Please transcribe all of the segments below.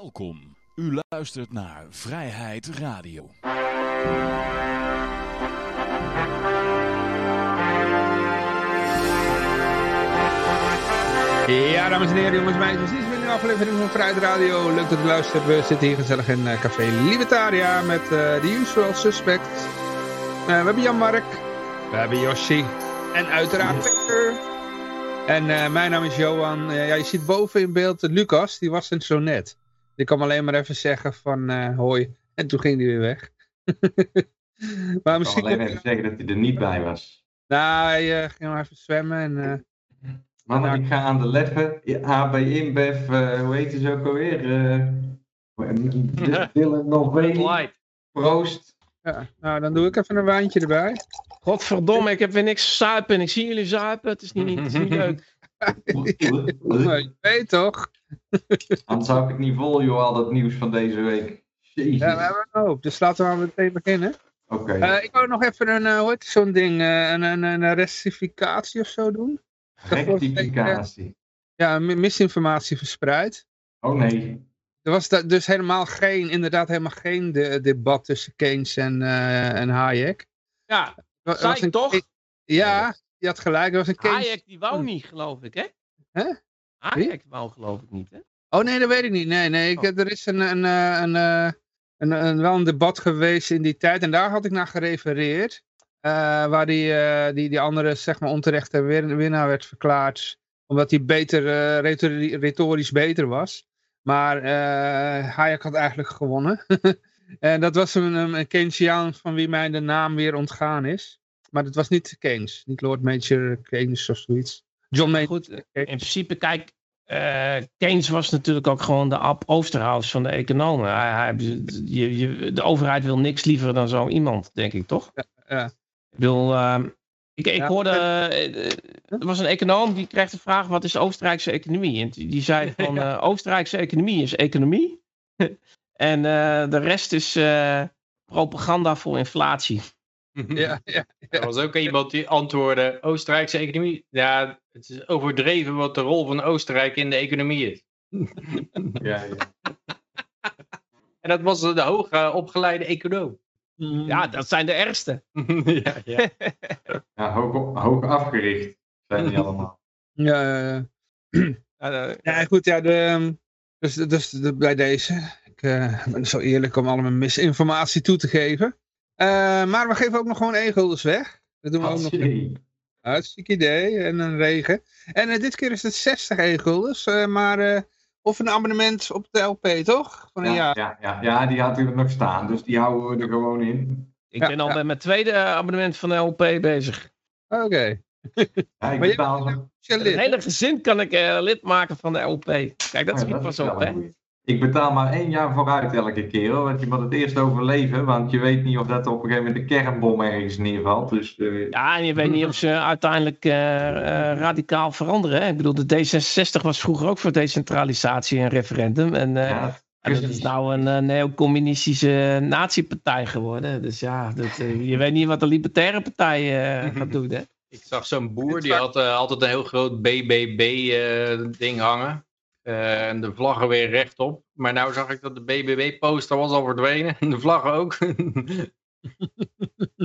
Welkom. U luistert naar Vrijheid Radio. Ja, dames en heren, jongens en meisjes, dit is weer een aflevering van Vrijheid Radio. Leuk dat u luistert. We zitten hier gezellig in eh, Café Libertaria met eh, de usual suspects. Eh, we hebben Jan-Mark, we hebben Yoshi en uiteraard Peter. En mijn naam is Johan. Ja, je ziet boven in beeld Lucas, die was het zo net. Ik kan alleen maar even zeggen van eh, hoi. En toen ging hij weer weg. maar Ik kan misschien... alleen even zeggen dat hij er niet bij was. Nou, hij eh, ging nog even zwemmen en... eh, Mannen, Nou, ik ga aan de leffen. AB InBev, eh, hoe heet hij zo ook alweer? Uh, Dylan Nové. Light. Proost. ja, nou, dan doe ik even een wijntje erbij. Godverdomme, ik heb weer niks zuipen en ik zie jullie zuipen. Het is niet, het is niet leuk. Je weet toch? Anders zou ik het niet vol, joh, al dat nieuws van deze week. Jezus. Ja, we hebben een hoop. Dus laten we maar meteen beginnen. Oké. Eh, ik wou nog even een, eh, hoe heet zo'n ding, eh, een, een, een rectificatie of zo doen. Rectificatie. Ja, mi- misinformatie verspreid. Oh nee. Er was da- dus helemaal geen, inderdaad helemaal geen de, debat tussen Keynes en, eh, en Hayek. Ja, was zei ik een- toch? Ja, je had gelijk. Er was een Keynes... Hayek die wou niet, geloof ik, hè? Hè? Hayek wou geloof ik niet, hè? Oh nee, dat weet ik niet. Nee, nee. Ik, Oh. Er is een, een, eh, een, eh, een, een, wel een debat geweest in die tijd. En daar had ik naar gerefereerd. eh, waar die, die, die andere, zeg maar, onterechte win- winnaar werd verklaard. Omdat hij beter, retori- retorisch beter was. Maar Hayek had eigenlijk gewonnen. en dat was een, een een Keynesiaan van wie mij de naam weer ontgaan is. Maar dat was niet Keynes. Niet Lord Major Keynes of zoiets. John Major Goed, in Keynes. principe, kijk, eh, Keynes was natuurlijk ook gewoon de Ab Oosterhuis van de economen. Hij, hij, je, je, de overheid wil niks liever dan zo iemand, denk ik, toch? ja. Ik bedoel, ehm, ik, ik Ja, hoorde, eh, eh, er was een econoom die kreeg de vraag, wat is de Oostenrijkse economie? En die die zei van, eh, Oostenrijkse economie is economie. en eh, de rest is eh, propaganda voor inflatie. Ja, ja. Er was ook iemand die antwoordde, Oostenrijkse economie, ja, het is overdreven wat de rol van Oostenrijk in de economie is. Ja, ja. En dat was de hoog opgeleide econoom. Ja, dat zijn de ergste. ja, ja. ja hoog, hoog afgericht zijn die allemaal. Ja, ja, ja. Eh, Ja, goed, ja, de, dus, dus de, bij deze. Ik eh, ben zo eerlijk om allemaal misinformatie toe te geven. Eh, maar we geven ook nog gewoon e-guldens weg. Dat doen we ook nog. Hartstikke. Hartstikke idee. En een regen. En eh, dit keer is het 60 e-guldens. eh, maar, eh, of een abonnement op de LP, toch? Van een Ja, jaar. ja, ja, ja, die had u er nog staan, dus die houden we er gewoon in. ik Ja, ben al ja. met mijn tweede abonnement van de LP bezig. Oké. Ja, ik je Het lid. hele gezin kan ik lid maken van de LP. Kijk, dat Ja, schiet pas op, hè? Ik betaal maar één jaar vooruit elke keer, hoor, want je moet het eerst overleven, want je weet niet of dat op een gegeven moment een kernbom ergens neervalt. Dus eh, Ja, en je weet niet of ze uiteindelijk eh, eh, radicaal veranderen. Hè? Ik bedoel, de D66 was vroeger ook voor decentralisatie en referendum. En, eh, ja, en dat is nou een eh, neocommunistische natiepartij geworden. Dus ja, dat, eh, je weet niet wat de Libertaire Partij eh, gaat doen, hè? Ik zag zo'n boer, die had altijd een heel groot BBB-ding hangen. Eh, en de vlaggen weer rechtop. Maar nou zag ik dat de BBB-poster was al verdwenen. En de vlaggen ook.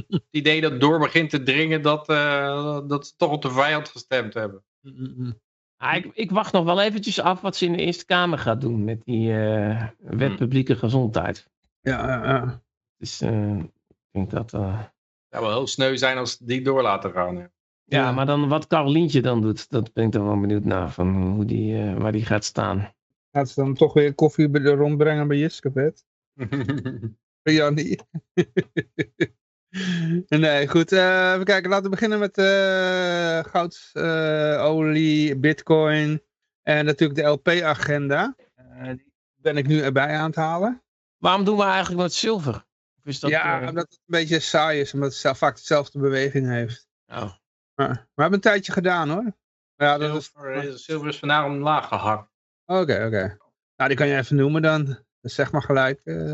het idee dat door begint te dringen dat, eh, dat ze toch op de vijand gestemd hebben. Ah, ik, ik wacht nog wel eventjes af wat ze in de Eerste Kamer gaat doen met die eh, wet publieke gezondheid. Ja, ja, ja. Dus eh, ik denk dat... Het zou wel heel sneu zijn als ze die door laten gaan. Ja, Ja. maar dan wat Carolientje dan doet, dat ben ik dan wel benieuwd naar. Van hoe die, eh, waar die gaat staan. Gaat ze dan toch weer koffie bij de rondbrengen bij Jiskebed? Bij Jannie. nee, goed. eh even kijken. Laten we beginnen met eh, goud, eh, olie, bitcoin. En natuurlijk de LP-agenda. die ben ik nu erbij aan het halen. Waarom doen we eigenlijk met zilver? Of is dat, ja, omdat het een beetje saai is. Omdat het zelf, vaak dezelfde beweging heeft. oh. Maar we hebben een tijdje gedaan hoor. Ja, dat is... Zilver, is- zilver is vandaag omlaag gehakt. Oké, oké. Nou, die kan je even noemen dan. Dus zeg maar gelijk. eh.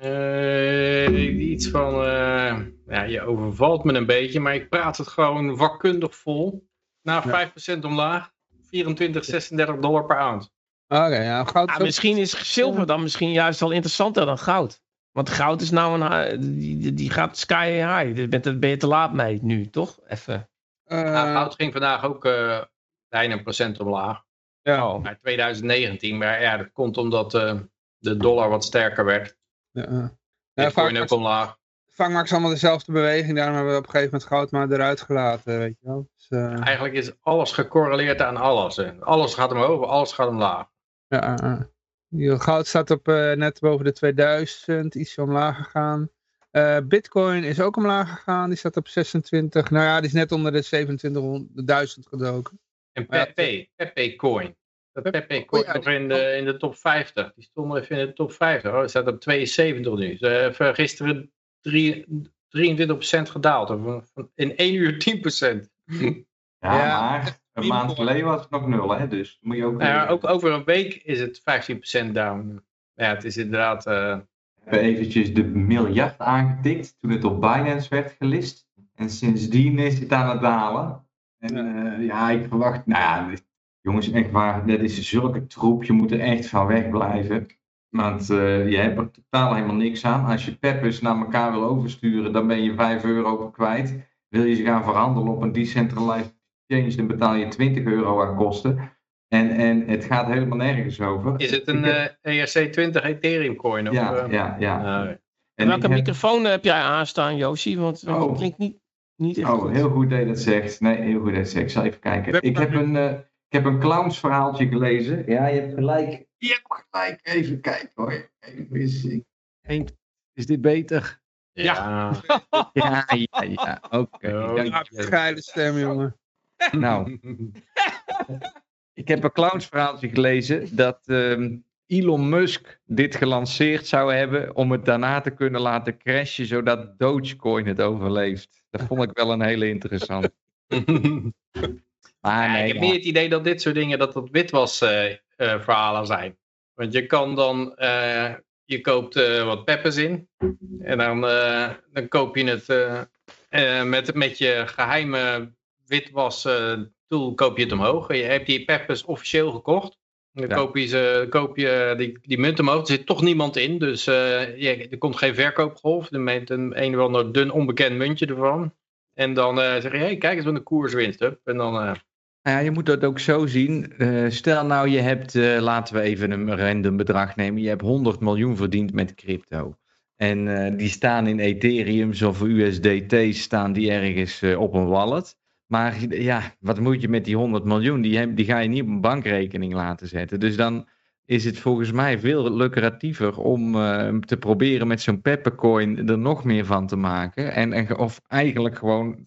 Eh, iets van, eh, ja, je overvalt me een beetje, maar ik praat het gewoon vakkundig vol. Na 5% omlaag, 24, 36 dollar per ounce. Oké, ja, goud Ah, misschien is zilver dan misschien juist wel interessanter dan goud. Want goud is nou een... Die, die- gaat sky high. Daar ben je te laat mee nu, toch? Even. Eh, Nou, goud ging vandaag ook eh bijna een procent omlaag. ja, Oh. Naar 2019. Maar ja, dat komt omdat eh, de dollar wat sterker werd. ja, ja. Vaak, ook omlaag. vaak maken ze allemaal dezelfde beweging. Daarom hebben we op een gegeven moment goud maar eruit gelaten, weet je wel. Dus, eh, Eigenlijk is alles gecorreleerd aan alles. hè. Alles gaat omhoog, alles gaat omlaag. ja, ja, ja. Die Goud staat op eh, net boven de 2000, iets omlaag gegaan. Eh, Bitcoin is ook omlaag gegaan, die staat op 26. Nou ja, die is net onder de 2700 gedoken. En Pepe, Pepe Coin. Dat Pepe- Pepe Coin oh ja, nog in de, in de top 50. Die stond nog even in de top 50. Oh, die staat op 72 nu. Ze hebben gisteren drie- 23% gedaald. Of van- In 1 uur 10%. Ja, Ja, maar een maand geleden was het nog nul, hè? Dus moet je ook... Nou ja, ook over een week is het 15% down. Ja, het is inderdaad... eh, hebben eventjes de miljard aangetikt toen het op Binance werd gelist. En sindsdien is het aan het dalen. En ja, ja ik verwacht, nou ja, jongens, echt waar, dat is zulke troep. Je moet er echt van wegblijven. Want eh, je hebt er totaal helemaal niks aan. Als je peppers naar elkaar wil oversturen, dan ben je 5 euro kwijt. Wil je ze gaan verhandelen op een decentralized exchange, dan betaal je 20 euro aan kosten. En, en het gaat helemaal nergens over. is het een heb- eh, ERC20 Ethereum coin? Of, ja, eh, ja, ja. nou, En En welke heb- microfoon heb jij aanstaan, Josie? Want want die Oh. klinkt niet, niet echt Oh, goed. heel goed dat je dat zegt. Nee, heel goed dat je dat zegt. Ik zal even kijken. Web- Ik heb een, eh ik heb een clownsverhaaltje gelezen. Ja, je hebt gelijk. Je hebt gelijk. Even kijken hoor. Even. Henk, Is dit beter? ja. Ja, ja, ja. Oké. Oh. Ja, je. geile stem, jongen. Nou, ik heb een clownsverhaaltje gelezen dat ehm, Elon Musk dit gelanceerd zou hebben om het daarna te kunnen laten crashen zodat Dogecoin het overleeft. Dat vond ik wel een hele interessante. Maar nee, ik heb niet het idee dat dit soort dingen, dat dat witwas eh, eh, verhalen zijn. Want je kan dan, eh, je koopt wat peppers in. En dan, dan koop je het met, met je geheime witwas tool koop je het omhoog. Je hebt die peppers officieel gekocht. Dan Ja. koop je, ze, koop je die, die munt omhoog. Er zit toch niemand in. Dus eh, er komt geen verkoopgolf. Er met een, een of ander dun onbekend muntje ervan. En dan eh, zeg je, hey, kijk eens wat een koerswinst heb. En dan... eh, Nou ja, je moet dat ook zo zien. Stel nou, je hebt, laten we even een random bedrag nemen. Je hebt 100 miljoen verdiend met crypto. En die staan in Ethereums of USDT staan die ergens op een wallet. Maar ja, wat moet je met die 100 miljoen? Die, die ga je niet op een bankrekening laten zetten. Dus dan is het volgens mij veel lucratiever om eh, te proberen met zo'n peppercoin er nog meer van te maken. En, en, of eigenlijk gewoon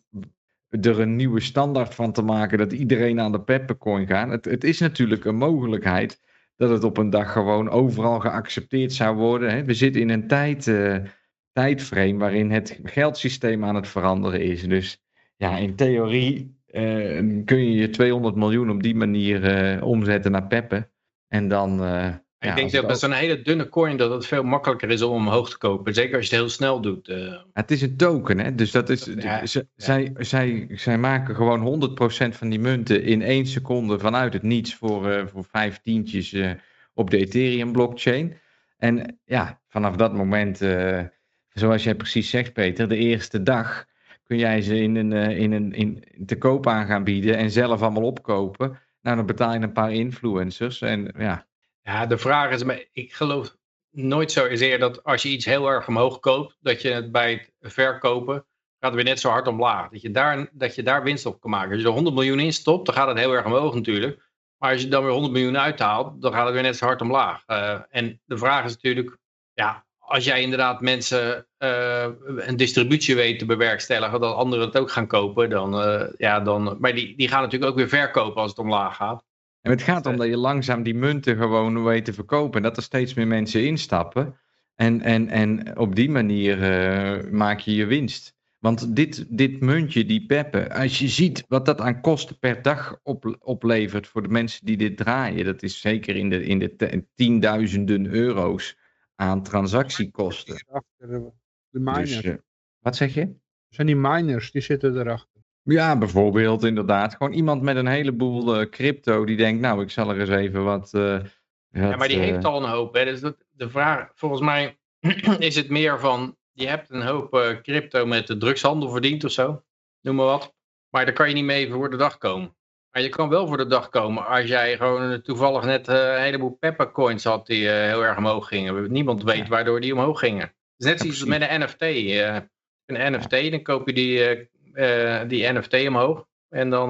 er een nieuwe standaard van te maken dat iedereen aan de peppercoin gaat. Het, het is natuurlijk een mogelijkheid dat het op een dag gewoon overal geaccepteerd zou worden. Hè. We zitten in een tijd, eh, tijdframe waarin het geldsysteem aan het veranderen is. Dus ja, in theorie eh, kun je je 200 miljoen op die manier eh, omzetten naar peppen. En dan... eh, ik ja, denk dat het met zo'n hele dunne coin dat het veel makkelijker is om omhoog te kopen. Zeker als je het heel snel doet. eh. Het is een token, hè? Dus dat is. Ja, Zij, zij, zij maken gewoon 100% van die munten in één seconde vanuit het niets voor, voor vijf tientjes op de Ethereum-blockchain. En ja, vanaf dat moment, zoals jij precies zegt, Peter, de eerste dag kun jij ze in een, eh, in een, in, te koop aan gaan bieden en zelf allemaal opkopen. Nou, dan betaal je een paar influencers. En ja, Ja, de vraag is, maar ik geloof nooit zozeer dat als je iets heel erg omhoog koopt, dat je het bij het verkopen gaat weer net zo hard omlaag. Dat je daar, dat je daar winst op kan maken. Als je er 100 miljoen in stopt, dan gaat het heel erg omhoog natuurlijk. Maar als je dan weer 100 miljoen uithaalt, dan gaat het weer net zo hard omlaag. Eh, en de vraag is natuurlijk, ja, als jij inderdaad mensen eh, een distributie weet te bewerkstelligen, dat anderen het ook gaan kopen, dan, eh, ja, dan, maar die, die gaan natuurlijk ook weer verkopen als het omlaag gaat. En het gaat om dat je langzaam die munten gewoon weet te verkopen. En dat er steeds meer mensen instappen. En, en, en op die manier eh, maak je je winst. Want dit, dit muntje, die peppen, als je ziet wat dat aan kosten per dag op, oplevert voor de mensen die dit draaien. Dat is zeker in de, in de tienduizenden euro's aan transactiekosten. Erachter, De miners. Dus, eh, wat zeg je? zijn die miners, die zitten erachter. Ja, bijvoorbeeld inderdaad. Gewoon iemand met een heleboel eh, crypto die denkt, nou, ik zal er eens even wat, eh, Ja, maar die eh, heeft al een hoop. Hè. Dus dat, de vraag, volgens mij is het meer van, je hebt een hoop eh, crypto met de drugshandel verdiend of zo, noem maar wat. Maar daar kan je niet mee voor de dag komen. Maar je kan wel voor de dag komen als jij gewoon toevallig net eh, een heleboel peppercoins had die eh, heel erg omhoog gingen. Niemand weet Ja. waardoor die omhoog gingen. Het is net zoiets met een NFT. eh. een NFT, dan koop je die, die NFT omhoog. En dan,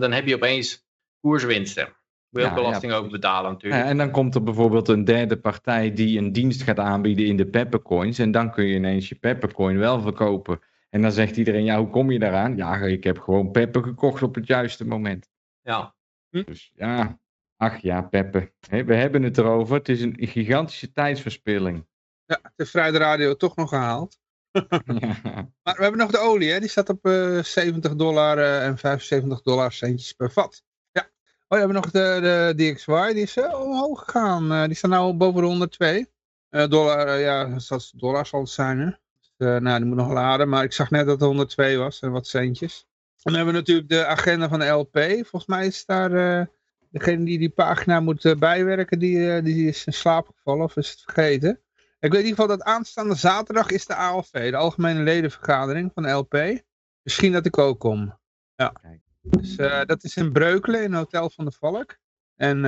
dan heb je opeens koerswinsten. Ook Ja, ja, belasting over betalen natuurlijk. Ja, en dan komt er bijvoorbeeld een derde partij die een dienst gaat aanbieden in de peppercoins. En dan kun je ineens je peppercoin wel verkopen. En dan zegt iedereen, ja, hoe kom je daaraan? Ja, ik heb gewoon pepper gekocht op het juiste moment. Ja. Dus ja, ach ja, peppen. Hé, we hebben het erover. Het is een gigantische tijdsverspilling. Ja, het heeft vrij de radio toch nog gehaald. ja. Maar we hebben nog de olie, hè? die staat op eh 70 dollar eh, en 75 dollar centjes per vat. Ja. Oh, we hebben nog de, de DXY, die is eh, omhoog gegaan. Eh, die staat nu boven de 102 Eh, dollar. ja, dat is dollar zal het zijn, hè? Dus, eh, nou, die moet nog laden, maar ik zag net dat het 102 was en wat centjes. Dan hebben we natuurlijk de agenda van de LP. Volgens mij is daar eh, degene die die pagina moet eh, bijwerken, die, eh, die is in slaap gevallen of is het vergeten. Ik weet in ieder geval dat aanstaande zaterdag is de ALV, de Algemene Ledenvergadering van de LP. Misschien dat ik ook kom. Ja. Dus dat is in Breukelen, in het Hotel van de Valk. En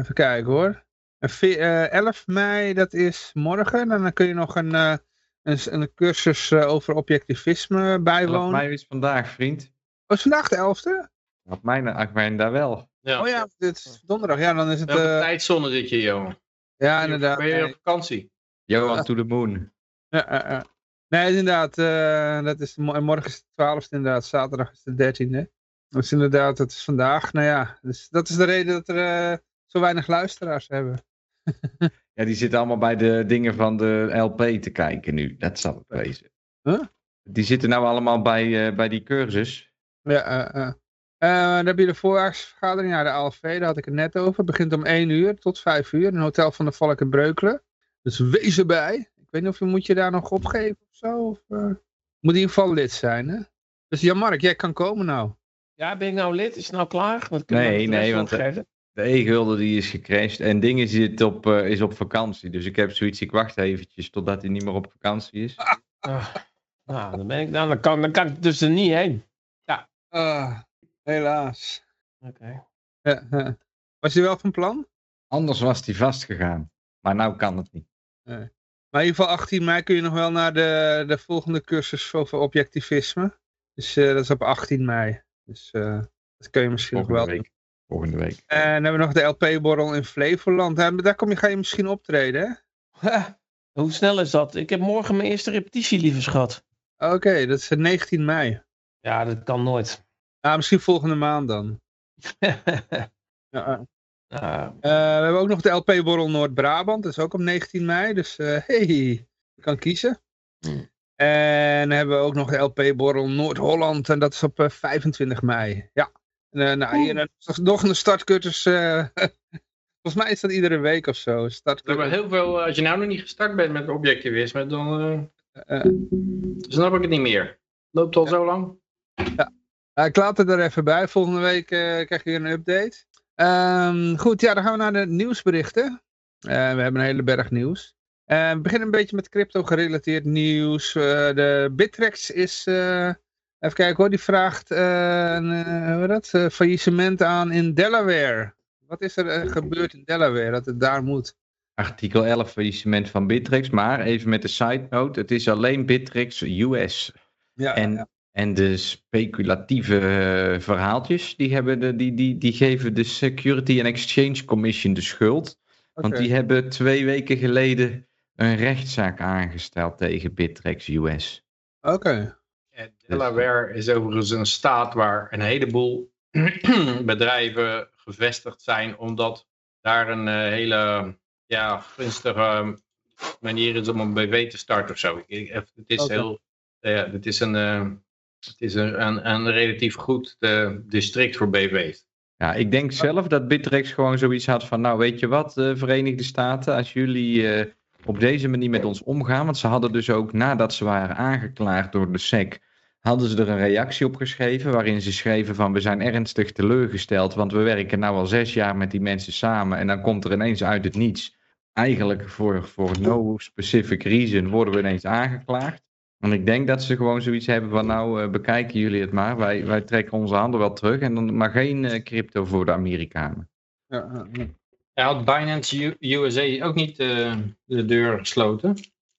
even kijken hoor. En ve- eh, 11 mei, dat is morgen. En dan kun je nog een, een, een cursus eh, over objectivisme bijwonen. mij is vandaag, vriend. Oh, is vandaag de 11e? Op mijn, op mijn daar wel. ja. Oh ja, dit is donderdag. Ja, dan is het... Welke eh, tijdzone zit je, jongen? ja, inderdaad. Ben je op vakantie? Johan to the moon. Ja, ja, ja. Nee, inderdaad. eh, dat is, mo- en morgen is het 12e inderdaad. Zaterdag is de 13e. Dat is inderdaad, dat is vandaag. Nou ja, dus dat is de reden dat er eh, zo weinig luisteraars hebben. Ja, die zitten allemaal bij de dingen van de LP te kijken nu. Dat zal het wezen. Huh? Die zitten nou allemaal bij, eh, bij die cursus. Ja, eh, eh. Eh, dan heb je de voorjaarsvergadering, ja, de ALV, daar had ik het net over. Het begint om 1 uur tot 5 uur in het Hotel van de Valk in Breukelen. Dus wees erbij. Ik weet niet of je moet je daar nog opgeven of zo. Of, eh, moet in ieder geval lid zijn, hè? Dus Jan-Mark, jij kan komen nou. Ja, ben ik nou lid? Is het nou klaar? Want Nee, nee, want, opgeven. De e-gulden die is gecrashed. En dingen zit op, eh, is op vakantie. Dus ik heb zoiets, ik wacht eventjes totdat hij niet meer op vakantie is. Ah, nou, dan, ben ik, nou, dan, kan, dan kan ik dus er niet heen. Ah, helaas. Oké. Ja, ja. Was je wel van plan? Anders was hij vastgegaan. Maar nou kan het niet. Maar in ieder geval 18 mei kun je nog wel naar de, de volgende cursus over objectivisme. Dus eh, dat is op 18 mei. Dus eh, dat kun je misschien nog wel week. Volgende week. En dan hebben we nog de LP-borrel in Flevoland. Daar kom je, ga je misschien optreden, hè? Ha, Hoe snel is dat? Ik heb morgen mijn eerste repetitie, lieve schat. Oké, dat is eh, 19 mei. Ja, dat kan nooit. Ah, misschien volgende maand dan. Ja, eh. Ah, Eh, we hebben ook nog de LP-borrel Noord-Brabant. Dat is ook op 19 mei. Dus eh hey, je kan kiezen. Hmm. En dan hebben we ook nog de LP-borrel Noord-Holland. En dat is op eh, 25 mei. Ja. Eh, nou, hier eh, nog een eh, volgens mij is dat iedere week of zo. Startcursus. hebben heel veel, als je nou nog niet gestart bent met objectivisme, dan Eh, snap ik het niet meer. Loopt al zo lang? Ja, ik laat het er even bij. Volgende week krijg je weer een update. Ehm, goed, ja, dan gaan we naar de nieuwsberichten. We hebben een hele berg nieuws. We beginnen een beetje met crypto gerelateerd nieuws. De Bittrex is, even kijken hoor, die vraagt eh, een eh, dat? Eh, faillissement aan in Delaware. Wat is er gebeurd in Delaware dat het daar moet? Artikel 11 faillissement van Bittrex. Maar even met de side note. Het is alleen Bittrex US. Ja, En, ja. en de speculatieve verhaaltjes, die, hebben de, die, die, die geven de Security and Exchange Commission de schuld. Want die hebben twee weken geleden een rechtszaak aangesteld tegen Bittrex US. Oké. Ja, Delaware is overigens een staat waar een heleboel bedrijven gevestigd zijn, omdat daar een eh, hele ja, gunstige manier is om een BV te starten of zo. Het is heel, ja, het is een, eh, het is een, een, een relatief goed eh, district voor BV's. Ja, ik denk zelf dat Bittrex gewoon zoiets had van, nou weet je wat, eh, Verenigde Staten, als jullie eh, op deze manier met ons omgaan, want ze hadden dus ook nadat ze waren aangeklaagd door de SEC, hadden ze er een reactie op geschreven. Waarin ze schreven van we zijn ernstig teleurgesteld. Want we werken nou al zes jaar met die mensen samen. En dan komt er ineens uit het niets. Eigenlijk voor, voor no specific reason worden we ineens aangeklaagd. En ik denk dat ze gewoon zoiets hebben van nou uh, bekijken jullie het maar. Wij, wij trekken onze handen wel terug. En dan maar geen uh, crypto voor de Amerikanen. Ja, had Binance U- USA ook niet eh, de deur gesloten?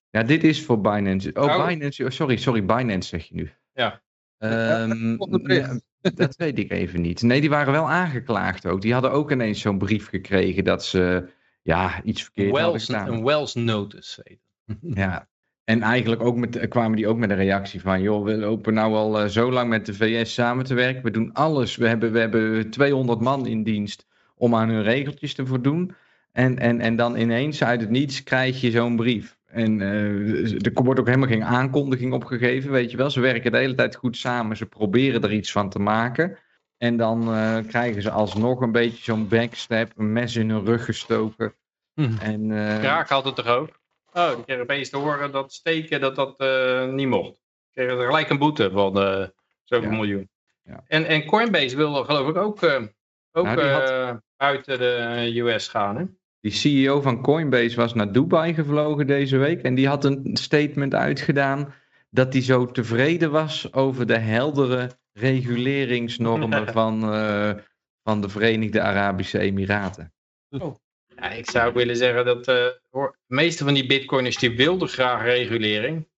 Ja, dit is voor Binance. Oh, Oh. Binance. oh, sorry, sorry, Binance zeg je nu. Ja. Ehm, ja, dat weet ik even niet. Nee, die waren wel aangeklaagd ook. Die hadden ook ineens zo'n brief gekregen dat ze ja, iets verkeerd hadden Wells, gedaan. een Wells notice. Ja. En eigenlijk ook met, kwamen die ook met een reactie van, joh, we lopen nou al eh, zo lang met de VS samen te werken. We doen alles. We hebben, we hebben 200 man in dienst om aan hun regeltjes te voldoen. En, en, en dan ineens uit het niets krijg je zo'n brief. En eh, er wordt ook helemaal geen aankondiging opgegeven, weet je wel. Ze werken de hele tijd goed samen. Ze proberen er iets van te maken. En dan eh, krijgen ze alsnog een beetje zo'n backstep, een mes in hun rug gestoken. Hm. En, eh, Kraak had het toch ook? Oh, die kregen opeens te horen dat steken dat dat eh, niet mocht. Kregen ze gelijk een boete van eh zoveel Ja. miljoen. Ja. En, en Coinbase wilde geloof ik ook, eh, ook Nou, had- eh, buiten de US gaan. Hè? Die CEO van Coinbase was naar Dubai gevlogen deze week. En die had een statement uitgedaan dat hij zo tevreden was over de heldere reguleringsnormen van, eh, van de Verenigde Arabische Emiraten. Ja, ik zou willen zeggen dat eh, hoor, de meeste van die bitcoiners die wilden graag regulering.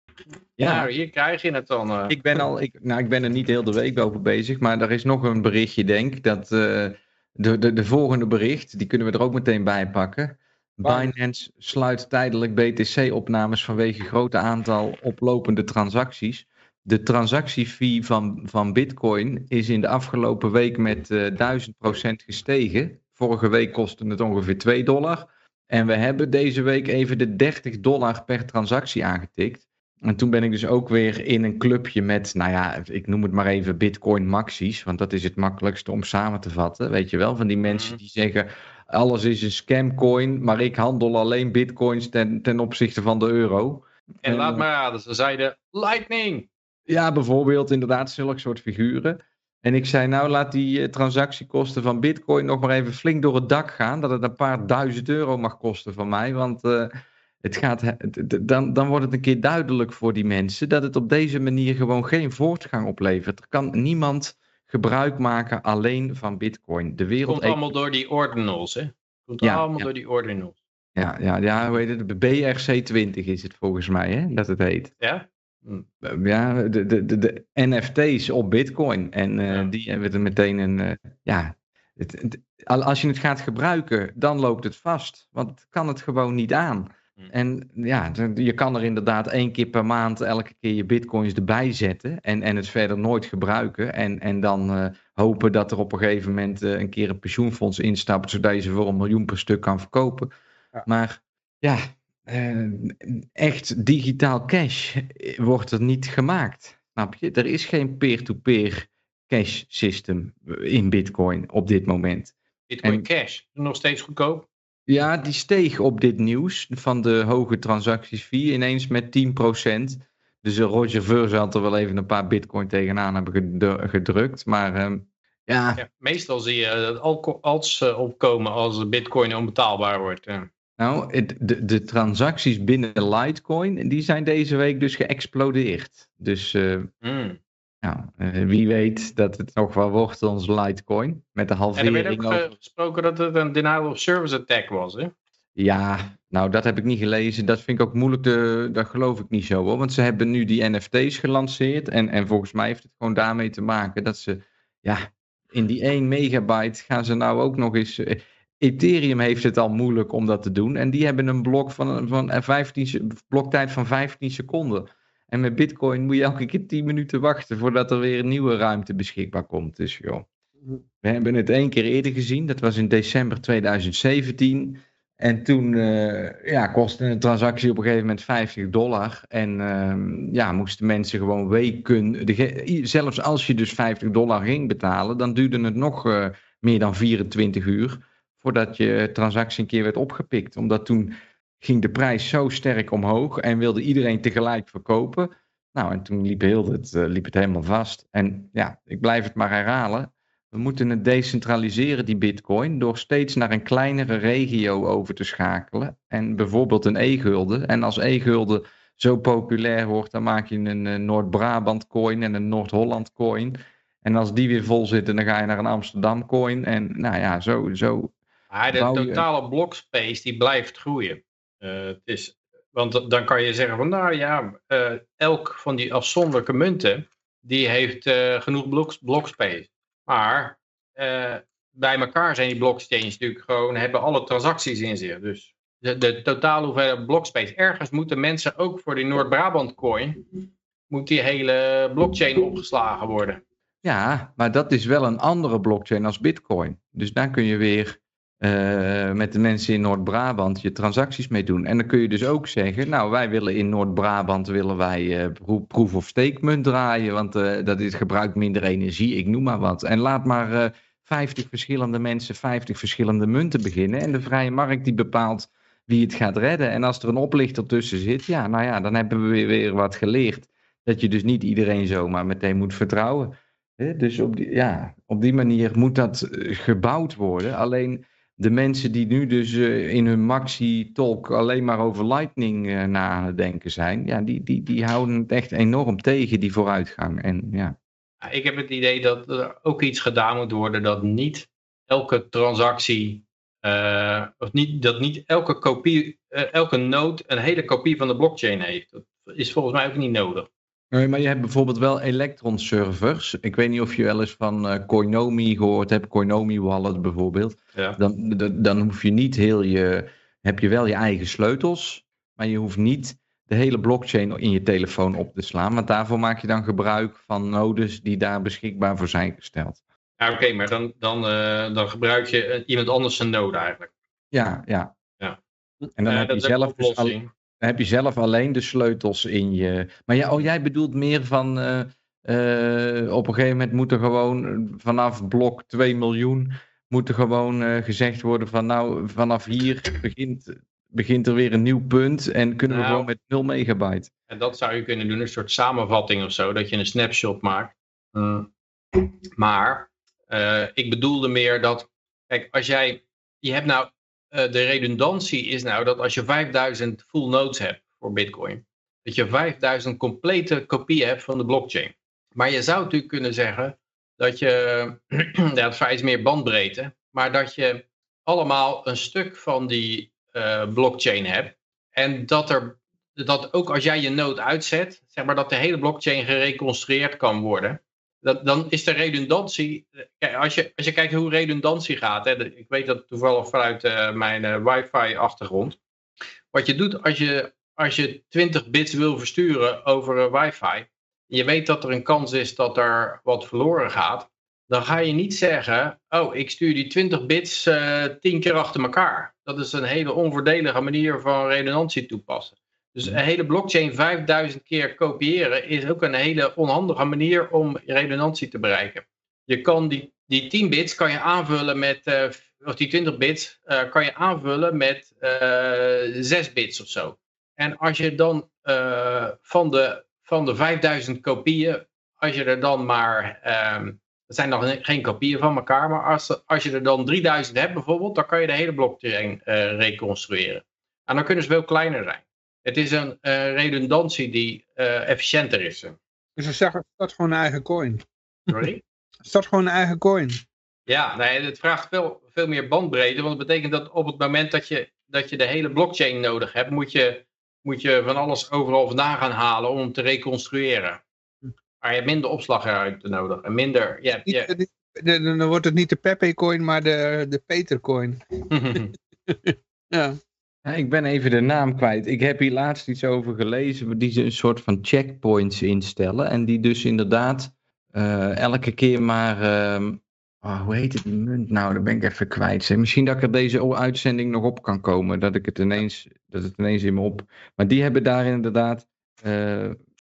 Ja. Nou, hier krijg je het dan. eh. Ik ben, al, ik, nou, ik ben er niet heel de week over bezig, maar er is nog een berichtje, denk ik. Dat de, de, de volgende bericht, die kunnen we er ook meteen bij pakken. Binance. Sluit tijdelijk BTC-opnames vanwege grote aantal oplopende transacties. De transactiefee van, van Bitcoin is in de afgelopen week met eh 1000% gestegen. Vorige week kostte het ongeveer 2 dollar. En we hebben deze week even de 30 dollar per transactie aangetikt. En toen ben ik dus ook weer in een clubje met, nou ja, ik noem het maar even Bitcoin Maxies, want dat is het makkelijkste om samen te vatten. Weet je wel, van die mensen Mhm. die zeggen, alles is een scamcoin, maar ik handel alleen bitcoins ten, ten opzichte van de euro. en laat maar raden, ze zeiden Lightning. Ja, bijvoorbeeld inderdaad zulke soort figuren. En ik zei, nou laat die eh, transactiekosten van bitcoin nog maar even flink door het dak gaan. Dat het een paar duizend euro mag kosten van mij. Want eh, het gaat, dan, dan wordt het een keer duidelijk voor die mensen dat het op deze manier gewoon geen voortgang oplevert. Er kan niemand gebruik maken alleen van bitcoin. De wereld... Komt allemaal door die ordinals, hè? Komt Ja, allemaal ja. door die ordinals. Ja, ja, ja, hoe heet het? De BRC20 is het volgens mij, hè? Dat het heet. Ja? Ja, de, de, de, de NFT's op Bitcoin. En eh, Ja. die hebben er meteen een. eh, ja, het, het- al- als je het gaat gebruiken, dan loopt het vast. Want het kan het gewoon niet aan. Hm. En ja, je kan er inderdaad één keer per maand elke keer je bitcoins erbij zetten. En, en het verder nooit gebruiken. En, en dan eh, hopen dat er op een gegeven moment eh, een keer een pensioenfonds instapt. Zodat je ze voor een miljoen per stuk kan verkopen. Ja. Maar ja, eh, echt digitaal cash wordt er niet gemaakt. Snap je? Er is geen peer-to-peer cash system in Bitcoin op dit moment. Bitcoin En- Cash. Nog steeds goedkoop? Ja, die steeg op dit nieuws van de hoge transactiesfee ineens met 10%. Dus eh, Roger Ver had er wel even een paar bitcoin tegenaan hebben ged- gedrukt. Maar ehm, ja, Ja, meestal zie je dat alts eh, opkomen als bitcoin onbetaalbaar wordt. ja. nou, het- de, de transacties binnen Litecoin, die zijn deze week dus geëxplodeerd. Dus eh, Hmm. Nou, eh, wie weet dat het nog wel wordt ons Litecoin. Met de En er werd halvering ook eh, over... gesproken dat het een denial of service attack was. Hè? Ja, nou dat heb ik niet gelezen. Dat vind ik ook moeilijk. Te, dat geloof ik niet zo hoor. Want ze hebben nu die NFT's gelanceerd. En, en volgens mij heeft het gewoon daarmee te maken dat ze. Ja, in die 1 megabyte gaan ze nou ook nog eens. eh, Ethereum heeft het al moeilijk om dat te doen. En die hebben een blok van, van eh, 15, se- bloktijd van 15 seconden. En met Bitcoin moet je elke keer 10 minuten wachten voordat er weer een nieuwe ruimte beschikbaar komt. Dus joh. We hebben het één keer eerder gezien. Dat was in december 2017. En toen eh, ja, kostte een transactie op een gegeven moment 50 dollar. En ehm, ja, moesten mensen gewoon weken. zelfs als je dus 50 dollar ging betalen, dan duurde het nog eh, meer dan 24 uur voordat je transactie een keer werd opgepikt. Omdat toen ging de prijs zo sterk omhoog en wilde iedereen tegelijk verkopen. Nou, en toen liep, heel het, eh, liep het helemaal vast. En ja, ik blijf het maar herhalen. We moeten het decentraliseren, die bitcoin, door steeds naar een kleinere regio over te schakelen. En bijvoorbeeld een e-gulden. En als e-gulden zo populair wordt, dan maak je een eh, Noord-Brabant coin en een Noord-Holland coin. En als die weer vol zitten, dan ga je naar een Amsterdam coin. En nou ja, zo. zo Maar de totale blockspace die blijft groeien. Eh, het is, want dan kan je zeggen van nou ja, eh, elk van die afzonderlijke munten, die heeft eh, genoeg blockspace. Maar bij elkaar zijn die blockchains natuurlijk gewoon, hebben alle transacties in zich. Dus de, de totale hoeveelheid blockspace. Ergens moeten mensen ook voor die Noord-Brabant coin, moet die hele blockchain opgeslagen worden. Ja, maar dat is wel een andere blockchain als Bitcoin. Dus daar kun je weer eh, met de mensen in Noord-Brabant je transacties mee doen. En dan kun je dus ook zeggen, nou wij willen in Noord-Brabant willen wij eh, pro- proof of stake munt draaien, want eh, dat is, gebruikt minder energie, ik noem maar wat. En laat maar eh 50 verschillende mensen 50 verschillende munten beginnen en de vrije markt die bepaalt wie het gaat redden. En als er een oplichter tussen zit, ja, nou ja, dan hebben we weer, weer wat geleerd. Dat je dus niet iedereen zomaar meteen moet vertrouwen. Dus op die, ja, op die manier moet dat eh, gebouwd worden. Alleen de mensen die nu dus eh, in hun maxi-talk alleen maar over Lightning eh, na aan het denken zijn, ja, die, die, die houden het echt enorm tegen, die vooruitgang. En ja, Ik heb het idee dat er ook iets gedaan moet worden dat niet elke transactie, eh, of niet, dat niet elke kopie, elke node een hele kopie van de blockchain heeft. Dat is volgens mij ook niet nodig. Nee, maar je hebt bijvoorbeeld wel Electron servers. Ik weet niet of je wel eens van eh Coinomi gehoord hebt, Coinomi Wallet bijvoorbeeld. Ja. Dan, dan- dan hoef je niet heel je, heb je wel je eigen sleutels, maar je hoeft niet de hele blockchain in je telefoon op te slaan. Want daarvoor maak je dan gebruik van nodes die daar beschikbaar voor zijn gesteld. Ja, Oké, maar dan, dan, eh, dan gebruik je eh, iemand anders zijn node eigenlijk. Ja, ja. Ja. En dan heb, je zelf dus al-. Dan heb je zelf alleen de sleutels in je. Maar ja, oh, jij bedoelt meer van. eh, eh, op een gegeven moment moet er gewoon eh, vanaf blok 2 miljoen. Moet er gewoon eh, gezegd worden van nou, vanaf hier begint, begint er weer een nieuw punt. En kunnen we Nou. gewoon met 0 megabyte. En dat zou je kunnen doen, een soort samenvatting of zo, dat je een snapshot maakt. Maar eh, ik bedoelde meer dat, kijk, als jij, je hebt nou, de redundantie is nou dat als je 5000 full nodes hebt voor Bitcoin, dat je 5000 complete kopieën hebt van de blockchain. Maar je zou natuurlijk kunnen zeggen dat je, ja, dat iets meer bandbreedte, maar dat je allemaal een stuk van die eh, blockchain hebt. En dat er dat ook als jij je node uitzet, zeg maar dat de hele blockchain gereconstrueerd kan worden. Dan is de redundantie, kijk, als je, als je kijkt hoe redundantie gaat, hè, ik weet dat toevallig vanuit eh, mijn eh, wifi achtergrond. Wat je doet als je, als je 20 bits wil versturen over een wifi, je weet dat er een kans is dat er wat verloren gaat, dan ga je niet zeggen, oh ik stuur die 20 bits eh 10 keer achter elkaar. Dat is een hele onvoordelige manier van redundantie toepassen. Dus een hele blockchain 5000 keer kopiëren is ook een hele onhandige manier om redundantie te bereiken. Je kan die, die 10 bits kan je aanvullen met, eh, of die 20 bits eh, kan je aanvullen met eh 6 bits of zo. En als je dan van, de, van de 5000 kopieën, als je er dan maar, ehm dat zijn nog geen kopieën van elkaar, maar als, als je er dan 3000 hebt bijvoorbeeld, dan kan je de hele blockchain reconstrueren. En dan kunnen ze veel kleiner zijn. Het is een eh, redundantie die eh, efficiënter is. Dus ze zeggen, start gewoon een eigen coin. Sorry? Start gewoon een eigen coin. Ja, nee, het vraagt veel, veel meer bandbreedte. Want het betekent dat op het moment dat je, dat je de hele blockchain nodig hebt, moet je, moet je van alles overal vandaan gaan halen om hem te reconstrueren. Maar je hebt minder opslagruimte nodig. En minder. Je hebt, je, de- Dan wordt het niet de Pepe coin, maar de, de Peter coin. Ja. Ja, ik ben even de naam kwijt. Ik heb hier laatst iets over gelezen. Die ze een soort van checkpoints instellen. En die dus inderdaad eh, elke keer maar. ehm, oh, hoe heet het die munt nou? Dat ben ik even kwijt. zeg. Misschien dat ik er deze uitzending nog op kan komen. Dat, ik het ineens, dat het ineens in me op. Maar die hebben daar inderdaad. eh,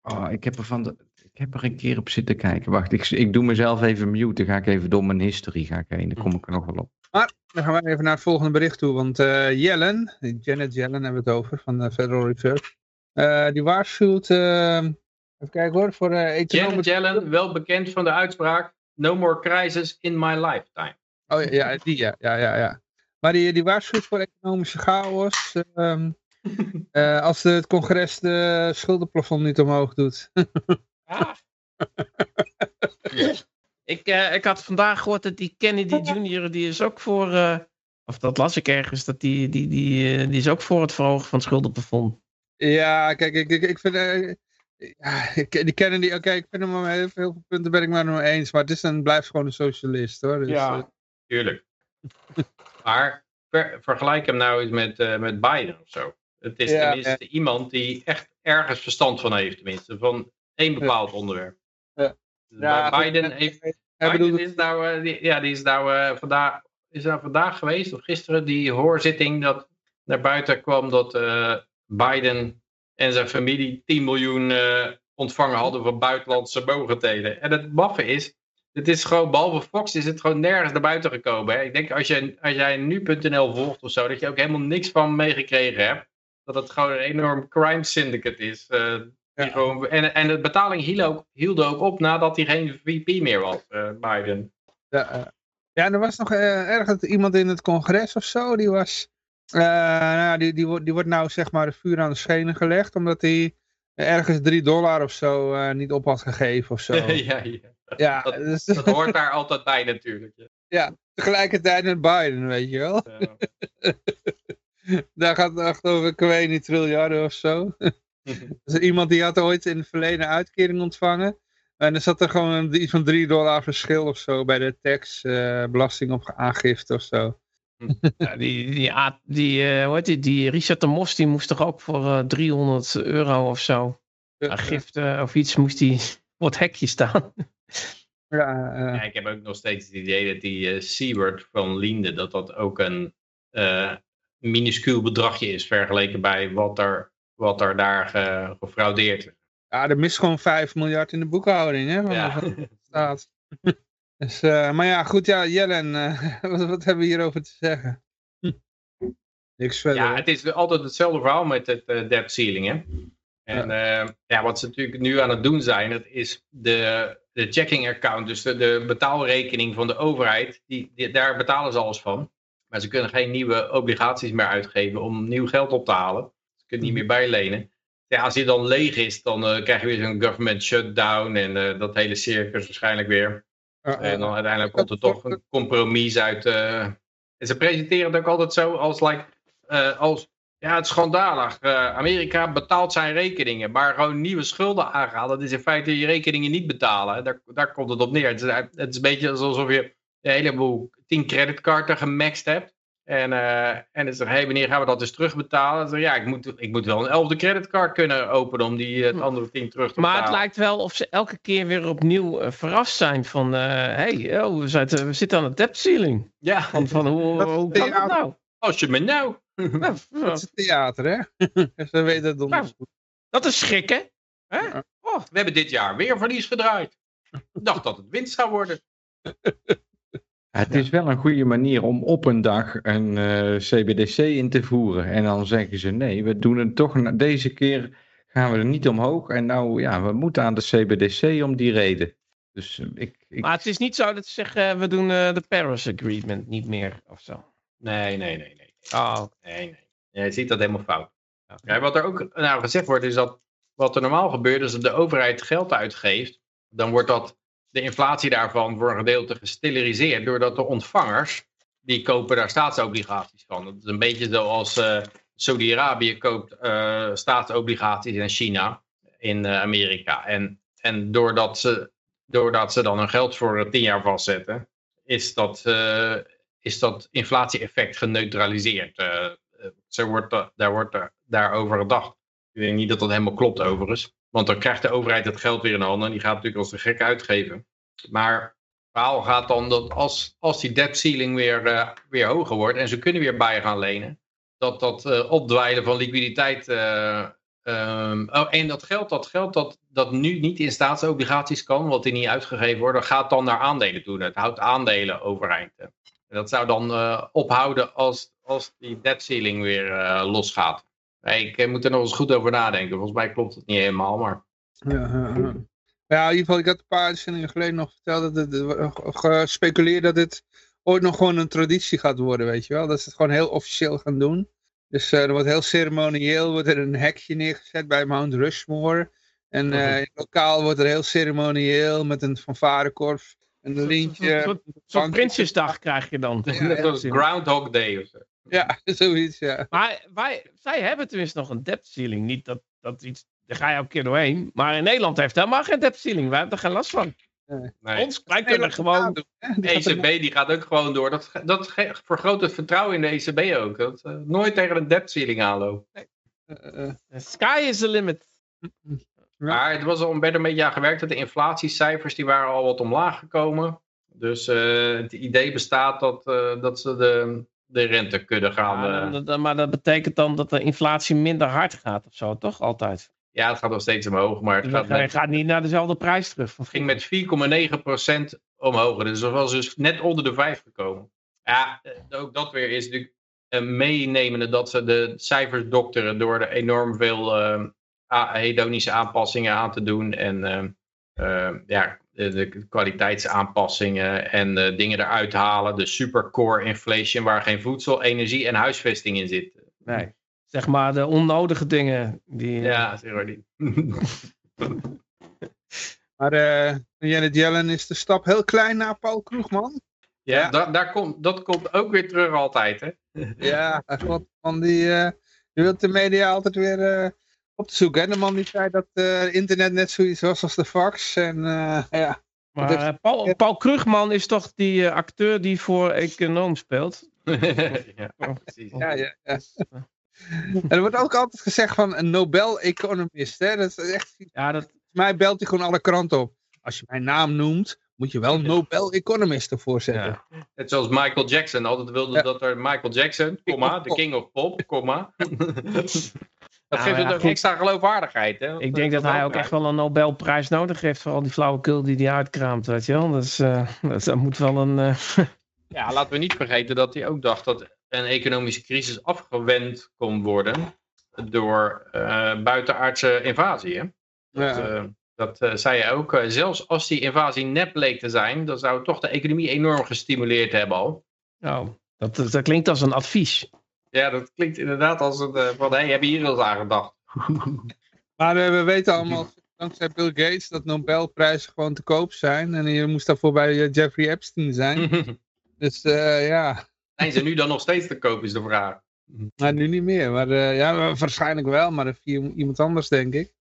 oh, ik heb er van de. Ik heb er een keer op zitten kijken. Wacht, ik, ik doe mezelf even mute. Dan ga ik even door mijn history ga ik heen. Dan kom ik er nog wel op. Dan gaan we even naar het volgende bericht toe. Want eh Yellen, Janet Yellen hebben we het over, van de Federal Reserve. eh, die waarschuwt eh, Even kijken hoor, voor uh, Janet economische... Yellen, wel bekend van de uitspraak No more crisis in my lifetime. Oh ja, ja, die ja, ja, ja. ja. Maar die, die waarschuwt voor economische chaos ehm, eh, als de- het congres de schuldenplafond niet omhoog doet. Ah. ik, eh, ik had vandaag gehoord dat die Kennedy Jr. die is ook voor, eh, of dat las ik ergens, dat die, die, die, eh, die is ook voor het verhogen van het schuldenplafond. ja, kijk, ik, ik, ik vind... eh, ja, die kennen die, oké, ik vind hem met heel veel punten ben ik maar nog eens, maar het is een, blijft gewoon een socialist hoor. Dus, Ja. Tuurlijk. maar ver- vergelijk hem nou eens met, eh, met Biden of zo. Het is Ja, tenminste iemand die echt ergens verstand van heeft, tenminste. Van één bepaald onderwerp. Ja. Ja, Biden heeft hij Biden bedoelt- is nou, die, ja, die is nou vandaag, is nou vandaag geweest, of gisteren, die hoorzitting dat naar buiten kwam dat eh, Biden en zijn familie 10 miljoen ontvangen hadden van buitenlandse mogendheden. En het maffe is, het is gewoon, behalve Fox is het gewoon nergens naar buiten gekomen. Hè? Ik denk als, je, als jij nu.nl volgt of zo, dat je ook helemaal niks van meegekregen hebt. Dat het gewoon een enorm crime syndicate is. Ja. gewoon, en, en de betaling hield ook, hield ook op nadat hij geen VP meer was, eh, Biden. Ja, eh, ja, en er was nog eh, ergens iemand in het congres of zo, die was, nou, ja, die, die, wordt- die wordt nou zeg maar de vuur aan de schenen gelegd, omdat hij ergens 3 dollar of zo niet op had gegeven of zo. ja, ja. ja, dat- dus, Dat hoort daar altijd bij natuurlijk. Ja. tegelijkertijd met Biden, weet je wel. Daar gaat het echt over, ik weet niet, triljarden of zo. Dus iemand die had ooit in het verleden uitkering ontvangen. En er zat er gewoon iets van 3 dollar verschil of zo bij de tax, eh, belasting op aangifte of zo. Ja, die, die, die, eh, hoe heet die, die Richard de Mos, die moest toch ook voor eh, 300 euro of zo, giften of iets, moest die voor het hekje staan. Ja, eh, Ja, ik heb ook nog steeds het idee dat die eh Seaward van Linde, dat dat ook een eh minuscuul bedragje is vergeleken bij wat er, wat er daar ge- gefraudeerd is. ja, er mist gewoon 5 miljard in de boekhouding, hè, van, Ja. van de staat. dus, eh, maar ja, goed, ja, Jellen, eh, wat, wat hebben we hierover te zeggen? Hm. Niks verder. ja, hè? het is altijd hetzelfde verhaal met het eh, debt ceiling. Hè? En ja. ja, wat ze natuurlijk nu aan het doen zijn, dat is de, de checking account, dus de, de betaalrekening van de overheid, die, die, daar betalen ze alles van. Maar ze kunnen geen nieuwe obligaties meer uitgeven om nieuw geld op te halen. Kunnen niet meer bijlenen. Ja, als die dan leeg is, dan eh, krijg je weer zo'n government shutdown en eh, dat hele circus waarschijnlijk weer. Ja, En dan ja. uiteindelijk komt er toch een compromis uit. eh, En ze presenteren het ook altijd zo als, like, eh, als ja, het is schandalig. Eh, Amerika betaalt zijn rekeningen, maar gewoon nieuwe schulden aangaan. Dat is in feite je rekeningen niet betalen. Daar, daar komt het op neer. Het is, het is een beetje alsof je een heleboel tien creditcarden gemaxt hebt. En, eh en dan zeg hé, hey, wanneer gaan we dat dus terugbetalen? Dan zeg je, ja, ik moet, ik moet wel een elfde creditcard kunnen openen om die het andere tien terug te Maar betalen. het lijkt wel of ze elke keer weer opnieuw eh, verrast zijn van, hé, hey, oh, we, zitten, we zitten aan het debt ceiling. Ja, Van, van hoe, Dat is hoe kan dat theater. nou? als je me nou... Ja, Dat is het theater, hè? Ze weten het donders goed. dat is schrikken. Hè? Oh, we hebben dit jaar weer verlies gedraaid. Ik dacht dat het winst zou worden. Ja, het is wel een goede manier om op een dag een eh, CBDC in te voeren. En dan zeggen ze nee, we doen het toch, deze keer gaan we er niet omhoog. En nou ja, we moeten aan de CBDC om die reden. Dus eh, ik, ik, Maar het is niet zo dat ze zeggen, eh, we doen eh, de Paris Agreement niet meer of zo. Nee, nee, nee, nee. Oh, nee, nee. Ja, je ziet dat helemaal fout. Ja, wat er ook nou, gezegd wordt, is dat wat er normaal gebeurt, is dat de overheid geld uitgeeft. Dan wordt dat, de inflatie daarvan voor een gedeelte gestilleriseerd. Doordat de ontvangers, die kopen daar staatsobligaties van. Dat is een beetje zoals eh Saudi-Arabië koopt eh, staatsobligaties in China, in eh, Amerika. En, en doordat, ze, doordat ze dan hun geld voor tien jaar vastzetten, is dat, is dat inflatie-effect geneutraliseerd. Wordt, da- daar wordt da- daarover gedacht. Ik denk niet dat dat helemaal klopt overigens. Want dan krijgt de overheid het geld weer in handen. En die gaat natuurlijk als de gek uitgeven. Maar het verhaal gaat dan dat als, als die debt ceiling weer, eh, weer hoger wordt. En ze kunnen weer bij gaan lenen. Dat dat eh, opdwijlen van liquiditeit. eh, ehm, oh, en dat geld, dat geld dat, dat nu niet in staatsobligaties kan. Wat die niet uitgegeven worden. Gaat dan naar aandelen toe. Het houdt aandelen overeind. En dat zou dan ophouden als, als die debt ceiling weer losgaat. Nee, ik moet er nog eens goed over nadenken. Volgens mij klopt het niet helemaal, maar Ja, ja, ja. ja, in ieder geval, ik had een paar uitzendingen geleden nog verteld dat het eh, gespeculeerd dat dit ooit nog gewoon een traditie gaat worden, weet je wel. Dat ze het gewoon heel officieel gaan doen. Dus eh, er wordt heel ceremonieel, wordt er een hekje neergezet bij Mount Rushmore. En Mhm. eh, in het lokaal wordt er heel ceremonieel met een fanfarekorf, een Een lintje. soort, soort Prinsjesdag krijg je dan. Ja, Net ja. als Groundhog Day of zo. Ja, zoiets, ja. Maar wij, zij hebben tenminste nog een debt ceiling. Niet dat, dat iets, daar ga je elke keer doorheen. Maar in Nederland heeft helemaal geen debt ceiling. Wij hebben er geen last van. Nee. Ons, wij kunnen gewoon... er- ECB die gaat ook gewoon door. Dat, dat vergroot het vertrouwen in de ECB ook. Dat eh, nooit tegen een debt ceiling aanloopt. eh, eh, The sky is the limit. Maar het was al een beetje aan gewerkt. Dat de inflatiecijfers die waren al wat omlaag gekomen. Dus eh, het idee bestaat dat, eh, dat ze de, de rente kunnen gaan. Ja, eh, dan- dan- maar dat betekent dan dat de inflatie minder hard gaat of zo, toch? Altijd. ja, het gaat nog steeds omhoog. Maar het Dus gaat met, gaat niet naar dezelfde prijs terug. Van ging met 4,9% omhoog. Dus dat was dus net onder de 5 gekomen. Ja, eh, ook dat weer is natuurlijk een meenemende dat ze de cijfers dokteren door er enorm veel eh, hedonische aanpassingen aan te doen. En eh, eh, ja, de, de kwaliteitsaanpassingen en eh, dingen eruit halen. De supercore inflation waar geen voedsel, energie en huisvesting in zit. Nee. Zeg maar de onnodige dingen. Die, Ja, zeg maar die. Maar eh Janet Yellen is de stap heel klein naar Paul Kroegman. Ja, Ja. da- daar komt, dat komt ook weer terug altijd. Hè? Ja, want die, eh die wil de media altijd weer eh, op te zoeken. Hè? De man die zei dat eh, internet net zoiets was als de fax. En eh, ja, Maar eh, Paul, Paul Krugman is toch die eh, acteur die voor econoom speelt? ja, precies. ja, ja, ja. En er wordt ook altijd gezegd van een Nobel-economist. hè. Dat is echt, volgens Ja, dat, mij belt hij gewoon alle kranten op. Als je mijn naam noemt, moet je wel Nobel-economist ervoor zetten. ja. Net zoals Michael Jackson altijd wilde Ja. dat er Michael Jackson, comma, de king of pop, comma. dat geeft ja, het ook extra geloofwaardigheid. Hè? Ik denk dat hij ook echt wel een Nobelprijs nodig heeft voor al die flauwekul die hij uitkraamt, weet je wel. Dus eh, dat, dat moet wel een... eh, Ja, laten we niet vergeten dat hij ook dacht dat een economische crisis afgewend kon worden door eh, buitenaardse invasie. Hè? Dat, Ja. Dat eh, zei hij ook. Eh, zelfs als die invasie nep bleek te zijn, dan zou het toch de economie enorm gestimuleerd hebben al. nou, dat, dat klinkt als een advies. Ja, dat klinkt inderdaad als het eh, van, hé, hey, heb je hier eens aan gedacht? Maar we weten allemaal, dankzij Bill Gates, dat Nobelprijzen gewoon te koop zijn. En je moest daarvoor bij Jeffrey Epstein zijn. Dus eh, ja, Zijn ze nu dan nog steeds te koop, is de vraag. maar nu niet meer. Maar eh, ja, waarschijnlijk wel, maar via iemand anders denk ik.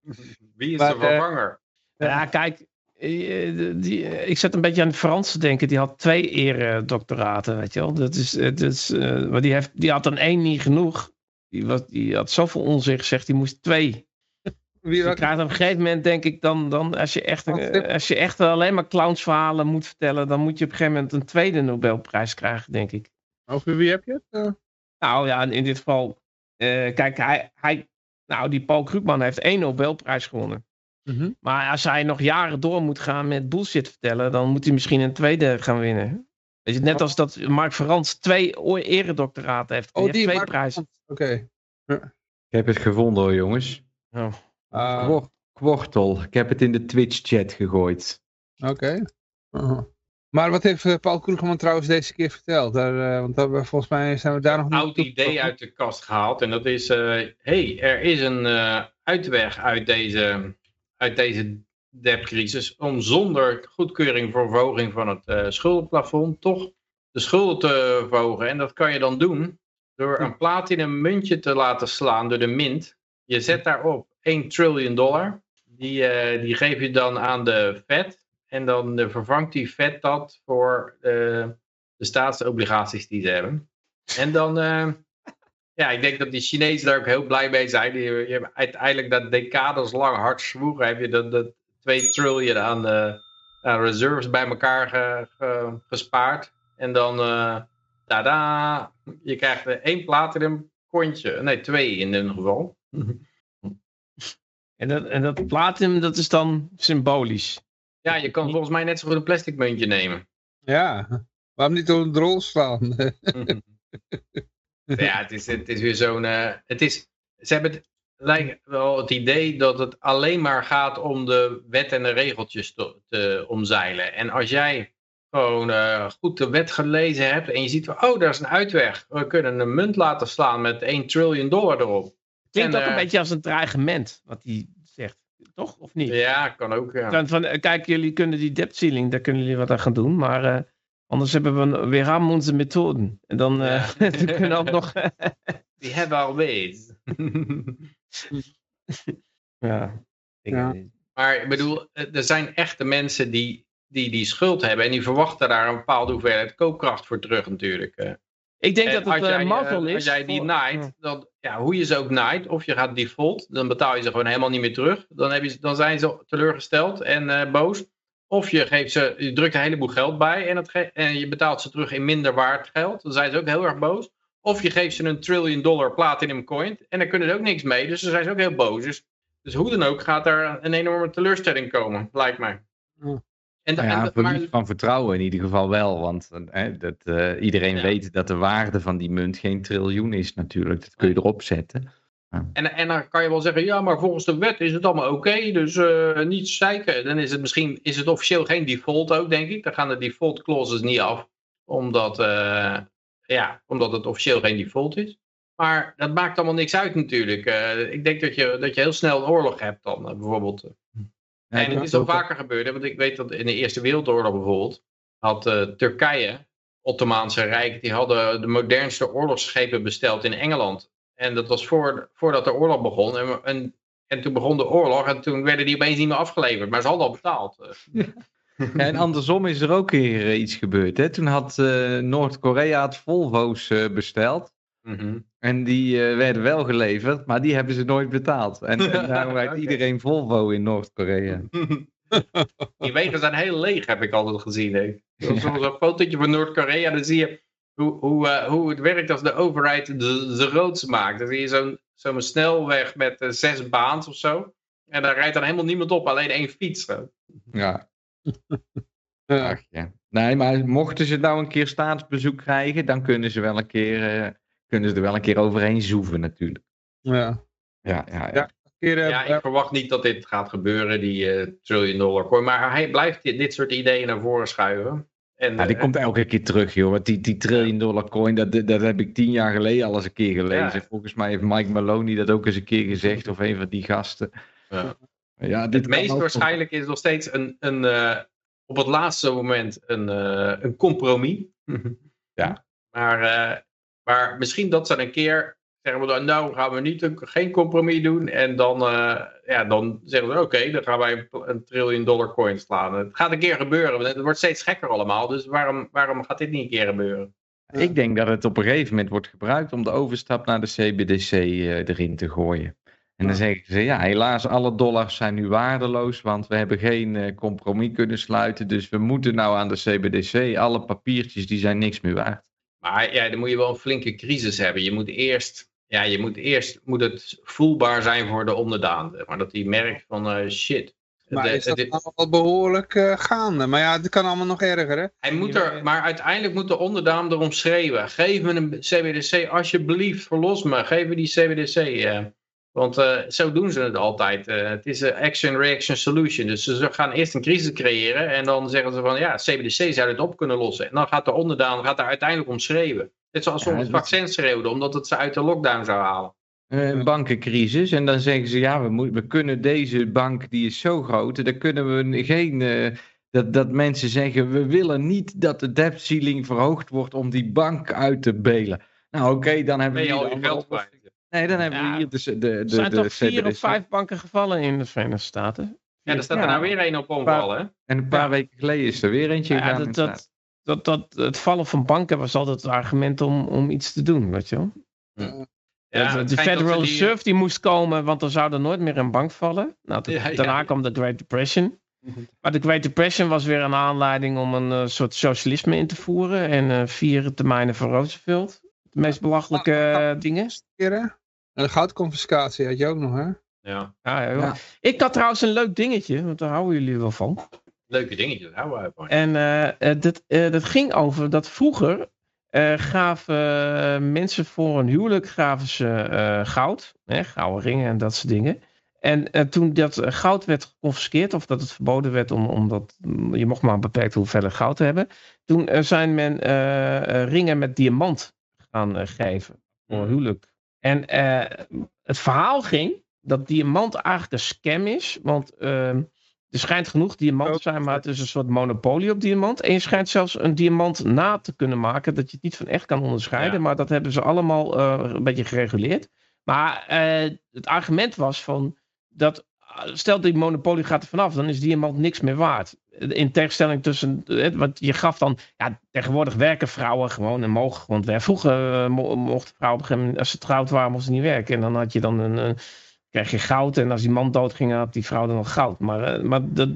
Wie is Maar, de vervanger? Ja, kijk, eh, die, die- ik zet een beetje aan de Frans te denken. Die had twee eredoctoraten, weet je wel. Dat is, het is, eh, maar die, heeft, die had dan één niet genoeg. Die, was, die had zoveel onzin gezegd, die moest twee. Wie, Je welke- krijgt op een gegeven moment, denk ik, dan, dan als, je echt, eh, als je echt alleen maar clownsverhalen moet vertellen, dan moet je op een gegeven moment een tweede Nobelprijs krijgen, denk ik. over wie heb je het? Eh, Nou ja, in dit geval, eh, kijk, hij, hij, nou, die Paul Krugman heeft één Nobelprijs gewonnen. Mhm. Maar als hij nog jaren door moet gaan met bullshit vertellen, dan moet hij misschien een tweede gaan winnen. Weet je, net als dat Mark Verans twee eredoctoraten heeft. Die Oh, heeft die twee Mark prijzen. Oké. Ik heb het gevonden hoor, jongens. Oh. Ah, Kwor- Kwortel. Ik heb het in de Twitch-chat gegooid. Oké. Uh-huh. Maar wat heeft eh, Paul Kroegeman trouwens deze keer verteld? Daar, eh, want daar, volgens mij zijn we daar nog niet oud idee uit de kast gehaald. En dat is, hé, hey, er is een eh, uitweg uit deze, uit deze debtcrisis om zonder goedkeuring voor verhoging van het eh, schuldenplafond toch de schulden te verhogen. En dat kan je dan doen door een platinum muntje te laten slaan door de mint. Je zet daarop 1 triljoen dollar. Die, eh, die geef je dan aan de Fed. En dan eh, vervangt die Fed dat voor de staatsobligaties die ze hebben. En dan, ja, ik denk dat die Chinezen daar ook heel blij mee zijn. Die, je hebt uiteindelijk dat decades lang hard zwoegen, heb je dat, dat 2 triljoen aan, eh, aan reserves bij elkaar ge- ge- gespaard. En dan, eh tada, je krijgt één platinum kontje. Nee, twee in ieder geval. En, dat, en dat platinum, dat is dan symbolisch. Ja, je kan volgens mij net zo goed een plastic muntje nemen. Ja, waarom niet door een drol slaan? ja, het is, het is weer zo'n. eh, het is, ze hebben het lijkt wel het idee dat het alleen maar gaat om de wet en de regeltjes te, te omzeilen. En als jij gewoon eh, goed de wet gelezen hebt en je ziet van, oh, daar is een uitweg. We kunnen een munt laten slaan met 1 triljoen dollar erop. Klinkt En, ook een eh, beetje als een dreigement, wat hij zegt. Toch? Of niet? Ja, kan ook. Ja. Van, van, kijk, jullie kunnen die debt ceiling, daar kunnen jullie wat aan gaan doen. Maar anders hebben we, een- we hebben onze methoden. En dan, eh kunnen we ook nog... We have our ways. ja. Maar ik bedoel, eh, er zijn echte mensen die, die die schuld hebben en die verwachten daar een bepaalde hoeveelheid koopkracht voor terug natuurlijk. eh. Ik denk En dat het een eh, mazzel is. Als jij die voor- naait, dan, ja, hoe je ze ook naait, of je gaat default, dan betaal je ze gewoon helemaal niet meer terug. Dan, heb je, ze- dan zijn ze teleurgesteld en eh, boos. Of je, geeft ze, je drukt een heleboel geld bij en, het en je betaalt ze terug in minder waard geld. Dan zijn ze ook heel erg boos. Of je geeft ze een trillion dollar platinum coin en dan kunnen ze ook niks mee. Dus dan zijn ze ook heel boos. Dus, dus hoe dan ook gaat er een enorme teleurstelling komen, lijkt mij. Ja. En, Nou ja, en- een maar- verlies van vertrouwen in ieder geval wel. Want eh, dat, eh, iedereen Ja. weet dat de waarde van die munt geen triljoen is natuurlijk. Dat kun je erop zetten. En, en dan kan je wel zeggen, ja, maar volgens de wet is het allemaal oké, dus eh, niet zeiken. Dan is het misschien, is het officieel geen default ook, denk ik. Dan gaan de default clauses niet af, omdat, eh, ja, omdat het officieel geen default is. Maar dat maakt allemaal niks uit natuurlijk. Eh, ik denk dat je, dat je heel snel een oorlog hebt dan, bijvoorbeeld. Ja, en het is al vaker gebeurd, hè, want ik weet dat in de Eerste Wereldoorlog bijvoorbeeld, had Turkije, Ottomaanse Rijk, die hadden de modernste oorlogsschepen besteld in Engeland. En dat was voor, voordat de oorlog begon. En, en, en toen begon de oorlog en toen werden die opeens niet meer afgeleverd. Maar ze hadden al betaald. Eh, Ja, en andersom is er ook weer eh, iets gebeurd. Hè? Toen had eh, Noord-Korea het Volvo's besteld. mhm. En die werden wel geleverd, maar die hebben ze nooit betaald. En, en daarom rijdt iedereen Volvo in Noord-Korea. Die wegen zijn heel leeg, heb ik altijd gezien. Hè. Zo'n zo'n fotootje van Noord-Korea, dan zie je hoe, hoe, eh, hoe het werkt als de overheid de, de roads maakt. Dan zie je zo'n zo'n snelweg met eh, zes baans of zo. En daar rijdt dan helemaal niemand op, alleen één fiets. Zo. Ja, ach ja. Nee, maar mochten ze nou een keer staatsbezoek krijgen, dan kunnen ze wel een keer, eh, kunnen ze er wel een keer overheen zoeven natuurlijk. Ja. Ja, ja, ja. Ja. Keer, eh, Ja, ik verwacht niet dat dit gaat gebeuren, die eh trillion dollar coin. Maar hij blijft dit, dit soort ideeën naar voren schuiven. En, Ja, die eh, komt elke keer terug, joh. Want die, die trillion dollar coin, dat, dat heb ik tien jaar geleden al eens een keer gelezen. Ja. Volgens mij heeft Mike Maloney dat ook eens een keer gezegd, of een van die gasten. Ja. Ja, dit het meest ook- waarschijnlijk is nog steeds een, een, eh, op het laatste moment een, eh, een compromis. Ja. Maar, eh, maar misschien dat ze een keer zeggen we dan, nou gaan we niet een, geen compromis doen. En dan, eh, ja, dan zeggen ze, oké, dan gaan wij een, een trillion dollar coin slaan. Het gaat een keer gebeuren, het wordt steeds gekker allemaal. Dus waarom, waarom gaat dit niet een keer gebeuren? Ik denk dat het op een gegeven moment wordt gebruikt om de overstap naar de CBDC eh, erin te gooien. En dan zeggen ze, ja, helaas, alle dollars zijn nu waardeloos, want we hebben geen eh, compromis kunnen sluiten. Dus we moeten nou aan de CBDC, alle papiertjes, die zijn niks meer waard. Maar ja, dan moet je wel een flinke crisis hebben. Je moet eerst, ja, je moet eerst moet het voelbaar zijn voor de onderdaan. Maar dat die merkt van eh, shit. Maar De- is dat de- al behoorlijk eh, gaande? Maar ja, het kan allemaal nog erger, hè? hij moet er, maar uiteindelijk moet de onderdaan erom schreeuwen. Geef me een CBDC, alsjeblieft, verlos me. Geef me die CBDC. eh. Want eh, zo doen ze het altijd. eh. het is een action-reaction solution. Dus ze gaan eerst een crisis creëren. En dan zeggen ze van, ja, CBDC zou dit op kunnen lossen. En dan gaat de onderdaan gaat daar uiteindelijk om schreeuwen. Net zoals Ja, soms dat- vaccins schreeuwden, omdat het ze uit de lockdown zou halen. Eh, Een bankencrisis. En dan zeggen ze, ja, we, moet, we kunnen deze bank, die is zo groot, daar kunnen we geen... eh, dat, dat mensen zeggen, we willen niet dat de debt ceiling verhoogd wordt om die bank uit te belen. Nou oké, dan hebben Ben we je hier al je geld kwijt. Nee, dan hebben Ja, we hier de, de, de, Er zijn de toch vier of vijf banken gevallen in de Verenigde Staten? Ja, daar staat er nou weer één op omvallen. En een paar Ja. weken geleden is er weer eentje Ja, gegaan. dat, dat, dat, dat, het vallen van banken was altijd het argument om, om iets te doen, weet je wel? Ja, de Federal die- Reserve die moest komen, want er zou er nooit meer een bank vallen. Nou, toen- Ja, ja. daarna kwam de Great Depression. Maar de Great Depression was weer een aanleiding om een eh, soort socialisme in te voeren. En eh, vier termijnen van Roosevelt. De meest belachelijke eh, dingen. En de goudconfiscatie had je ook nog, hè? Ja, Ja, ja, Ja. Ik had trouwens een leuk dingetje, want daar houden jullie wel van. leuke dingetjes, houden we van. En eh, eh, dat, eh, dat ging over dat vroeger eh, gaven mensen voor een huwelijk gaven ze eh, goud, hè, gouden ringen en dat soort dingen. En eh, toen dat goud werd geconfiskeerd, of dat het verboden werd, om, omdat mm, je mocht maar een beperkte hoeveelheid goud hebben, toen zijn men eh, eh, ringen met diamant gaan geven voor Mhm. huwelijk. En eh, het verhaal ging dat diamant eigenlijk een scam is, want ehm, er schijnt genoeg diamanten te zijn, maar het is een soort monopolie op diamant. En je schijnt zelfs een diamant na te kunnen maken, dat je het niet van echt kan onderscheiden. Ja. Maar dat hebben ze allemaal eh, een beetje gereguleerd. Maar eh, het argument was van dat, stel die monopolie gaat er vanaf, dan is diamant niks meer waard. In tegenstelling tussen, want je gaf dan, ja, tegenwoordig werken vrouwen gewoon en mogen gewoon werken. Vroeger eh, mo- mochten vrouwen op een gegeven moment, als ze getrouwd waren, mochten ze niet werken. En dan had je dan een, een kreeg je goud. En als die man doodging, had die vrouw dan nog goud. Maar, eh, maar dat,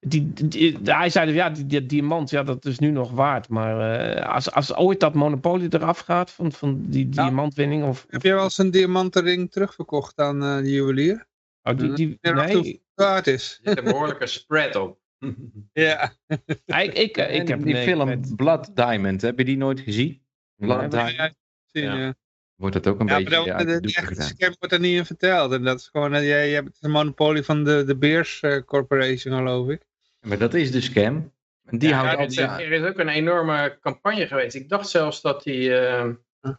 die, die- hij zei, ja, die, die diamant, ja, dat is nu nog waard. Maar eh, als, als ooit dat monopolie eraf gaat van, van die Ja. diamantwinning, of, Heb je wel eens een diamanten ring terugverkocht aan eh, de juwelier? Oh, die, die, nee, hoeveel het waard is. Er zit een behoorlijke spread op. Ja. ik, ik, eh, ik En heb die nee, film ik weet- Blood Diamond, heb je die nooit gezien? Blood Nee, Diamond. Ja, zien, Ja. ja. Wordt dat ook een Ja, maar beetje dan- uit de, echte scam wordt er niet in verteld. En dat is gewoon, eh, jij, je hebt een monopolie van de, de Beers eh, Corporation, geloof ik. Maar dat is de scam. En die Ja, houdt er, al is, die... er is ook een enorme campagne geweest. Ik dacht zelfs dat die,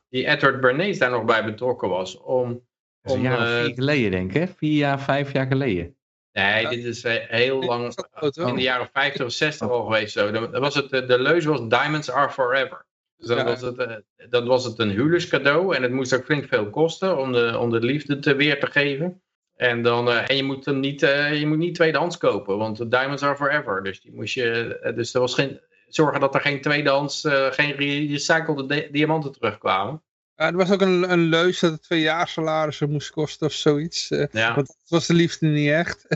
die Edward Bernays daar nog bij betrokken was. Om, Dat is een jaar of eh, vier geleden, denk ik. hè? Vier jaar, vijf jaar geleden. nee, dit is eh, heel lang hoor. in de jaren 50 of 60 al geweest. Zo. Dan was het, eh, de leus was Diamonds are forever. Dus dan Ja. was het, eh, dan was het een huwelijkscadeau. En het moest ook flink veel kosten om de, om de liefde te weer te geven. En, dan, eh, en je moet hem niet, eh, je moet niet tweedehands kopen, want diamonds are forever. Dus, die moest je, eh, dus er was geen, zorgen dat er geen tweedehands, eh, geen recyclede di- diamanten terugkwamen. Ja, er was ook een, een leus dat het twee jaar salarissen moest kosten of zoiets. eh, Ja. Want dat was de liefde niet echt.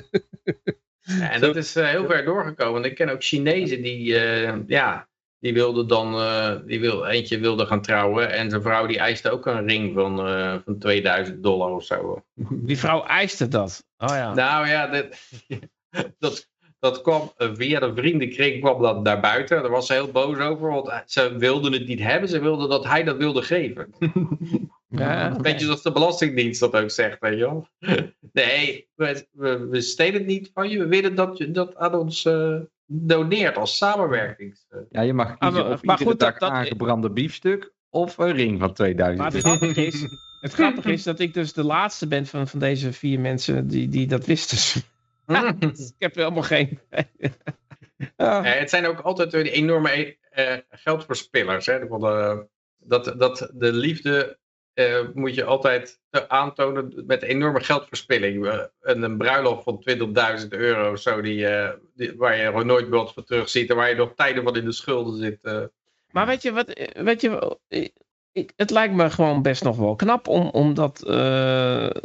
Ja, en dat is eh, heel ver doorgekomen. Want ik ken ook Chinezen die, eh, ja, die wilden dan, eh, die wil, eentje wilde gaan trouwen. En zijn vrouw die eiste ook een ring van, eh, van 2000 dollar of zo. Die vrouw eiste dat. Oh ja. Nou ja, dat, dat, dat kwam eh, via de vriendenkring kwam dat naar buiten. Daar was ze heel boos over, want ze wilden het niet hebben. Ze wilden dat hij dat wilde geven. Ja, Een beetje zoals de Belastingdienst dat ook zegt, weet je wel. Nee, we, we, we stelen het niet van je. We willen dat je dat aan ons eh, doneert als samenwerkings... eh. Ja, je mag Ah, kiezen maar- of maar iedere goed, dat- dag dat- aangebrande biefstuk of een ring van 2000 Maar het euro. grappige is, het grappige is dat ik dus de laatste ben van, van deze vier mensen die, die dat wisten. ik heb helemaal geen... Ah, Eh, het zijn ook altijd die enorme eh, geldverspillers. Hè? Eh, dat, dat de liefde eh, moet je altijd aantonen met enorme geldverspilling. En een bruiloft van 20.000 euro of zo, die, die, waar je er nooit wat van terug ziet. En waar je nog tijden van in de schulden zit. Maar weet je wat, weet je, ik, het lijkt me gewoon best nog wel knap om, om dat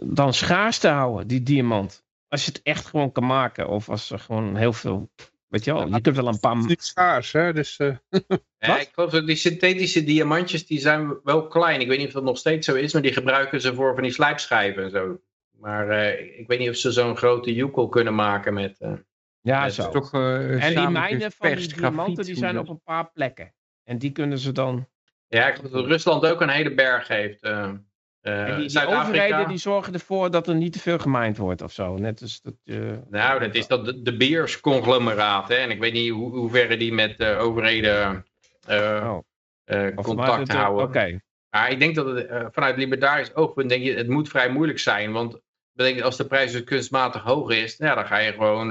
dan schaars te houden, die diamant. Als je het echt gewoon kan maken, of als er gewoon heel veel, weet je wel, je kunt wel een paar... Het is niet schaars, hè. Dus, eh, Ja, ik geloof dat die synthetische diamantjes die zijn wel klein. Ik weet niet of dat nog steeds zo is, maar die gebruiken ze voor van die slijpschijven en zo. Maar eh, ik weet niet of ze zo'n grote joekel kunnen maken met... eh, Ja, Het zo. is Toch, eh, En die mijnen van die diamanten, die zijn op een paar plekken. En die kunnen ze dan... Ja, ik geloof dat Rusland ook een hele berg heeft. En die, overheden die zorgen ervoor dat er niet te veel gemijnd wordt of zo. Net als dat... eh, Nou, dat is dat de, de Beers-conglomeraat. hè. En ik weet niet hoe, hoe ver die met eh, overheden oh, contact het, houden. Oké. Maar ik denk dat het, vanuit libertarisch oogpunt denk je, het moet vrij moeilijk zijn. Want betekent, als de prijs dus kunstmatig hoog is, nou, ja, dan ga je gewoon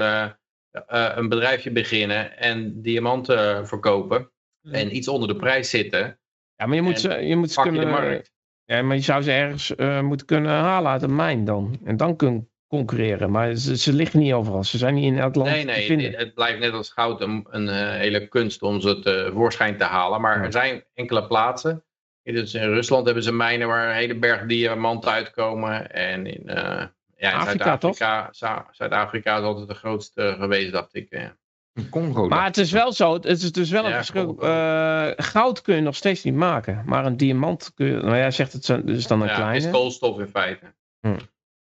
een bedrijfje beginnen en diamanten verkopen. En iets onder de prijs zitten, Ja, maar je moet En ze, je moet ze de kunnen... Ja, maar je zou ze ergens eh, moeten kunnen halen uit een mijn dan. En dan kunnen concurreren. Maar ze, ze liggen niet overal. Ze zijn niet in elk land Nee, te nee, vinden. het, het blijft net als goud een, een eh, hele kunst om ze te voorschijn te halen. Maar Ja. er zijn enkele plaatsen. Dus in Rusland hebben ze mijnen waar een hele berg diamanten uitkomen. En in eh, ja, in Afrika, Zuid-Afrika Zu- Zuid-Afrika is altijd de grootste geweest, dacht ik. eh. Congo. Maar het is wel zo, het is dus wel een Ja, verschil. Eh, goud kun je nog steeds niet maken. Maar een diamant kun je... Nou jij zegt het zo- dus dan een ja, het is kleine. koolstof in feite. Hm.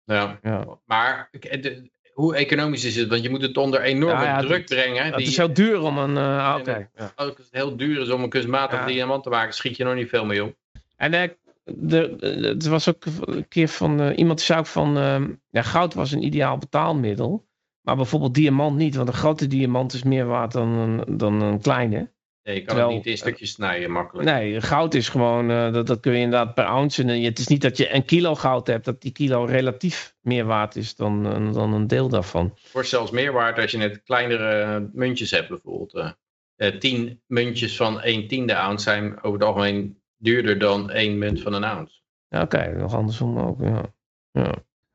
Ja. Ja. Maar de- hoe economisch is het? Want je moet het onder enorme Ja, ja, druk dat- brengen. Het is heel duur om een... eh, ah, Oké. En ja. Ook als het heel duur is om een kunstmatig Ja. diamant te maken, schiet je nog niet veel mee op. En eh, de, de, het was ook een keer van eh, iemand die zei ook van eh, ja, goud was een ideaal betaalmiddel. Maar bijvoorbeeld diamant niet, want een grote diamant is meer waard dan een, dan een kleine. Nee, je kan Terwijl- het niet in stukjes snijden makkelijk. Nee, goud is gewoon, eh, dat, dat kun je inderdaad per ounce. En het is niet dat je een kilo goud hebt, dat die kilo relatief meer waard is dan, een- dan een deel daarvan. Het wordt zelfs meer waard als je net kleinere muntjes hebt bijvoorbeeld. eh. Eh, tien muntjes van 1 tiende ounce zijn over het algemeen duurder dan één munt van een ounce. Ja, oké, nog andersom ook. Ja. Ja.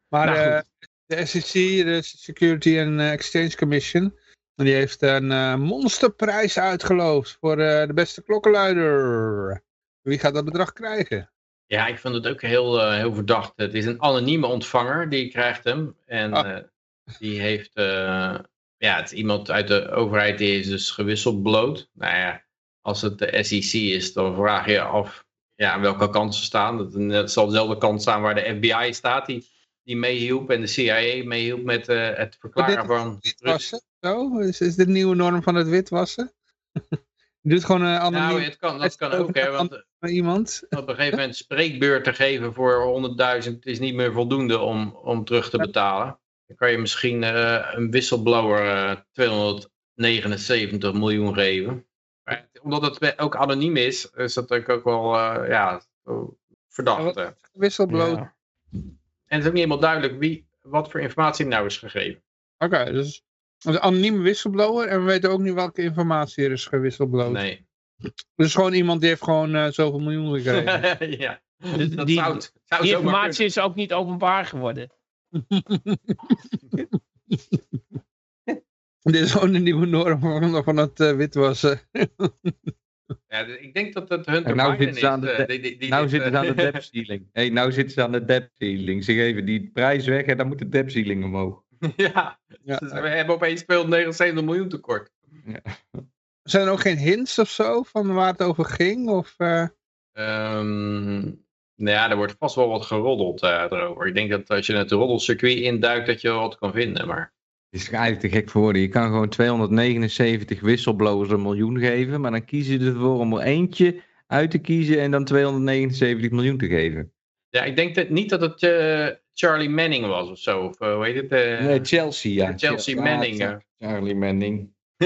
Maar Nou, eh. De SEC, de Security and Exchange Commission, die heeft een eh, monsterprijs uitgeloofd voor eh, de beste klokkenluider. Wie gaat dat bedrag krijgen? Ja, ik vind het ook heel, eh, heel verdacht. Het is een anonieme ontvanger die krijgt hem. En Ah. die heeft, ja, het is iemand uit de overheid die is dus gewisseld bloot. Nou ja, als het de SEC is, dan vraag je je af ja, aan welke kant ze staan. Dat, het zal dezelfde kant staan waar de FBI staat, die, die meehielp. En de CIA meehielp met eh, het verklaren dit- van... Witwassen? Zo? Is, is dit de nieuwe norm van het witwassen? Je doet gewoon een anoniem Nou, het kan, dat kan ook, hè, want iemand. op een gegeven moment spreekbeurt te geven voor 100.000 is niet meer voldoende om, om terug te betalen. Dan kan je misschien eh, een whistleblower eh 279 miljoen geven. Maar omdat het ook anoniem is, is dat ook wel eh, ja, verdacht. eh. Ja. En het is ook niet helemaal duidelijk wie, wat voor informatie nou is gegeven. Oké, dus een anonieme whistleblower. En we weten ook niet welke informatie er is gewisselsbloot. Nee. Dus gewoon iemand die heeft gewoon eh, zoveel miljoen gekregen. ja, Die- dat die- zou, het- zou Die informatie is ook niet openbaar geworden. Dit is gewoon een nieuwe norm van, van het eh, witwassen. Ja, ik denk dat het Hunter En nou Biden zitten ze aan is, de eh, de- die- die- die Nou dit, zitten ze eh, aan de debt ceiling. hey, nou zitten ze aan de debt ceiling. Ze geven die prijs weg en dan moet de debt ceiling omhoog. ja, Ja. dus we hebben opeens 279 miljoen tekort. Zijn er ook geen hints of zo van waar het over ging? Of, eh, Ehm, nou ja, er wordt vast wel wat geroddeld eh, erover. Ik denk dat als je het roddelcircuit induikt, dat je wel wat kan vinden. Maar is eigenlijk te gek voor woorden. Je kan gewoon 279 whistleblowers een miljoen geven, maar dan kiezen ze ervoor om er eentje uit te kiezen en dan 279 miljoen te geven. ja, ik denk dat, niet dat het eh, Charlie Manning was of zo. Of eh, hoe heet het? eh, Nee, Chelsea, ja. Chelsea Manning. Ja. Charlie Manning.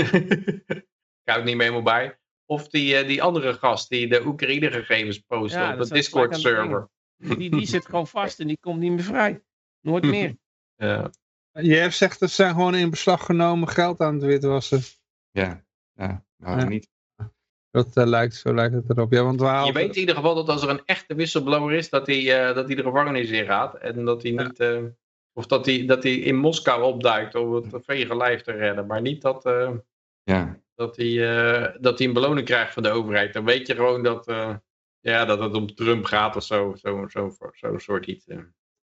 Ik hou het niet meer helemaal bij. Of die, eh, die andere gast die de Oekraïne gegevens post Ja, op dat de is gelijk Discord aan het server. Die, die zit gewoon vast en die komt niet meer vrij. Nooit meer. Ja. Je hebt zegt dat ze zijn gewoon in beslag genomen geld aan het witwassen. Ja, ja. Nou, Ja. niet. Dat eh, lijkt, zo lijkt het erop. Ja, want Je weet in ieder geval dat als er een echte whistleblower is, dat hij, eh, dat hij de gevangenis in gaat. En dat hij Ja. niet. eh, of dat hij, dat hij in Moskou opduikt om het vege lijf te redden. Maar niet dat, eh, Ja. dat, hij, eh, dat hij een beloning krijgt van de overheid. Dan weet je gewoon dat, eh, ja, dat het om Trump gaat of zo. Zo'n zo, zo, zo'n soort iets.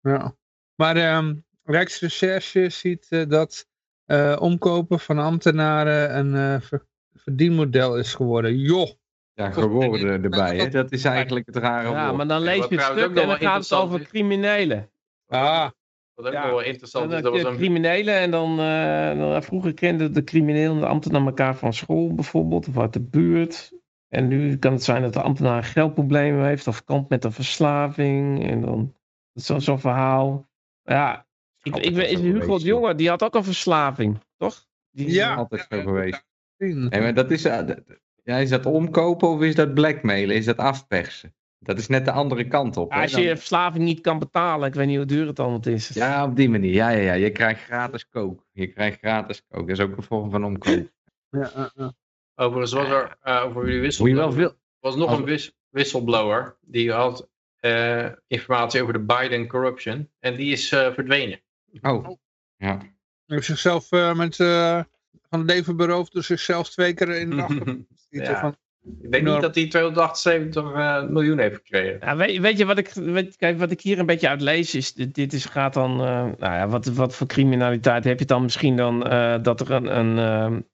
Ja. Maar ehm Rijksrecherche ziet eh, dat eh, omkopen van ambtenaren een eh, ver- verdienmodel is geworden. Joh! Ja, geworden erbij. Hè? Dat is eigenlijk het rare Ja, maar dan lees je het stuk en dan gaat het over criminelen. Ah, Wat ook Ja. wel interessant Dan, is, dat was een... criminelen en dan, eh, dan vroeger kenden de criminelen de ambtenaren elkaar van school bijvoorbeeld of uit de buurt. En nu kan het zijn dat de ambtenaar geldproblemen heeft of kampt met een verslaving en dan zo'n zo'n verhaal. Ja, ik, ik weet, zo Hugo de Jonge, die had ook een verslaving, toch? Die, Ja. altijd zo geweest. Nee, maar dat is, eh, dat- ja, is dat omkopen of is dat blackmailen? Is dat afpersen? Dat is net de andere kant op. Als je Dan- je verslaving niet kan betalen, ik weet niet hoe duur het allemaal is. Ja, op die manier. Ja, ja, ja. Je krijgt gratis coke. Je krijgt gratis coke. Dat is ook een vorm van omkopen. Ja, ja, ja. Overigens was er eh, over jullie Moet je wel was nog Als- een whis- whistleblower. Die had eh, informatie over de Biden corruption. En die is verdwenen. Oh. Ja. Hij heeft zichzelf eh, met, eh, van het leven beroofd door zichzelf twee keer in de nacht. Ja. Van, Ik denk niet dat hij 278 eh, miljoen heeft gekregen. Ja, weet, weet je wat ik, weet, kijk, wat ik hier een beetje uit lees is, dit, dit is, gaat dan, eh, nou ja, wat, wat voor criminaliteit heb je dan misschien dan eh, dat er een, een,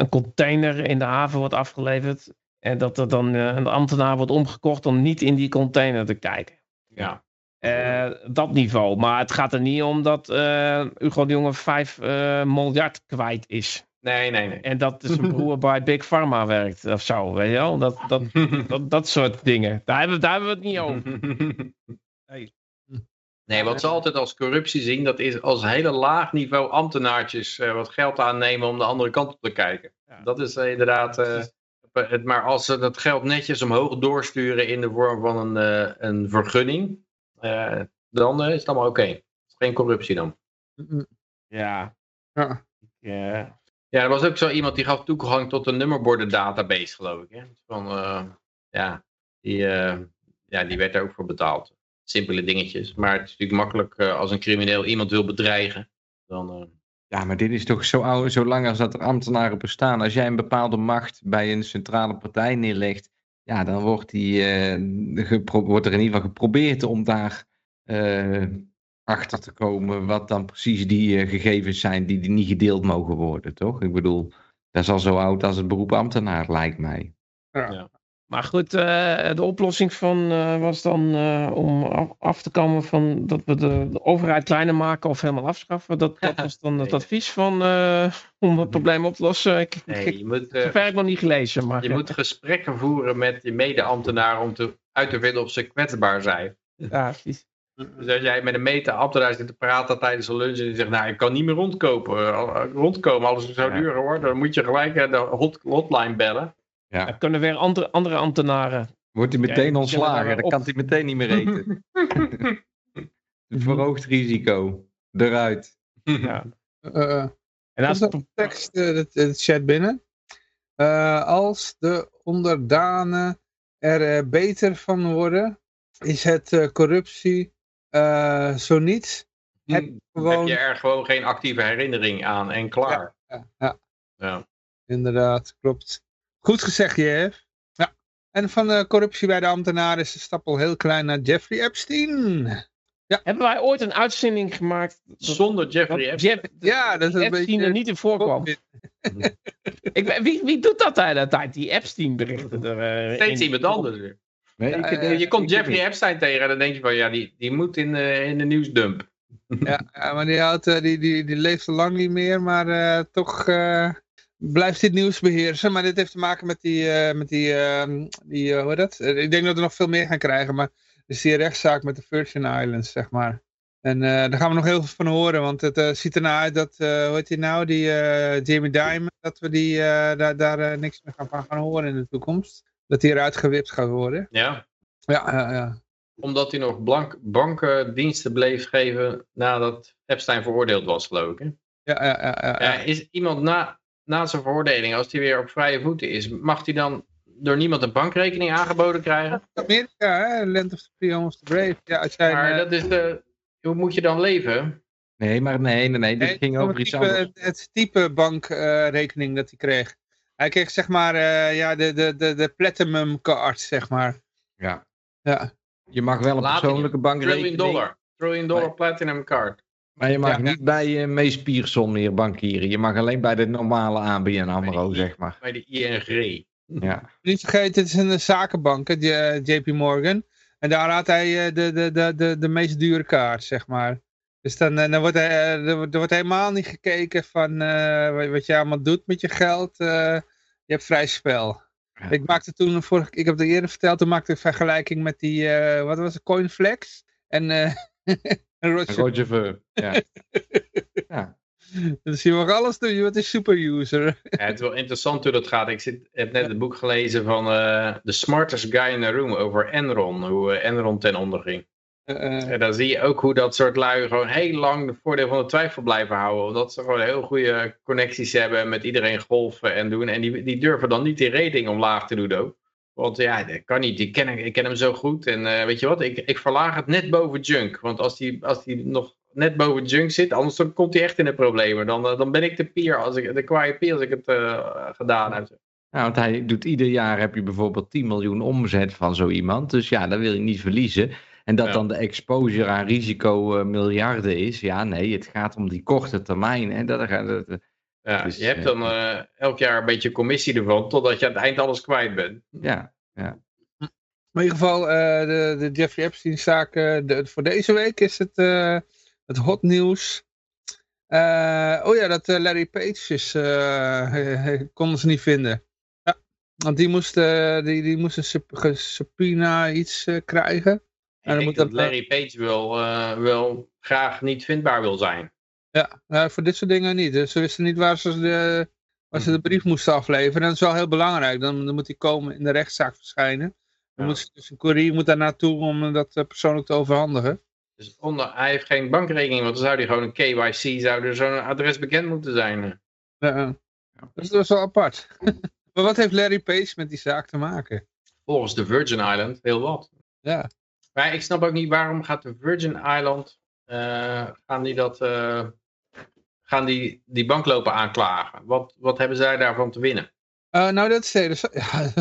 een container in de haven wordt afgeleverd en dat er dan eh, een ambtenaar wordt omgekocht om niet in die container te kijken. Ja. Eh, dat niveau. Maar het gaat er niet om dat eh, Hugo de Jonge 5 eh, miljard kwijt is. Nee, nee, nee. En dat zijn broer bij Big Pharma werkt of zo. Weet je wel? Dat, dat, dat, dat soort dingen. Daar hebben, we- daar hebben we het niet over. Nee. Nee, wat ze altijd als corruptie zien, dat is als hele laag niveau ambtenaartjes eh, wat geld aannemen om de andere kant op te kijken. Ja. Dat is inderdaad, eh, het, maar als ze dat geld netjes omhoog doorsturen in de vorm van een, eh, een vergunning, eh, dan eh, is het allemaal oké. Het is Geen corruptie dan. Ja. Ja. Ja. Ja, er was ook zo iemand die gaf toegang tot een nummerborden database, geloof ik. Hè? Van, eh, ja, die, eh, ja, die werd er ook voor betaald. Simpele dingetjes. Maar het is natuurlijk makkelijk eh, als een crimineel iemand wil bedreigen. Dan, eh, Ja, maar dit is toch zo oud, zo lang als dat er ambtenaren bestaan. Als jij een bepaalde macht bij een centrale partij neerlegt, ja, dan wordt, die, eh, wordt er in ieder geval geprobeerd om daar eh, achter te komen wat dan precies die eh, gegevens zijn die, die niet gedeeld mogen worden, toch? Ik bedoel, dat is al zo oud als het beroep ambtenaar, lijkt mij. Maar goed, eh, de oplossing van eh, was dan eh, om af, te komen van dat we de, de overheid kleiner maken of helemaal afschaffen. Dat, dat was dan het advies van om het probleem op te lossen. Ik, nee, je moet, heb ik nog niet gelezen. Maar, je moet gesprekken voeren met je mede-ambtenaar om te, uit te vinden of ze kwetsbaar zijn. ja, precies. Dus als jij met een mede-ambtenaar zit te praten tijdens een lunch en die zegt, nou, ik kan niet meer rondkopen, rondkomen, alles zou Ja. duur worden, dan moet je gelijk de hot, hotline bellen. Er kunnen weer andere, andere ambtenaren. Wordt hij Ja, meteen ontslagen, dan kan hij meteen niet meer eten. Verhoogd risico. Eruit. Ja. Eh, eh, En als er tekst de, de chat binnen. Eh, als de onderdanen er beter van worden, is het eh, corruptie eh, zo niet. Het Heb gewoon, je er gewoon geen actieve herinnering aan en klaar. ja, ja, Ja. inderdaad, klopt. Goed gezegd, Jeff. Ja. En van de corruptie bij de ambtenaren is de stap al heel klein naar Jeffrey Epstein. hebben wij ooit een uitzending gemaakt Zonder Jeffrey Epstein. Jeff, Ja, dat is een Epstein beetje- er niet in voorkwam? Ik, wie, wie doet dat de hele tijd? Die Epstein berichten er. eh, Steeds in- iemand anders weer. Nee, Ja, je komt ik- Jeffrey Epstein tegen en dan denk je van, ja, die, die moet in, de in de nieuwsdump. Ja, ja, maar die, houdt, eh, die, die, die leeft al lang niet meer, maar eh, toch eh, blijft dit nieuws beheersen. Maar dit heeft te maken met die, eh, met die, ehm, die eh, hoe heet dat? Eh, ik denk dat we nog veel meer gaan krijgen, maar is die rechtszaak met de Virgin Islands, zeg maar. En daar gaan we nog heel veel van horen, want het ziet ernaar uit dat, hoe heet die nou, die Jamie Dimon, dat we die, daar, daar niks meer gaan, van gaan horen in de toekomst. Dat die eruit gewipt gaat worden. Ja. Ja, ja, ja. Omdat hij nog blank, bankendiensten bleef geven nadat Epstein veroordeeld was, geloof ik. Hè? Ja, ja, ja, ja, Ja, is iemand na, na zijn veroordeling, als hij weer op vrije voeten is, mag hij dan door niemand een bankrekening aangeboden krijgen? Amerika, hè? Land of the Free, Home of the Brave. Ja, als jij, Maar eh, dat is de, hoe moet je dan leven? Nee, maar nee, nee, nee. Dit Nee, ging het over iets type, anders. Het, het type bankrekening dat hij kreeg. Hij kreeg zeg maar eh, ja, de, de, de, de platinum card, zeg maar. Ja. Ja, Je mag wel een Laat persoonlijke Trillion bankrekening. dollar. Trillion dollar platinum card. Maar je mag Ja. niet bij uh, Mees Pierson meer bankieren. Je mag alleen bij de normale ABN AMRO, zeg maar. Bij de ING. Ja. niet vergeten, het is een zakenbank, hè, J- eh, JP Morgan. En daar had hij eh, de, de, de, de, de meest dure kaart, zeg maar. Dus dan, eh, dan wordt, hij, eh, er, wordt, er wordt helemaal niet gekeken van eh, wat, je allemaal doet met je geld. eh, je hebt vrij spel. Ja. Ik maakte toen, een vorige, ik heb het eerder verteld, toen maakte ik een vergelijking met die, eh, wat was het, Coinflex. En, eh en Roger. Roger Ver. Ja. ja. Dus je mag alles doen, je bent een superuser. Ja, het is wel interessant hoe dat gaat. Ik zit, heb net het boek gelezen van eh The Smartest Guy in the Room over Enron. Hoe eh, Enron ten onder ging. Eh, eh, En dan zie je ook hoe dat soort lui gewoon heel lang de voordeel van de twijfel blijven houden. Omdat ze gewoon heel goede connecties hebben met iedereen golfen en doen. En die, die durven dan niet die rating omlaag te doen ook. Want ja, dat kan niet. Ik ken, hem- ik ken hem zo goed. En eh, weet je wat, ik, ik verlaag het net boven junk. Want als die, als die nog net boven junk zit, anders dan komt hij echt in de problemen. Dan, eh, dan ben ik de pier, als ik, de kwaaie pier als ik het eh, gedaan heb. Ja, want hij doet ieder jaar heb je bijvoorbeeld 10 miljoen omzet van zo iemand. Dus ja, dat wil je niet verliezen. En dat Ja. dan de exposure aan risico miljarden is. Ja, nee, het gaat om die korte termijn. En dat, dat, dat- Ja, Dus, je hebt eh, dan eh, elk jaar een beetje commissie ervan, totdat je aan het eind alles kwijt bent. ja. Maar in ieder geval, eh, de, de Jeffrey Epstein-zaak, eh, de- voor deze week is het, eh, het hot nieuws. Eh, oh ja, dat eh, Larry Page is, eh, konden ze niet vinden. Ja, want die moest, eh, die, die moest een sub- ge- subpoena iets eh, krijgen. Ik dan denk moet dat dat, Larry Page wel, eh, wel graag niet vindbaar wil zijn. Ja, eh, voor dit soort dingen niet. Dus ze wisten niet waar ze de, waar ze de brief moesten afleveren. En dat is wel heel belangrijk. Dan, dan moet hij komen in de rechtszaak verschijnen. Dan Ja. moet ze- dus een courier moet daar naartoe om dat eh, persoonlijk te overhandigen. Dus onder, hij heeft geen bankrekening, want dan zou hij gewoon een KYC, zou er zo'n adres bekend moeten zijn. Ja, dus dat is wel apart. maar wat heeft Larry Page met die zaak te maken? Volgens de Virgin Island heel wat. Ja, Maar ik snap ook niet waarom gaat de Virgin Island, eh, gaan die dat, eh, gaan die, die bank lopen aanklagen? Wat, wat hebben zij daarvan te winnen? Eh, nou dat is. Ja,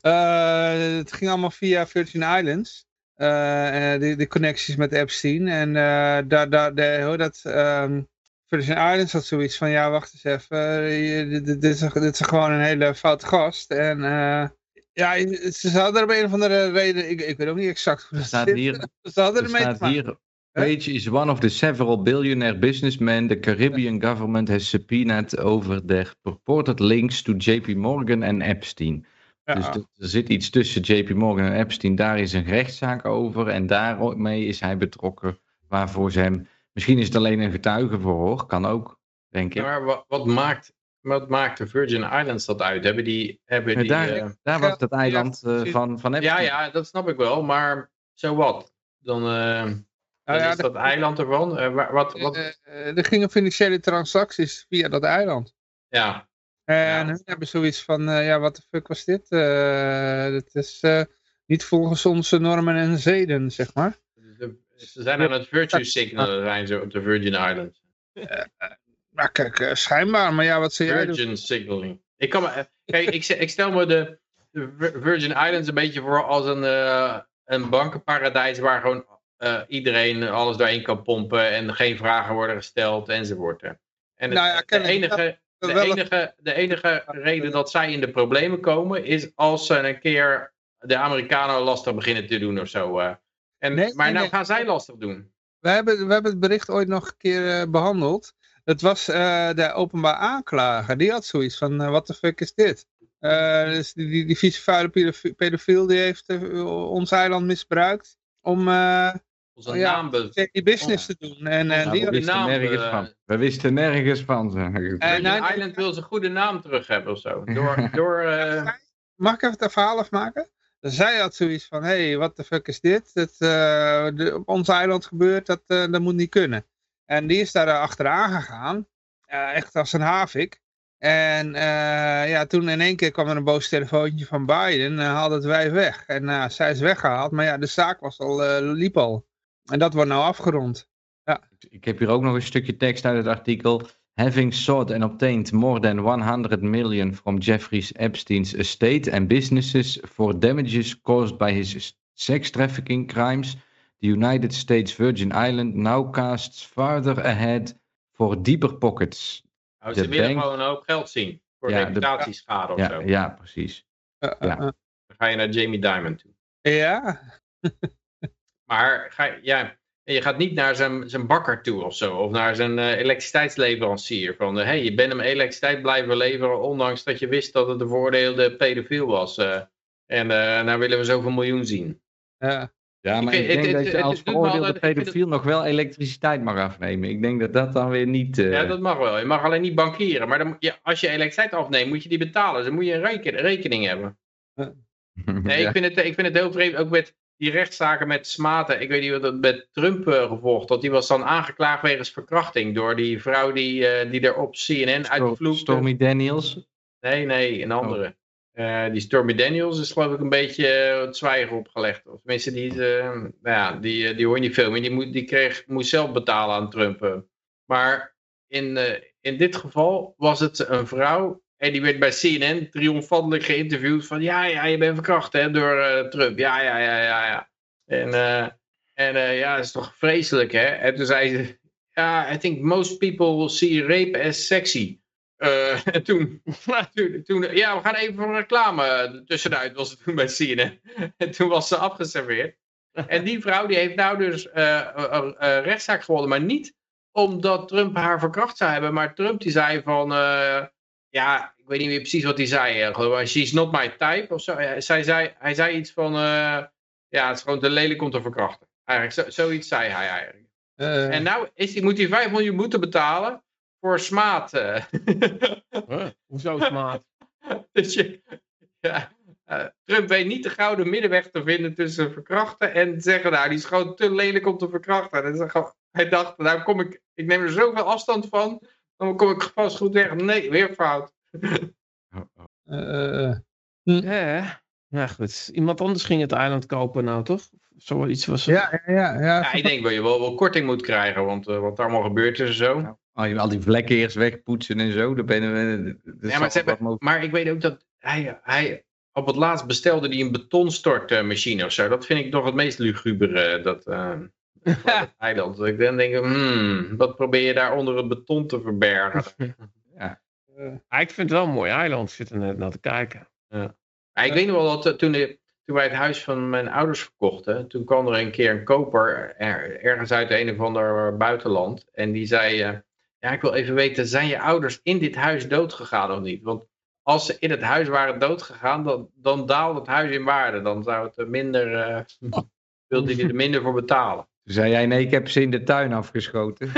Eh, het ging allemaal via Virgin Islands. Eh, eh, de, de connecties met Epstein. En eh, daar, daar, de, hoe dat... ehm, Virgin Islands had zoiets van, ja, wacht eens even. dit, is, dit is gewoon een hele foute gast. En eh, ja, ze hadden er op een of andere reden... Ik, ik weet ook niet exact hoe dat staat zit. hier, Ze hadden er ermee te maken. hier Page is one of the several billionaire businessmen the Caribbean government has subpoenaed over their purported links to JP Morgan en Epstein. Ja. Dus er zit iets tussen JP Morgan en Epstein. Daar is een rechtszaak over en daarmee is hij betrokken. Waarvoor ze hem. Misschien is het alleen een getuige voor hoor. Kan ook, denk ik. Maar wat, wat, maakt, wat maakt de Virgin Islands dat uit? Hebben die... Hebben die daar, eh, daar was dat eiland eh, van, van Epstein. ja, ja, dat snap ik wel, maar zo wat? Dan, eh, dan Nou ja, is dat eiland ervan. Eh, wa- wat, wat, Eh, eh, er gingen financiële transacties via dat eiland. ja, En Ja. hun hebben zoiets van, eh, ja, wat de fuck was dit? Eh dat is eh, niet volgens onze normen en zeden, zeg maar. de- ze zijn aan het virtue signalen zijn ze op de Virgin Islands. Maar kijk, eh, schijnbaar, maar ja, wat zou jij doen? Virgin signaling. Ik, kan me, eh, kijk, ik, ik stel me de, de Vir- Virgin Islands een beetje voor als een, eh, een bankenparadijs waar gewoon eh, iedereen alles doorheen kan pompen en geen vragen worden gesteld enzovoort. En het- Nou ja, de, enige, de, enige, de enige reden dat zij in de problemen komen is als ze een keer de Amerikanen lastig beginnen te doen of zo. eh. En, Nee, maar nee, nou nee. gaan zij lastig doen. We hebben, we hebben het bericht ooit nog een keer eh, behandeld. Het was de openbaar aanklager. Die had zoiets van, wat de fuck is dit? Dus die, die, die vieze vuile pedofi- pedofiel die heeft ons eiland misbruikt om Onze Oh ja, naam shady business te doen. En, en Ja, die we, wisten naam, nergens eh, van. we wisten nergens van. zeg. En- Virgin nou, Island wil zijn goede naam terug hebben of zo. Door, door, eh, Mag ik even het verhaal afmaken? Zij had zoiets van, hé, hey, wat de fuck is dit? Dat, eh, de, op ons eiland gebeurt, dat, eh, dat moet niet kunnen. En die is daar eh, achteraan gegaan, eh, echt als een havik. En eh, ja, toen in één keer kwam er een boos telefoontje van Biden en haalde het wij weg. En eh, zij is weggehaald, maar ja, de zaak was al, eh, liep al. En dat wordt nou afgerond. Ik heb hier ook nog een stukje tekst uit het artikel. Having sought and obtained more than 100 million from Jeffrey Epstein's estate and businesses for damages caused by his sex trafficking crimes, the United States Virgin Island now casts further ahead for deeper pockets. nou, ze willen bank- gewoon een hoop geld zien. Voor Ja, de- reputatieschade of Ja, zo. ja, precies. Eh, eh, Ja. eh. Dan ga je naar Jamie Dimon toe. ja, Maar ga, je- ja, je gaat niet naar zijn, zijn bakker toe of zo. Of naar zijn eh, elektriciteitsleverancier. Van, hé, hey, je bent hem elektriciteit blijven leveren... ondanks dat je wist dat het een veroordeelde pedofiel was. eh. en eh nou willen we zoveel miljoen zien. ja. Ja, maar Ik denk het- dat het- je het als veroordeelde pedofiel nog wel elektriciteit mag afnemen. Ik denk dat dat dan weer niet... eh, Ja, dat mag wel. Je mag alleen niet bankieren. Maar dan, moet je, als je elektriciteit afneemt, moet je die betalen. Dus dan moet je een reken- rekening hebben. Nee, ja. ik, vind het, ik vind het heel vreemd. Ook met die rechtszaken met Smaten. Ik weet niet wat dat met Trump eh, gevolgd. Dat die was dan aangeklaagd wegens verkrachting. Door die vrouw die, eh, die er op CNN uitvloekte. Stormy Daniels. Nee, nee, een andere. Eh, die Stormy Daniels is geloof ik een beetje het zwijgen opgelegd. Of tenminste, die, nou ja, die, die hoor je niet veel meer. Die, moet, die kreeg, moest zelf betalen aan Trump. Maar in, in dit geval was het een vrouw. En die werd bij CNN triomfantelijk geïnterviewd. Van ja, ja, je bent verkracht hè, door eh, Trump. Ja, ja, ja, ja, ja. En, eh, en eh, ja, dat is toch vreselijk hè. En toen zei ze. Ja, I think most people see rape as sexy. En toen, toen, ja, we gaan even voor een reclame tussenuit, was het toen bij CNN. En toen was ze afgeserveerd. En die vrouw die heeft nou dus rechtszaak gewonnen, maar niet omdat Trump haar verkracht zou hebben, maar Trump die zei van, ja, ik weet niet meer precies wat hij zei, eh, geloof ik, she's not my type of zo. Zij zei, hij zei iets van, eh, ja, het is gewoon te lelijk om te verkrachten. Eigenlijk, zo, zoiets zei hij eigenlijk. Eh, En nou is, moet hij 5 miljoen moeten betalen voor smaad. eh. Huh? Hoezo smaad? dus je, ja, eh, Trump weet niet de gouden middenweg te vinden tussen verkrachten en zeggen, nou, die is gewoon te lelijk om te verkrachten. Dat is gewoon- hij dacht, nou kom ik, ik neem er zoveel afstand van, dan kom ik vast goed weg. Nee, weer fout. eh, eh, Ja, ja, goed. Iemand anders ging het eiland kopen nou, toch? Zoiets was het. ja, ja, ja. ja. Ja, ik denk dat je wel, wel korting moet krijgen, want eh, wat er allemaal gebeurd is en zo. Al die, al die vlekken eerst wegpoetsen en zo. Ben je, Ja, maar, hebben, maar ik weet ook dat hij, hij op het laatst bestelde hij een betonstortmachine of zo. Dat vind ik nog het meest lugubere, dat, eiland. Dat ik dan denk, hmm, wat probeer je daar onder het beton te verbergen? Ah, ik vind het wel een mooi eiland. Ik zit er net naar te kijken. Ja, ik weet nog wel dat eh, toen, de- toen wij het huis van mijn ouders verkochten, toen kwam er een keer een koper er- ergens uit een of ander buitenland. En die zei, eh, ja ik wil even weten, zijn je ouders in dit huis doodgegaan of niet? Want als ze in het huis waren doodgegaan, dan, dan daalde het huis in waarde. Dan zou het er minder, eh wilde hij er minder voor betalen. Toen zei jij, nee, ik heb ze in de tuin afgeschoten.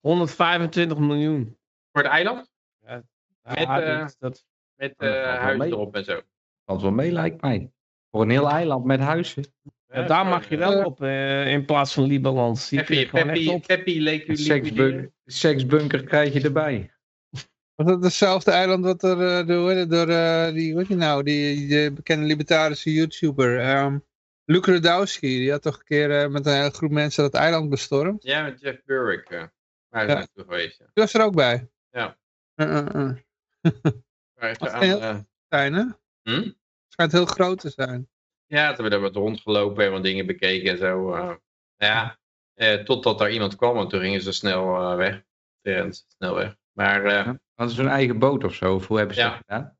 125 miljoen. Voor het eiland? Ja, Met, dat- eh, dat, Met Oh, dat eh mee. erop en zo. Valt wel mee, lijkt mij. Voor een heel eiland met huizen. ja, daar mag je wel op eh, in plaats van je Peppy, op. Leek u seksbunker krijg je erbij. Was dat hetzelfde eiland wat er door, door eh, die, wat je nou, die, die bekende libertarische YouTuber, ehm Luke Rudowski, die had toch een keer eh, met een hele groep mensen dat eiland bestormd. Ja, met Jeff Burwick. eh waar is Ja. naartoe geweest. Ja. Die was er ook bij. Ja. Uh, uh, uh. Heel- Zijn, hè? hm? Schijnt heel groot te zijn. Ja, toen hebben we daar wat rondgelopen en wat dingen bekeken en zo. eh. ja, eh, totdat er iemand kwam en toen gingen ze snel eh, weg. Ja, snel weg. Maar eh, ja, Hadden ze een eigen boot of zo? Of hoe hebben ze Ja. dat gedaan?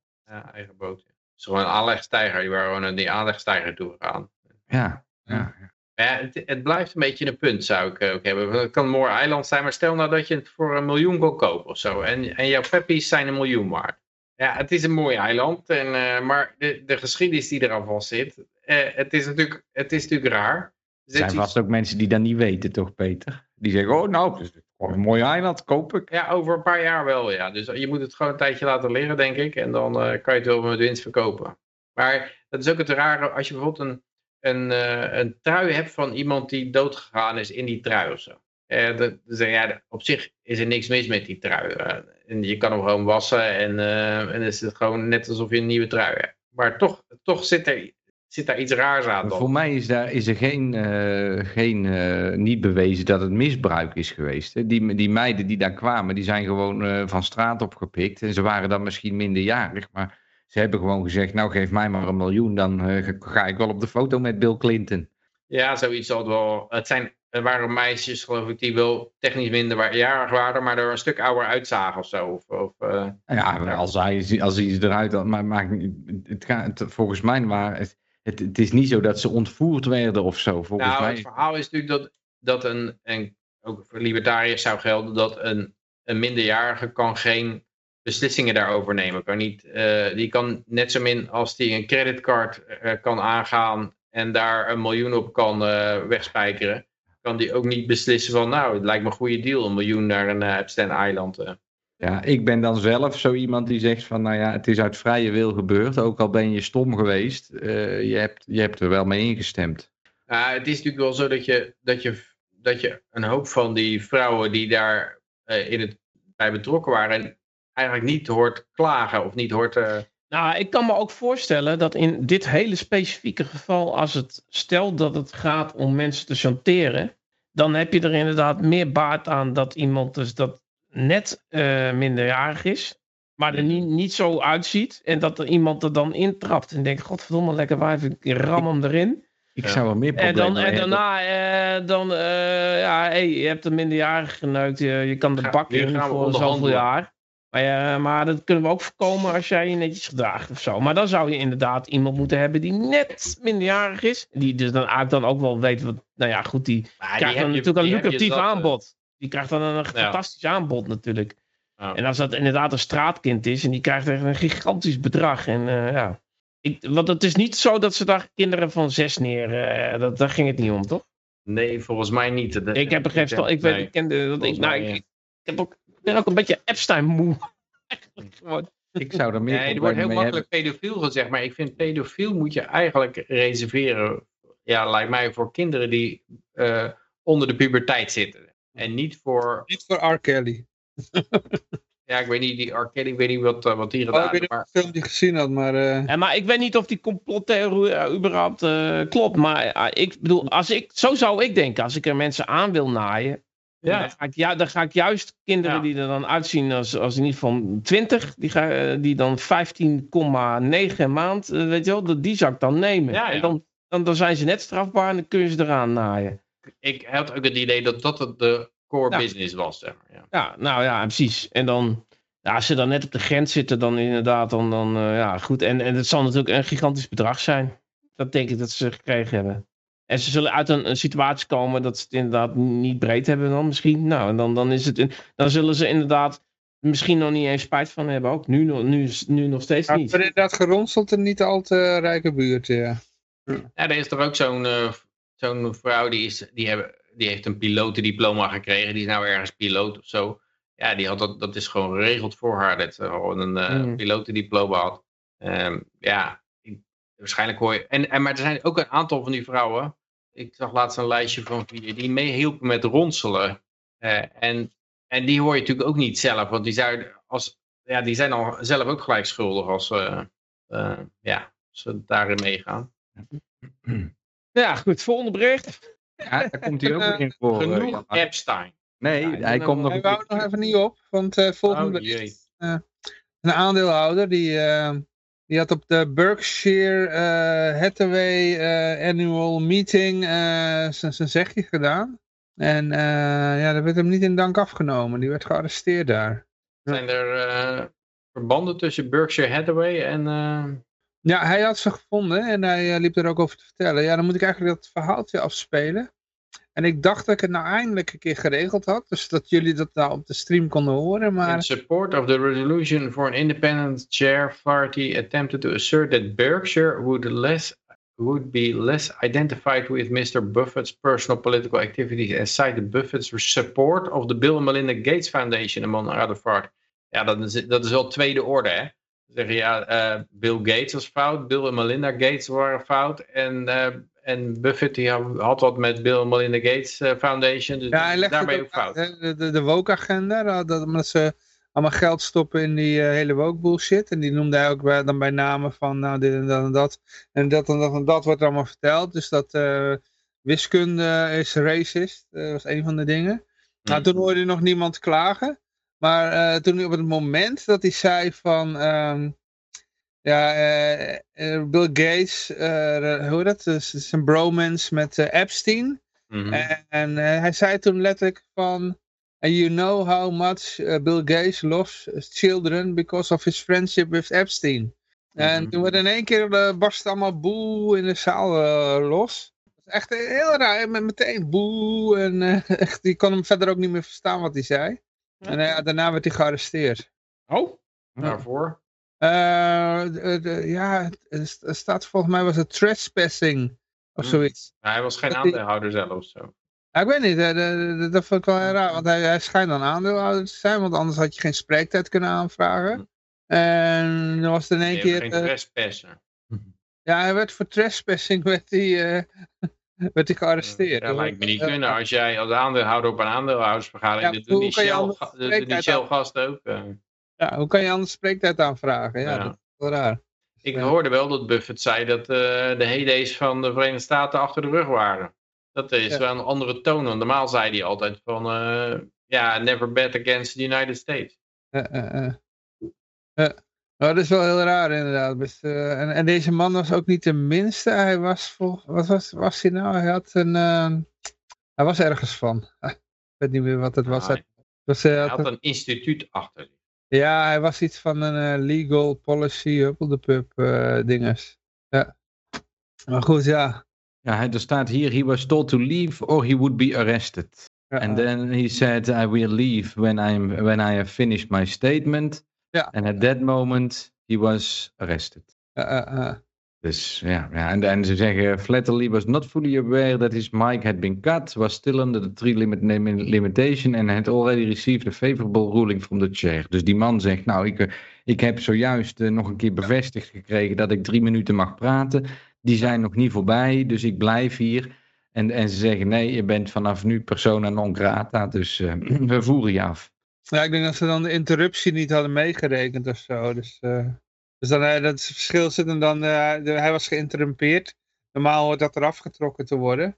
eigen boot. Het is gewoon een aanlegstijger. Die waren gewoon naar die aanlegstijger toe gegaan. Ja. ja. Ja, het, het blijft een beetje een punt, zou ik eh, ook hebben. Het kan een mooi eiland zijn, maar stel nou dat je het voor een miljoen wil kopen of zo. En, en jouw peppies zijn een miljoen waard. Ja, het is een mooi eiland, en, eh, maar de, de geschiedenis die eraan vast zit, eh, het, is natuurlijk, het is natuurlijk raar. Er zijn vast ook mensen die dat niet weten, toch Peter? Die zeggen, oh nou, het is gewoon een mooi eiland, koop ik. Ja, over een paar jaar wel, ja. Dus je moet het gewoon een tijdje laten liggen, denk ik. En dan kan je het wel met winst verkopen. Maar dat is ook het rare, als je bijvoorbeeld een, een, eh, een trui hebt van iemand die doodgegaan is in die trui of zo. Eh, dat, ja, op zich is er niks mis met die trui. Eh, en je kan hem gewoon wassen en, en is het gewoon net alsof je een nieuwe trui hebt. Maar toch, toch zit, er, zit daar iets raars aan. Voor mij is, daar, is er geen, geen niet bewezen dat het misbruik is geweest. Die, die meiden die daar kwamen, die zijn gewoon van straat opgepikt. En ze waren dan misschien minderjarig, maar ze hebben gewoon gezegd, nou geef mij maar een miljoen, dan eh, ga- ik wel op de foto met Bill Clinton. Ja, zoiets zal het wel. Het zijn, er waren meisjes, geloof ik, die wel technisch minderjarig waren, maar er een stuk ouder uitzagen of zo. Of, of, eh, Ja, als hij, als hij ze eruit had, maar het gaat, volgens mij waar het, het, het is niet zo dat ze ontvoerd werden of zo. Volgens nou, mij het verhaal is natuurlijk dat, dat een, en ook voor libertariërs zou gelden, dat een, een minderjarige kan geen beslissingen daarover nemen. Kan niet, eh, die kan net zo min als die een creditcard eh, kan aangaan en daar een miljoen op kan eh, wegspijkeren, kan die ook niet beslissen van, nou, het lijkt me een goede deal, een miljoen naar een uh, Epstein Eiland. eh. Ja, ik ben dan zelf zo iemand die zegt van, nou ja, het is uit vrije wil gebeurd. Ook al ben je stom geweest, je, hebt, je hebt er wel mee ingestemd. Het is natuurlijk wel zo dat je, dat je, dat je een hoop van die vrouwen die daar in het, bij betrokken waren, eigenlijk niet hoort klagen of niet hoort... eh, Nou, ik kan me ook voorstellen dat in dit hele specifieke geval, als het stelt dat het gaat om mensen te chanteren, dan heb je er inderdaad meer baat aan dat iemand dus dat net eh, minderjarig is, maar er niet, niet zo uitziet en dat er iemand er dan intrapt en denkt, godverdomme, lekker wijf, ik ram hem erin. Ik Ja. zou er meer En, problemen dan, en hebben. daarna, eh, dan, eh, ja, hey, je hebt een minderjarige geneukt. Je, je kan de bak nu in voor zoveel jaar. Maar, ja, maar dat kunnen we ook voorkomen als jij je netjes gedraagt of zo. Maar dan zou je inderdaad iemand moeten hebben die net minderjarig is. Die dus dan eigenlijk dan ook wel weet wat... Nou ja, goed, die Maar krijgt dan je- natuurlijk een lucratief eh. aanbod. Die krijgt dan een fantastisch aanbod natuurlijk. Ja. En als dat inderdaad een straatkind is en die krijgt echt een gigantisch bedrag. En eh, ja, ik, want het is niet zo dat ze daar kinderen van zes neer... eh, dat, daar ging het niet om, toch? Nee, volgens mij niet. Dat- Ik heb er geen. Ik, weet, Nee. ik, kende, dat ik, nou, ik, ik, heb ook, ben ook een beetje. Eigenlijk gewoon. Ik zou er meer Nee, er wordt heel hebben. makkelijk pedofiel gezegd, maar ik vind pedofiel moet je eigenlijk reserveren, ja, lijkt mij voor kinderen die eh, onder de puberteit zitten. En niet voor, Niet voor R. Kelly. ja, ik weet niet, die R. Kelly, ik weet niet wat, eh, wat die Oh, gedaan ik weet maar of je filmpje gezien had, maar... eh, En, maar ik weet niet of die complottheorie überhaupt eh, klopt. Maar ik bedoel, als ik, zo zou ik denken. Als ik er mensen aan wil naaien. Ja. Dan, ga ik, ja, dan ga ik juist kinderen Ja. die er dan uitzien als, als in ieder geval 20. Die, ga, eh, die dan 15,9 maand, eh, weet je wel. dat- Die zou ik dan nemen. Ja, ja. En dan, dan, dan zijn ze net strafbaar en dan kun je ze eraan naaien. ik had ook het idee dat dat het de core business was, zeg maar. Ja. Ja, nou ja, precies. En dan, ja, als ze dan net op de grens zitten, dan inderdaad, dan, dan eh, ja, goed. En, en het zal natuurlijk een gigantisch bedrag zijn. Dat denk ik dat ze gekregen hebben. En ze zullen uit een, een situatie komen dat ze het inderdaad niet breed hebben dan misschien. Nou, en dan, dan, is het, een- dan zullen ze inderdaad misschien nog niet eens spijt van hebben ook. Nu, nog- nu, nu nog steeds maar niet. is inderdaad geronseld en niet al te rijke buurt, ja. Ja, er is toch ook zo'n eh, zo'n vrouw die, is, die, hebben, die heeft een pilotendiploma gekregen. Die is nou ergens piloot of zo. Ja, die had dat, dat is gewoon geregeld voor haar. Dat ze gewoon een eh, Mm. pilotendiploma had. Ehm, ja, waarschijnlijk hoor je... En, en, maar er zijn ook een aantal van die vrouwen. Ik zag laatst een lijstje van vier die meehielpen met ronselen. Eh, en, en die hoor je natuurlijk ook niet zelf. Want die, zijn, als, ja, die zijn al zelf ook gelijk schuldig als, eh, eh, ja, als ze daarin meegaan. Ja, goed. Volgende bericht. Ja, daar komt hij ook weer in voor. Genoeg. Epstein. Nee, Ja, hij komt nog- Hij wou nog even niet op, want eh volgende Oh, jee. een aandeelhouder die, eh, die had op de Berkshire eh, Hathaway eh, annual meeting eh, zijn zijn zegje gedaan. En ja, dat werd hem niet in dank afgenomen. Die werd gearresteerd daar. Zijn er verbanden tussen Berkshire Hathaway en... Ja, hij had ze gevonden en hij liep er ook over te vertellen. Ja, dan moet ik eigenlijk dat verhaaltje afspelen. En ik dacht dat ik het nou eindelijk een keer geregeld had. Dus dat jullie dat nou op de stream konden horen. In Maar support of the resolution for an independent chair party attempted to assert that Berkshire would less would be less identified with Mr. Buffett's personal political activities and cited Buffett's support of the Bill and Melinda Gates Foundation among other parties. Ja, dat is, dat is wel tweede orde, hè? Dan zeg je, ja, eh, Bill Gates was fout, Bill en Melinda Gates waren fout en, eh, en Buffett die had, wat met Bill en Melinda Gates eh, Foundation, dus ja, hij daarmee het ook fout. De, de, de woke-agenda. dat- dat- Omdat ze allemaal geld stoppen in die hele woke bullshit. En die noemde hij ook bij, dan bij namen van nou dit en dat en dat. En dat en dat en dat wordt allemaal verteld. Dus dat wiskunde is racist. Dat was een van de dingen. Nou, toen hoorde nog niemand klagen. Maar eh, toen op het moment dat hij zei van... ehm, ja, eh, eh, Bill Gates, eh, hoe heet dat? Dus het is een bromance met Epstein. Mhm. En hij zei toen letterlijk van... And you know how much Bill Gates lost children because of his friendship with Epstein. En Mhm. toen werd in één keer uh, barst allemaal boe in de zaal los. Echt heel raar, met meteen boe. En echt, die kon hem verder ook niet meer verstaan wat hij zei. En eh, ja, daarna werd hij gearresteerd. Oh, Waarvoor? Eh, de- de- ja, het- staat volgens mij was het trespassing of Hmm. zoiets. Nou, hij was geen Dat die- aandeelhouder zelf of zo. Ja, ik weet niet, eh, dat vond ik wel heel raar, want hij, hij schijnt dan aandeelhouder te zijn, want anders had je geen spreektijd kunnen aanvragen. En dan was het in één Nee, keer, geen eh, trespasser. ja, hij werd voor trespassing werd hij, eh, werd hij gearresteerd. Ja, lijkt me niet Eh, kunnen. Als jij als aandeelhouder op een aandeelhoudersvergadering, Ja, dat doen die kan je Shell, anders dat doen die spreektijd Shell gasten ook. eh. Ja, hoe kan je anders spreektijd aanvragen? Ja, dat is wel raar. Ik Ja. hoorde wel dat Buffett zei dat eh, de heydays van de Verenigde Staten achter de rug waren. Dat is wel een andere toon. Want normaal zei hij altijd van, eh, ja, never bet against the United States. Nou, dat is wel heel raar inderdaad. Dus, eh, en, en deze man was ook niet de minste. Hij was, vol, wat was, was hij nou? Hij had een, eh, hij was ergens van. Ik weet niet meer wat het was. Ah, Hij was, eh, Hij had had een- een instituut achter. zich. ja, hij was iets van een eh, legal policy, huppeldepup eh dinges. Ja. Maar goed, ja. Ja, hij- er staat hier, he was told to leave or he would be arrested. Ja, And then he said, I will leave when, I'm, when I have finished my statement. Ja. And at that moment, he was arrested. ja, ja, ja. Dus ja, ja en, en ze zeggen, Flatterly was not fully aware that his mic had been cut, was still under the three limit, lim- limitation and had already received a favorable ruling from the chair. Dus die man zegt, nou, ik, eh, ik heb zojuist eh, nog een keer bevestigd gekregen dat ik drie minuten mag praten. Die zijn nog niet voorbij, dus ik blijf hier. En, en ze zeggen, nee, je bent vanaf nu persona non grata, dus eh, we voeren je af. Ja, ik denk dat ze dan de interruptie niet hadden meegerekend of zo. Dus, eh, dus dan, eh, dat verschil zit hem dan, eh, de- hij was geïnterrumpeerd. Normaal hoort dat eraf getrokken te worden.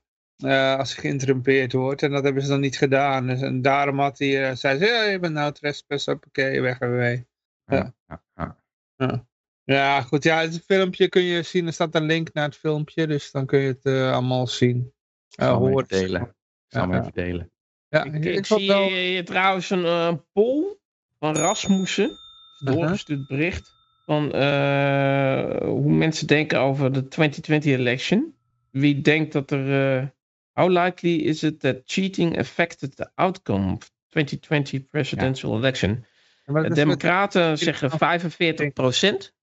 als hij geïnterrumpeerd wordt. En dat hebben ze dan niet gedaan. Dus, en daarom had hij, zei ze, ja, je bent nou trespass, oké, weg en mee. Ja. Ja, ja. Ja, goed, ja, het filmpje kun je zien. Er staat een link naar het filmpje, dus dan kun je het allemaal zien. Even hoort. delen. Ik zal hem Ja, even delen. Ja, Ik, ik, zie wel- hier trouwens een eh, poll van Rasmussen. Doorgestuurd bericht. Van eh, hoe mensen denken over de 2020 election. Wie denkt dat er... eh, how likely is it that cheating affected the outcome of 2020 presidential election? De met- Democraten zeggen 45 procent.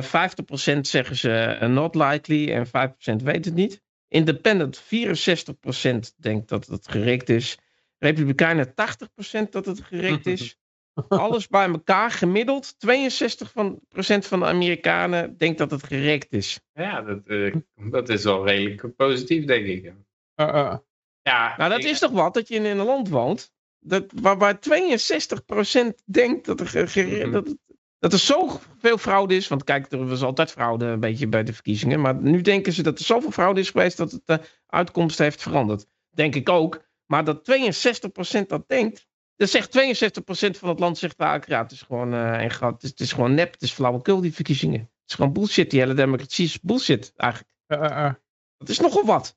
50% zeggen ze not likely en 5% weet het niet. Independent 64% denkt dat het gerikt is. Republikeinen 80% dat het gerikt is. Alles bij elkaar gemiddeld 62 van, procent van de Amerikanen denkt dat het gerekt is. Ja, dat, eh, dat is wel redelijk positief, denk ik. eh, eh. Ja, Nou, dat ik- is toch wat dat je in een land woont dat, waar, waar 62% denkt dat er, ge- dat, het- dat er zoveel fraude is. Want kijk, er was altijd fraude een beetje bij de verkiezingen. Maar nu denken ze dat er zoveel fraude is geweest dat het de uitkomst heeft veranderd. Denk ik ook. Maar dat 62% dat denkt. Dat zegt 62% van het land zegt eigenlijk, ja, het is gewoon eh, een groot, het is, het is gewoon nep, het is flauwekul die verkiezingen. Het is gewoon bullshit, die hele democratie is bullshit eigenlijk. Eh, eh, eh. Dat is nogal wat.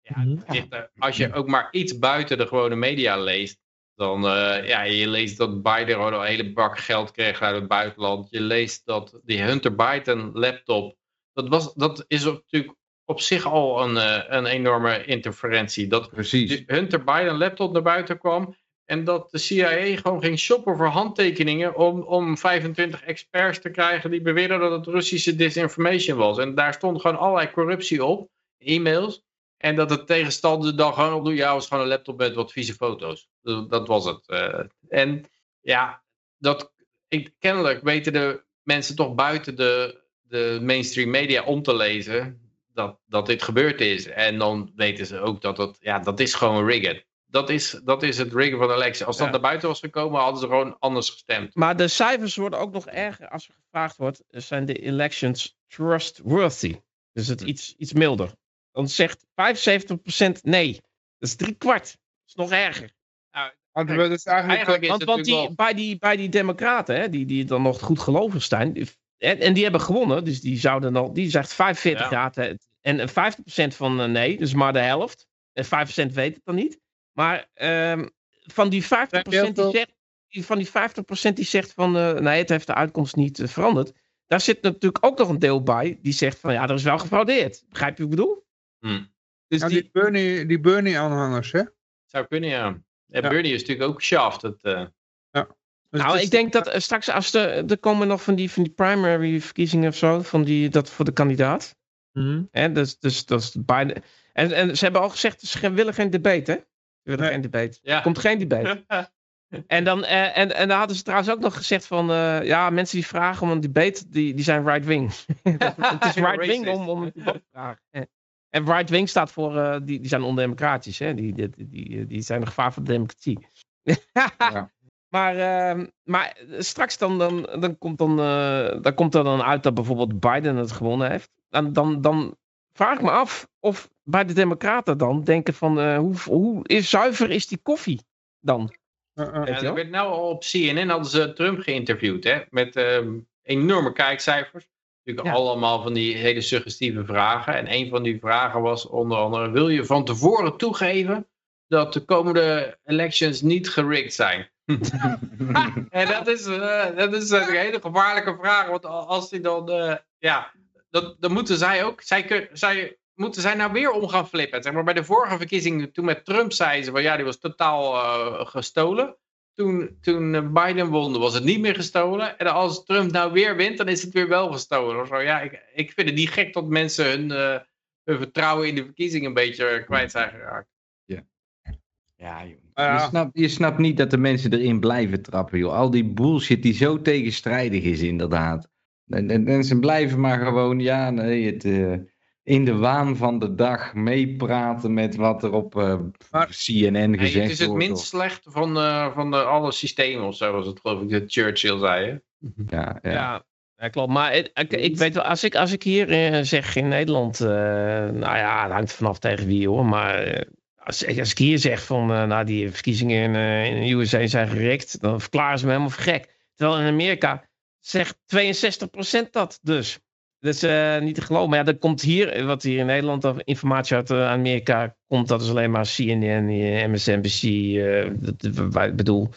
Ja, ligt er- als je ook maar iets buiten de gewone media leest, dan uh, ja, je leest dat Biden gewoon een hele bak geld kreeg uit het buitenland. Je leest dat die Hunter Biden laptop, dat, was, dat is natuurlijk op zich al een, uh, een enorme interferentie. Dat Precies. Hunter Biden laptop naar buiten kwam en dat de CIA gewoon ging shoppen voor handtekeningen om, om 25 experts te krijgen die beweerden dat het Russische disinformation was. En daar stond gewoon allerlei corruptie op, e-mails. En dat de tegenstander dan gewoon opdoet, ja, het was gewoon een laptop met wat vieze foto's. Dat, dat was het. Uh, en ja, dat, ik, kennelijk weten de mensen toch buiten de, de mainstream media om te lezen dat, dat dit gebeurd is. En dan weten ze ook dat het, ja, dat is gewoon rigged. Dat is, dat is het riggen van de electie. Als dat Ja. naar buiten was gekomen, hadden ze gewoon anders gestemd. Maar de cijfers worden ook nog erger als er gevraagd wordt: zijn de elections trustworthy? Dus het iets, iets milder. Dan zegt 75% nee. Dat is drie kwart. Dat is nog erger. Want we dus eigenlijk, Eigenlijk is Want, want die, wel... bij, die, bij die democraten, hè, die, die dan nog goed gelovig zijn, en, en die hebben gewonnen, dus die zouden al, die zegt 45 Ja. jaar en 50% van eh, nee, dus maar de helft. En 5% weet het dan niet. Maar ehm, van die 50% die zegt, die, van die 50% die zegt van eh, nee, het heeft de uitkomst niet eh, veranderd. Daar zit natuurlijk ook nog een deel bij die zegt van ja, er is wel gefraudeerd. Begrijp je wat ik bedoel? Hm. Dus nou, die, die Bernie, die Bernie aanhangers, hè? Zou kunnen, ja. En Ja. Bernie is natuurlijk ook shaft. Het, eh, Dus nou, is- ik denk dat eh, straks als de, er komen nog van die, van die primary verkiezingen of zo, van die, dat voor de kandidaat. Mhm. Hè, dus, dus dat is bijna. En, en ze hebben al gezegd, ze willen geen debate, hè? Ze willen Nee. geen debate. Ja. Er komt geen debate. En dan, eh, en, en dan hadden ze trouwens ook nog gezegd van, eh, ja, mensen die vragen om een debate, die, die zijn right-wing. het is right-wing om, om een debate te vragen. En right-wing staat voor, eh, die, die zijn ondemocratisch, hè? Die, die, die, die zijn een gevaar voor de democratie. Ja. Maar, ehm, maar straks dan, dan, dan, komt dan, eh, dan komt er dan uit dat bijvoorbeeld Biden het gewonnen heeft. Dan, dan, dan vraag ik me af of bij de Democraten dan denken van eh, hoe, hoe is, zuiver is die koffie dan? Uh, uh. Ja, er werd nou al op CNN hadden ze Trump geïnterviewd, hè? Met ehm, enorme kijkcijfers. Natuurlijk Ja. allemaal van die hele suggestieve vragen. En een van die vragen was onder andere: wil je van tevoren toegeven dat de komende elections niet gerigged zijn? en dat is, eh, dat is een hele gevaarlijke vraag. Want al- als die dan, eh, ja, dat, dan moeten zij ook, zij, kun, zij moeten zij nou weer om gaan flippen. Zeg maar bij de vorige verkiezingen, toen met Trump zei ze van ja, die was totaal eh, gestolen. Toen, toen eh, Biden won, was het niet meer gestolen. En als Trump nou weer wint, dan is het weer wel gestolen. Of zo. Ja, ik, ik vind het niet gek dat mensen hun, eh, hun vertrouwen in de verkiezingen een beetje kwijt zijn geraakt. Ja, joh. Ja. Je, snapt, je snapt niet dat de mensen erin blijven trappen, joh. Al die bullshit die zo tegenstrijdig is, inderdaad. En, en, en ze blijven maar gewoon, ja, nee, het, eh, in de waan van de dag meepraten met wat er op eh, Maar- CNN gezegd het is het wordt. minst slecht van, eh, van de, alle systemen of zo, was het geloof ik, dat Churchill zei. Hè? Ja, ja. Ja, ja, klopt. Maar ik, ik, ik weet wel, als ik, als ik hier eh, zeg in Nederland, eh, nou ja, het hangt vanaf tegen wie hoor, maar als, ik- als ik hier zeg van, nou die verkiezingen in, eh, in de USA zijn gerikt, dan verklaren ze me helemaal voor gek. Terwijl in Amerika zegt 62% dat dus. Dat is eh, niet te geloven. Maar ja, dat komt hier, wat hier in Nederland of informatie uit eh, Amerika komt, dat is alleen maar CNN, eh, MSNBC. eh, dat, ik bedoel,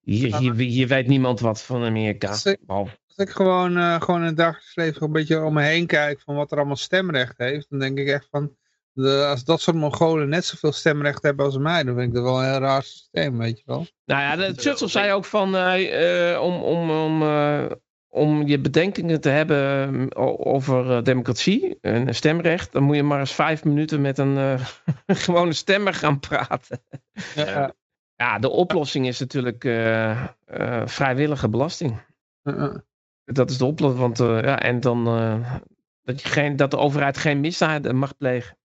hier, hier, hier weet niemand wat van Amerika. Als ik gewoon, eh, gewoon in het dagelijks leven een beetje om me heen kijk van wat er allemaal stemrecht heeft, dan denk ik echt van, de, als dat soort Mongolen net zoveel stemrecht hebben als mij, dan vind ik dat wel een heel raar systeem, weet je wel. Nou ja, de, Churchill zei ook van eh, eh, om, om, om, eh, om je bedenkingen te hebben eh, o- over eh, democratie en stemrecht, dan moet je maar eens vijf minuten met een eh, gewone stemmer gaan praten. Ja, Ja, de oplossing is natuurlijk eh, eh, vrijwillige belasting. eh, eh. Dat is de oplossing. Want, eh, ja, en dan eh, dat, je geen, dat de overheid geen misdaden mag plegen.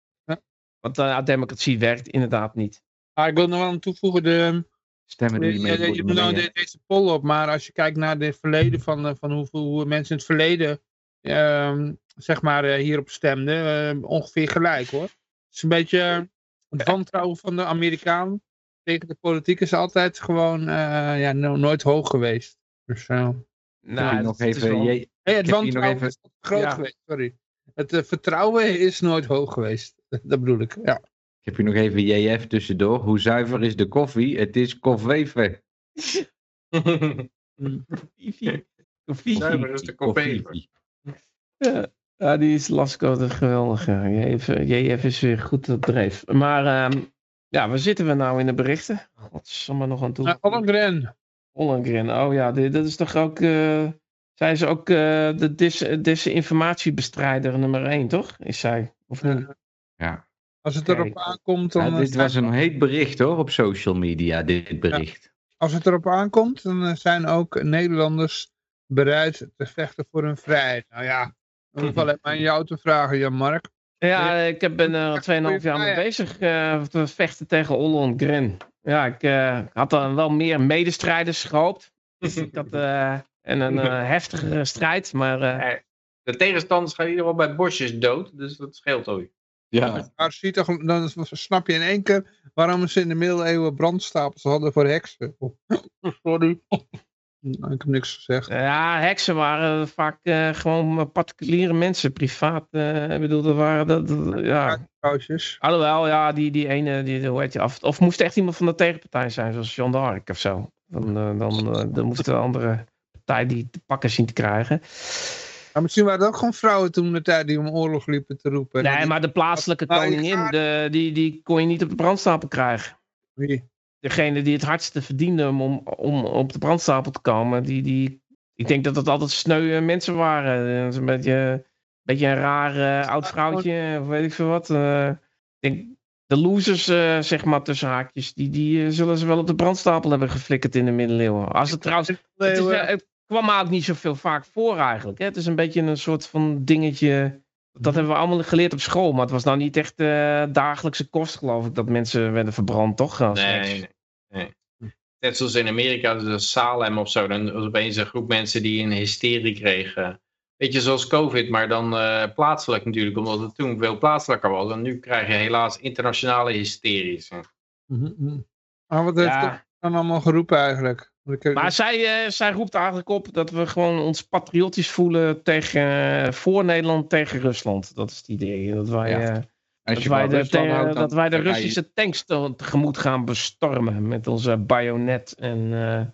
Want democratie werkt inderdaad niet. Ah, ik wil nog wel aan toevoegen, de, Stemmen je, die mee je, nou de- deze poll op, maar als je kijkt naar het verleden van, van hoeveel hoe mensen in het verleden ehm, zeg maar eh, hierop stemden, eh, ongeveer gelijk hoor. Het is een beetje het wantrouwen van de Amerikaan tegen de politiek is altijd gewoon eh, ja, no- nooit hoog geweest. Dus, Heb je nog even, wel- het wantrouwen even- is altijd groot Ja. geweest, sorry. Het vertrouwen is nooit hoog geweest. Dat bedoel ik, ja. Ik heb je nog even JF tussendoor. Hoe zuiver is de koffie? Het is koffiever. Koffie. Koffie. Zuiver is de koffie. Ja, ja, die is Lasco de geweldige. JF, JF is weer goed op dreef. Maar ehm, ja, waar zitten we nou in de berichten? Godsamme nog aan toe. Uh, Ollengren. Ollengren, oh ja, dit, dat is toch ook... eh, zij is ook eh, de dis, desinformatiebestrijder nummer 1, toch? Is zij? Of niet? Ja. Als het Kijk. erop aankomt, dan... Ja, eh, dit was een heet bericht hoor, op social media, dit bericht. Als het erop aankomt, dan eh, zijn ook Nederlanders bereid te vechten voor hun vrijheid. Nou ja, dan hoef alleen maar aan jou te vragen, Jan-Mark. Ja, ik heb- ben er al 2,5 jaar mee bezig eh, te vechten tegen Ollongren. Ja, ik eh, had dan wel meer medestrijders gehoopt. Dus ik had, eh, en een eh, heftigere strijd, maar... eh, Eh, De tegenstanders gaan in ieder geval bij bosjes dood, dus dat scheelt ook. Ja. Maar zie je toch, dan snap je in één keer waarom ze in de middeleeuwen brandstapels hadden voor heksen. Oh, Sorry. Nou, ik heb niks gezegd. Ja, heksen waren vaak eh, gewoon particuliere mensen, privaat. eh, ik bedoel, dat waren dat, dat- ja. Alhoewel, ja, die, die ene, die, hoe heet je af? Of moest echt iemand van de tegenpartij zijn, zoals Jean d'Arc of zo. Dan, eh, dan, dan moest de andere partij die te pakken zien te krijgen. Maar misschien waren het ook gewoon vrouwen toen de tijd die om oorlog liepen te roepen. Nee, maar de plaatselijke koningin, ga- de, die, die kon je niet op de brandstapel krijgen. Wie? Degene die het hardste verdiende om, om, op de brandstapel te komen, die, die, ik denk dat het altijd sneu mensen waren. Dat is een beetje, beetje een raar eh, oud vrouwtje, of weet ik veel wat. Eh, ik denk, de losers, eh, zeg maar, tussen haakjes, die, die eh, zullen ze wel op de brandstapel hebben geflikkerd in de middeleeuwen. Als het trouwens, het, is, Leeuwen. eh, het kwam me ook niet zoveel vaak voor eigenlijk. Hè? Het is een beetje een soort van dingetje. Dat hebben we allemaal geleerd op school. Maar het was nou niet echt eh, dagelijkse kost, geloof ik, dat mensen werden verbrand, toch? Nee, nee, nee. Net zoals in Amerika, dus Salem of zo, dan was opeens een groep mensen die een hysterie kregen. Beetje zoals COVID, maar dan eh, plaatselijk natuurlijk, omdat het toen veel plaatselijker was. En nu krijg je helaas internationale hysteries. Mhm, mhm. Maar wat heeft, Ja. dan allemaal geroepen eigenlijk? Maar zij, eh, zij roept eigenlijk op dat we gewoon ons patriotisch voelen tegen, eh, voor Nederland tegen Rusland. Dat is het idee. Dat wij, Ja. eh, dat wij, de, Rusland te- houdt, dan dat wij de ga je- Russische tanks te- tegemoet gaan bestormen met onze bajonet en eh,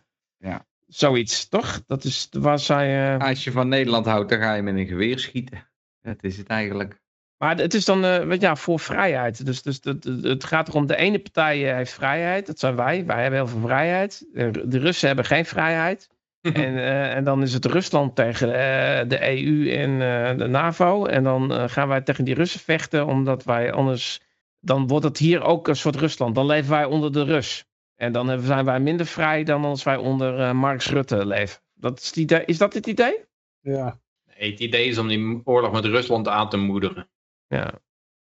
Ja. zoiets, toch? Dat is waar zij... eh, Als je van Nederland houdt, dan ga je met een geweer schieten. Dat is het eigenlijk. Maar het is dan eh, ja, voor vrijheid. Dus, dus het, het- gaat erom, de ene partij eh, heeft vrijheid. Dat zijn wij. Wij hebben heel veel vrijheid. De, de Russen hebben geen vrijheid. en, eh, en dan is het Rusland tegen eh, de EU en eh, de NAVO. En dan eh, gaan wij tegen die Russen vechten, omdat wij anders... Dan wordt het hier ook een soort Rusland. Dan leven wij onder de Rus. En dan zijn wij minder vrij dan als wij onder eh Marx Rutte leven. Dat is, het idee. is dat het idee? ja. Nee, het idee is om die oorlog met Rusland aan te moedigen. Ja.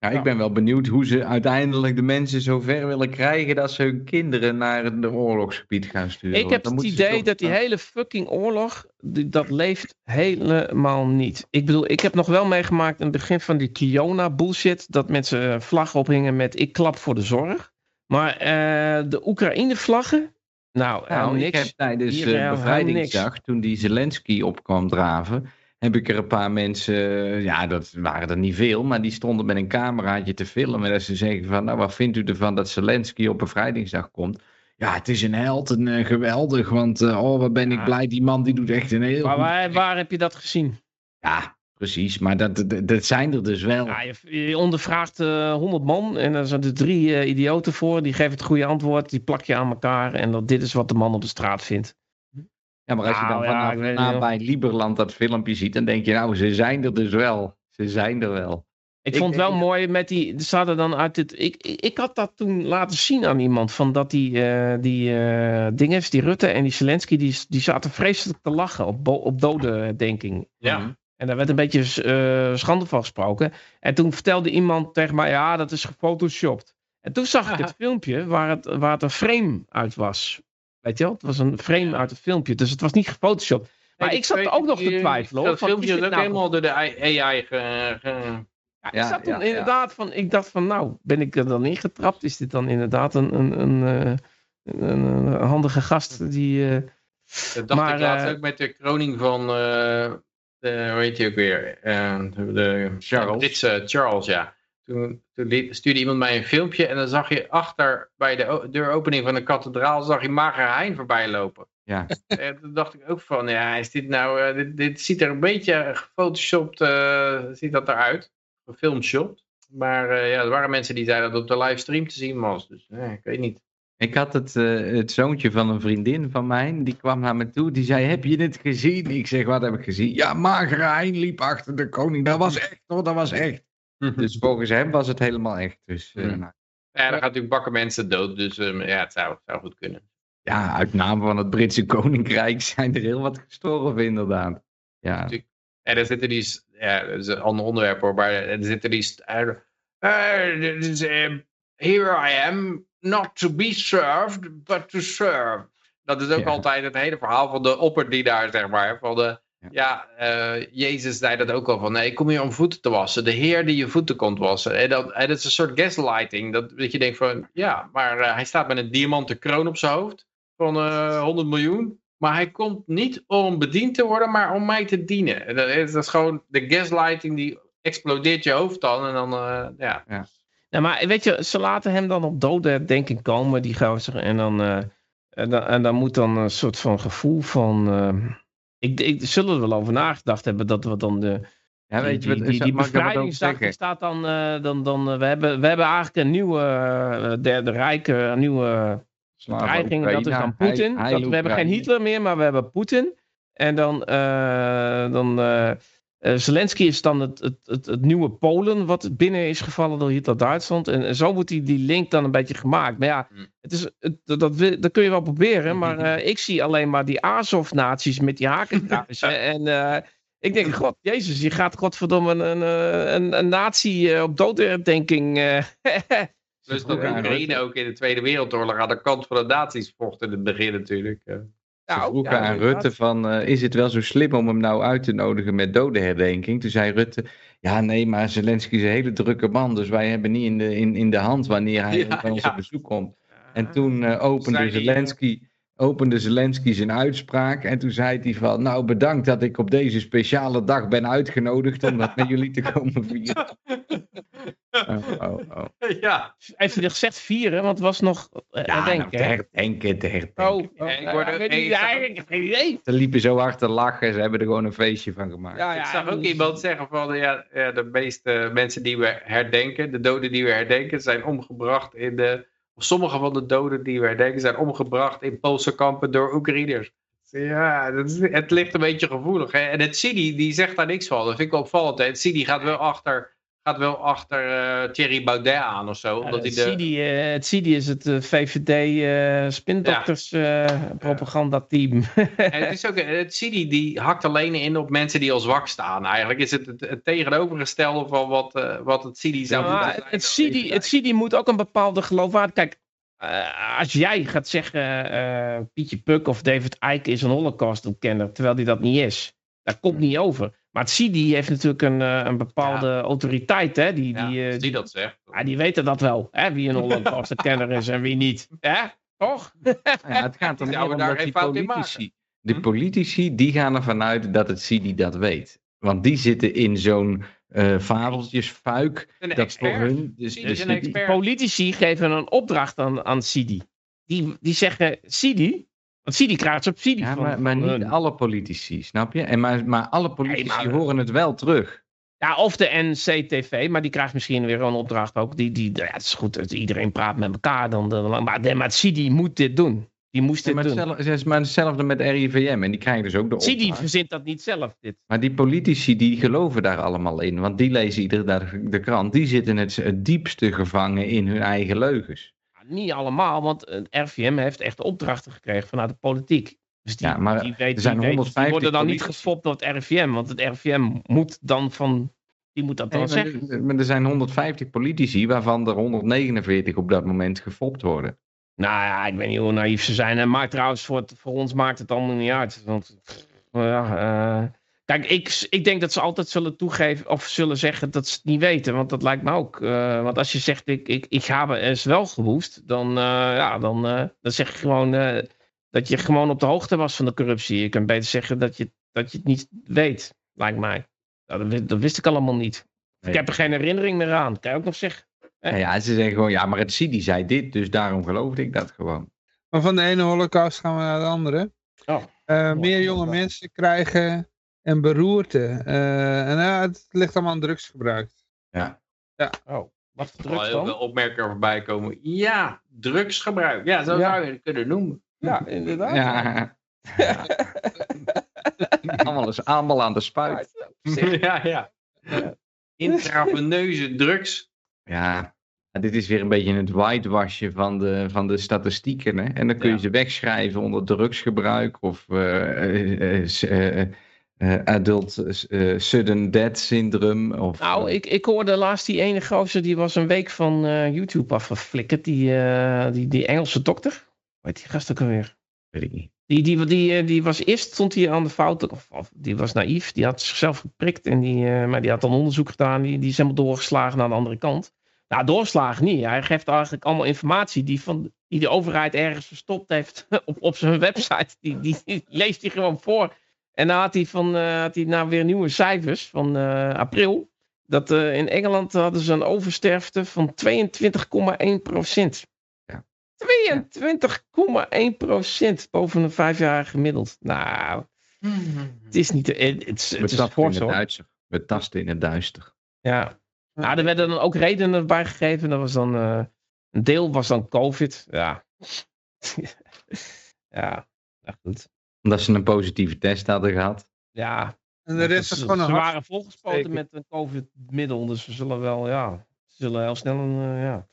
Ja, ik Ja. ben wel benieuwd hoe ze uiteindelijk de mensen zover willen krijgen dat ze hun kinderen naar het oorlogsgebied gaan sturen. Ik heb het idee toch- dat die hele fucking oorlog, die- dat leeft helemaal niet. Ik bedoel, ik heb nog wel meegemaakt in het begin van die Kiona bullshit, dat mensen vlaggen ophingen met ik klap voor de zorg. Maar eh, de Oekraïne vlaggen, nou, Nou, helemaal ik niks. heb tijdens Hier, helemaal bevrijdingsdag, toen die Zelensky opkwam draven, heb ik er een paar mensen, ja, dat waren er niet veel, maar die stonden met een cameraatje te filmen. En ze zeggen van, nou, wat vindt u ervan dat Zelensky op bevrijdingsdag komt? Ja, het is een held en eh, geweldig, want eh, oh, wat ben ik Ja. blij, die man die doet echt een heel Maar waar, waar heb je dat gezien? Ja, precies. Maar dat, dat, dat zijn er dus wel. Ja, je, je ondervraagt eh 100 man en er zijn er drie idioten voor. Die geven het goede antwoord, die plak je aan elkaar. En dat, dit is wat de man op de straat vindt. Ja, maar als je dan Nou, ja, vanaf nabij Lieberland dat filmpje ziet, dan denk je, nou, ze zijn er dus wel. Ze zijn er wel. Ik, Ik vond het wel mooi met die. Er zaten dan uit dit. Ik, ik, ik had dat toen laten zien aan iemand. Van dat die, eh die eh dinges, die Rutte en die Zelensky. Die, die zaten vreselijk te lachen op, op dodendenking. Ja. Mhm. En daar werd een beetje eh, schande van gesproken. En toen vertelde iemand tegen mij. Ja, dat is gefotoshopt. En toen zag ik het filmpje waar het, waar het een frame uit was. Weet je wel? Het was een frame uit het filmpje. Dus het was niet gefotoshopt. Maar ik zat ook nog te twijfelen. hoor, Dat filmpje is is dit ook nou helemaal door de AI ge, Ja, ik zat toen inderdaad van, ik dacht van, nou, ben ik er dan ingetrapt? Is dit dan inderdaad een, een, een, eh, handige gast die... eh, Dat dacht ik laatst eh, ook met de kroning van, de, hoe heet hij ook weer? De, Charles. Britse Charles, ja. Toen, stuurde iemand mij een filmpje en dan zag je achter bij de deuropening van de kathedraal, zag je Mager Hein voorbij lopen. Ja. En toen dacht ik ook van, ja, is dit nou, eh, dit, dit ziet er een beetje gefotoshopt, eh, ziet dat eruit. Gefilmshopt. Maar eh, ja, er waren mensen die zeiden dat op de livestream te zien was. Dus ik weet niet. Ik had het, het zoontje van een vriendin van mij, die kwam naar me toe. Die zei, heb je het gezien? Ik zeg, wat heb ik gezien? Ja, Magere Hein liep achter de koning. Dat was echt hoor, dat was echt. Dus volgens hem was het helemaal echt. Dus eh, Hmm. nou, Ja, er gaat natuurlijk bakken mensen dood, dus eh, ja, het zou, zou goed kunnen. ja, uit naam van het Britse koninkrijk zijn er heel wat gestorven inderdaad. Ja, En er zitten die, ja, dat is een ander onderwerp hoor, maar er zitten die, eh, eh, eh, here I am, not to be served, but to serve. Dat is ook Ja. altijd het hele verhaal van de opperdienaar, zeg maar. Van de, Ja. ja, eh, Jezus zei dat ook al van, nee, ik kom hier om voeten te wassen. De Heer die je voeten komt wassen. En dat, en dat is een soort gaslighting. Dat, dat je denkt van, ja, maar eh, hij staat met een diamanten kroon op zijn hoofd van eh 100 miljoen. Maar hij komt niet om bediend te worden, maar om mij te dienen. En Dat is, dat is gewoon de gaslighting die explodeert je hoofd dan. En dan, eh, ja. Nou, maar weet je, ze laten hem dan op dodenherdenking komen, die gozer. En dan, eh, en dan, en dan moet dan een soort van gevoel van... ik, ik zullen er wel over nagedacht hebben dat we dan de... ja weet je die, die, bevrijdingsdag staat dan... eh, dan, dan eh, we, hebben, we hebben eigenlijk een nieuwe eh, Derde Rijk, een nieuwe Slaven dreiging. Dat is dan Poetin. we hebben geen. Hitler meer, maar we hebben Poetin. En dan, dan eh, Zelensky is dan het, het, het, het nieuwe Polen, wat binnen is gevallen door Hitler-Duitsland. En, en zo wordt die, die link dan een beetje gemaakt. Maar ja, Hmm. het is, het, dat, dat kun je wel proberen. Maar eh, ik zie alleen maar die Azov-naties met die hakenkruisen. en eh, ik denk, god, jezus, je gaat godverdomme een, een, een, een nazi eh, op doodherdenking. eh Dus dat Oekraïne ook in de Tweede Wereldoorlog aan de kant van de nazi's vocht in het begin natuurlijk. Eh. Ze Nou, vroegen ja, aan. Rutte van, eh, is het wel zo slim om hem nou uit te nodigen met dodenherdenking? Toen zei Rutte, ja nee, maar Zelensky is een hele drukke man, dus wij hebben niet in de, in, in de hand wanneer hij Ja, bij ons ja. op bezoek komt. En toen eh, opende, die, Zelensky, opende Zelensky zijn uitspraak. En toen zei hij van, nou bedankt dat ik op deze speciale dag ben uitgenodigd om dat met jullie te komen vieren. Oh, oh, oh. Ja, Heeft hij gezegd vieren? Want het was nog uh, Ja, herdenken, nou, te herdenken, te herdenken. Oh, oh, Ja, ik ja, word er- ik ja, geen idee. Ze liepen zo hard te lachen, ze hebben er gewoon een feestje van gemaakt. Ja, ja, ik zag ook dus- iemand zeggen van ja, ja, de meeste mensen die we herdenken, de doden die we herdenken, zijn omgebracht in de. Sommige van de doden die we herdenken zijn omgebracht in Poolse kampen door Oekraïners. Ja, dat is, het ligt een beetje gevoelig. Hè? En het CIDI die zegt daar niks van. Dat vind ik opvallend. Hè? Het CIDI gaat wel achter, gaat wel achter eh, Thierry Baudet aan of zo. Ja, omdat het, hij de, CIDI, eh, het CIDI is het eh, VVD spindokters propagandateam. En het, is ook, het CIDI die hakt alleen in op mensen die al zwak staan. Eigenlijk is het het, het tegenovergestelde van wat, wat het CIDI zou moeten zijn. het, CIDI, het CIDI moet ook een bepaalde geloofwaardigheid. Kijk, als jij gaat zeggen Pietje Puk of David Icke is een holocaust-ontkenner, terwijl hij dat niet is. Dat komt niet over. Maar het CIDI heeft natuurlijk een, eh, een bepaalde autoriteit. Hè? Die, Ja, die, eh, als die dat zegt. ja, die weten dat wel, hè? wie een holocaust-ontkenner is en wie niet. Hè? Toch? Ja, het gaat er om daar geen die politici, de Hm? politici, die gaan ervan uit dat het CIDI dat weet. Want die zitten in zo'n eh fabeltjesfuik. Een Dat voor expert. hun... Dus, dus is een die- expert. Politici geven een opdracht aan, aan CIDI. Die, die zeggen CIDI, want CIDI krijgt subsidie ja, van, maar, maar niet hun. alle politici, snap je? En maar, maar alle politici maar- horen het wel terug. Ja, of de NCTV, maar die krijgt misschien weer een opdracht ook. Die, die, ja, het is goed, dat iedereen praat met elkaar. Dan, dan, maar, de- maar CIDI moet dit doen. Die moest Ja, dit maar, doen. het is maar hetzelfde met RIVM. En die krijgen dus ook de opdracht. verzint dat niet zelf, dit. Maar die politici die geloven daar allemaal in. Want die lezen iedere dag de krant. Die zitten het diepste gevangen in hun eigen leugens. Niet allemaal, want het RVM heeft echt opdrachten gekregen vanuit de politiek. Dus die, Ja, maar die, weet, er zijn die, weet- die 150 worden dan niet gefopt door het RVM. Want het RVM moet dan van... Die moet dat dan Nee, maar, zeggen. er- maar er zijn 150 politici waarvan er 149 op dat moment gefopt worden. Nou ja, ik weet niet hoe naïef ze zijn. En maar trouwens, voor, het- voor ons maakt het allemaal niet uit. Want, ja, eh, kijk, ik, ik denk dat ze altijd zullen toegeven of zullen zeggen dat ze het niet weten. Want dat lijkt me ook. eh, want als je zegt, ik, ik, ik heb es wel gewoest, dan, eh, ja, dan, eh, dan zeg je gewoon eh, dat je gewoon op de hoogte was van de corruptie. Je kunt beter zeggen dat je, dat je het niet weet, lijkt mij. Nou, dat, dat wist ik allemaal niet. Ik heb er geen herinnering meer aan. Kan je ook nog zeggen. Ja, ja, ze zeggen gewoon, ja, maar het CIDI zei dit, dus daarom geloofde ik dat gewoon. Maar van de ene holocaust gaan we naar de andere. Oh. Eh, meer jonge mensen krijgen een beroerte. Eh, en ja, het ligt allemaal aan drugsgebruik. Oh, wat voor Er zal drugs heel dan? veel opmerkingen voorbij komen. Ja, drugsgebruik. Ja, zo Ja. zou je het kunnen noemen. Ja, inderdaad. Ja. allemaal, is allemaal aan de spuit. ja, ja. Intraveneuze drugs. Ja, en dit is weer een beetje het whitewashen van de, van de statistieken. Hè? En dan kun je Ja. ze wegschrijven onder drugsgebruik of eh, eh, eh, eh, eh, adult eh, sudden death syndrome. Of, Nou, eh, ik, ik hoorde laatst die ene gozer, die was een week van eh, YouTube afgeflikkerd. Die, eh, die, die Engelse dokter. Hoe heet die gast ook alweer? weet ik niet. Die, die, die, eh, die was eerst stond hij aan de fout, of, of die was naïef, die had zichzelf geprikt, en die, eh, maar die had dan onderzoek gedaan, die, die is helemaal doorgeslagen naar de andere kant. Nou, doorslagen niet. Hij geeft eigenlijk allemaal informatie die, van, die de overheid ergens verstopt heeft op, op zijn website. Die, die, die leest hij gewoon voor. En dan had hij, van, eh, had hij nou weer nieuwe cijfers van eh, april. Dat eh, in Engeland hadden ze een oversterfte van 22,1 procent. Ja. 22,1 procent boven een vijfjarig gemiddeld. Nou, het is niet... Het, het, is- het is in fors het hoor. duister. We tasten in het duister. Ja. Nou, er werden dan ook redenen bij gegeven. Dat was dan... een deel was dan COVID. Ja. ja, nou goed. Omdat ze een positieve test hadden gehad. Ja, En de rest is gewoon een ze hart- waren volgespoten met een COVID-middel. Dus we zullen wel, ja... Ze zullen heel snel een... eh, ja.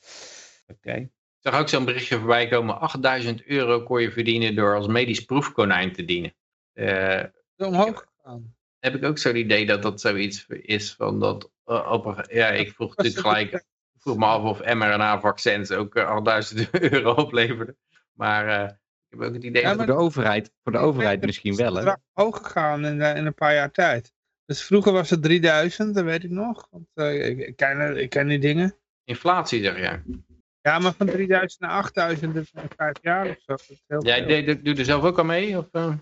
Oké. Ik zag ook zo'n berichtje voorbij komen. 8000 euro kon je verdienen door als medisch proefkonijn te dienen. Eh, omhoog gegaan. heb ik ook zo'n idee dat dat zoiets is van dat... eh, op een- ja, ik vroeg natuurlijk gelijk... Ik vroeg me af of mRNA-vaccins ook eh, 8000 euro opleverden. Maar eh, heb ook het idee Ja, dat... Voor de overheid, voor de overheid misschien wel, hè? Het is omhoog gegaan in, eh, in een paar jaar tijd. Dus vroeger was het 3000, dat weet ik nog. Want, eh, ik, ik, ken, ik ken die dingen. Inflatie zeg je. Ja, maar van 3000 naar 8000 dus in vijf jaar of zo. Dat is heel Jij deed- doet- doet er zelf ook aan mee? Of, eh?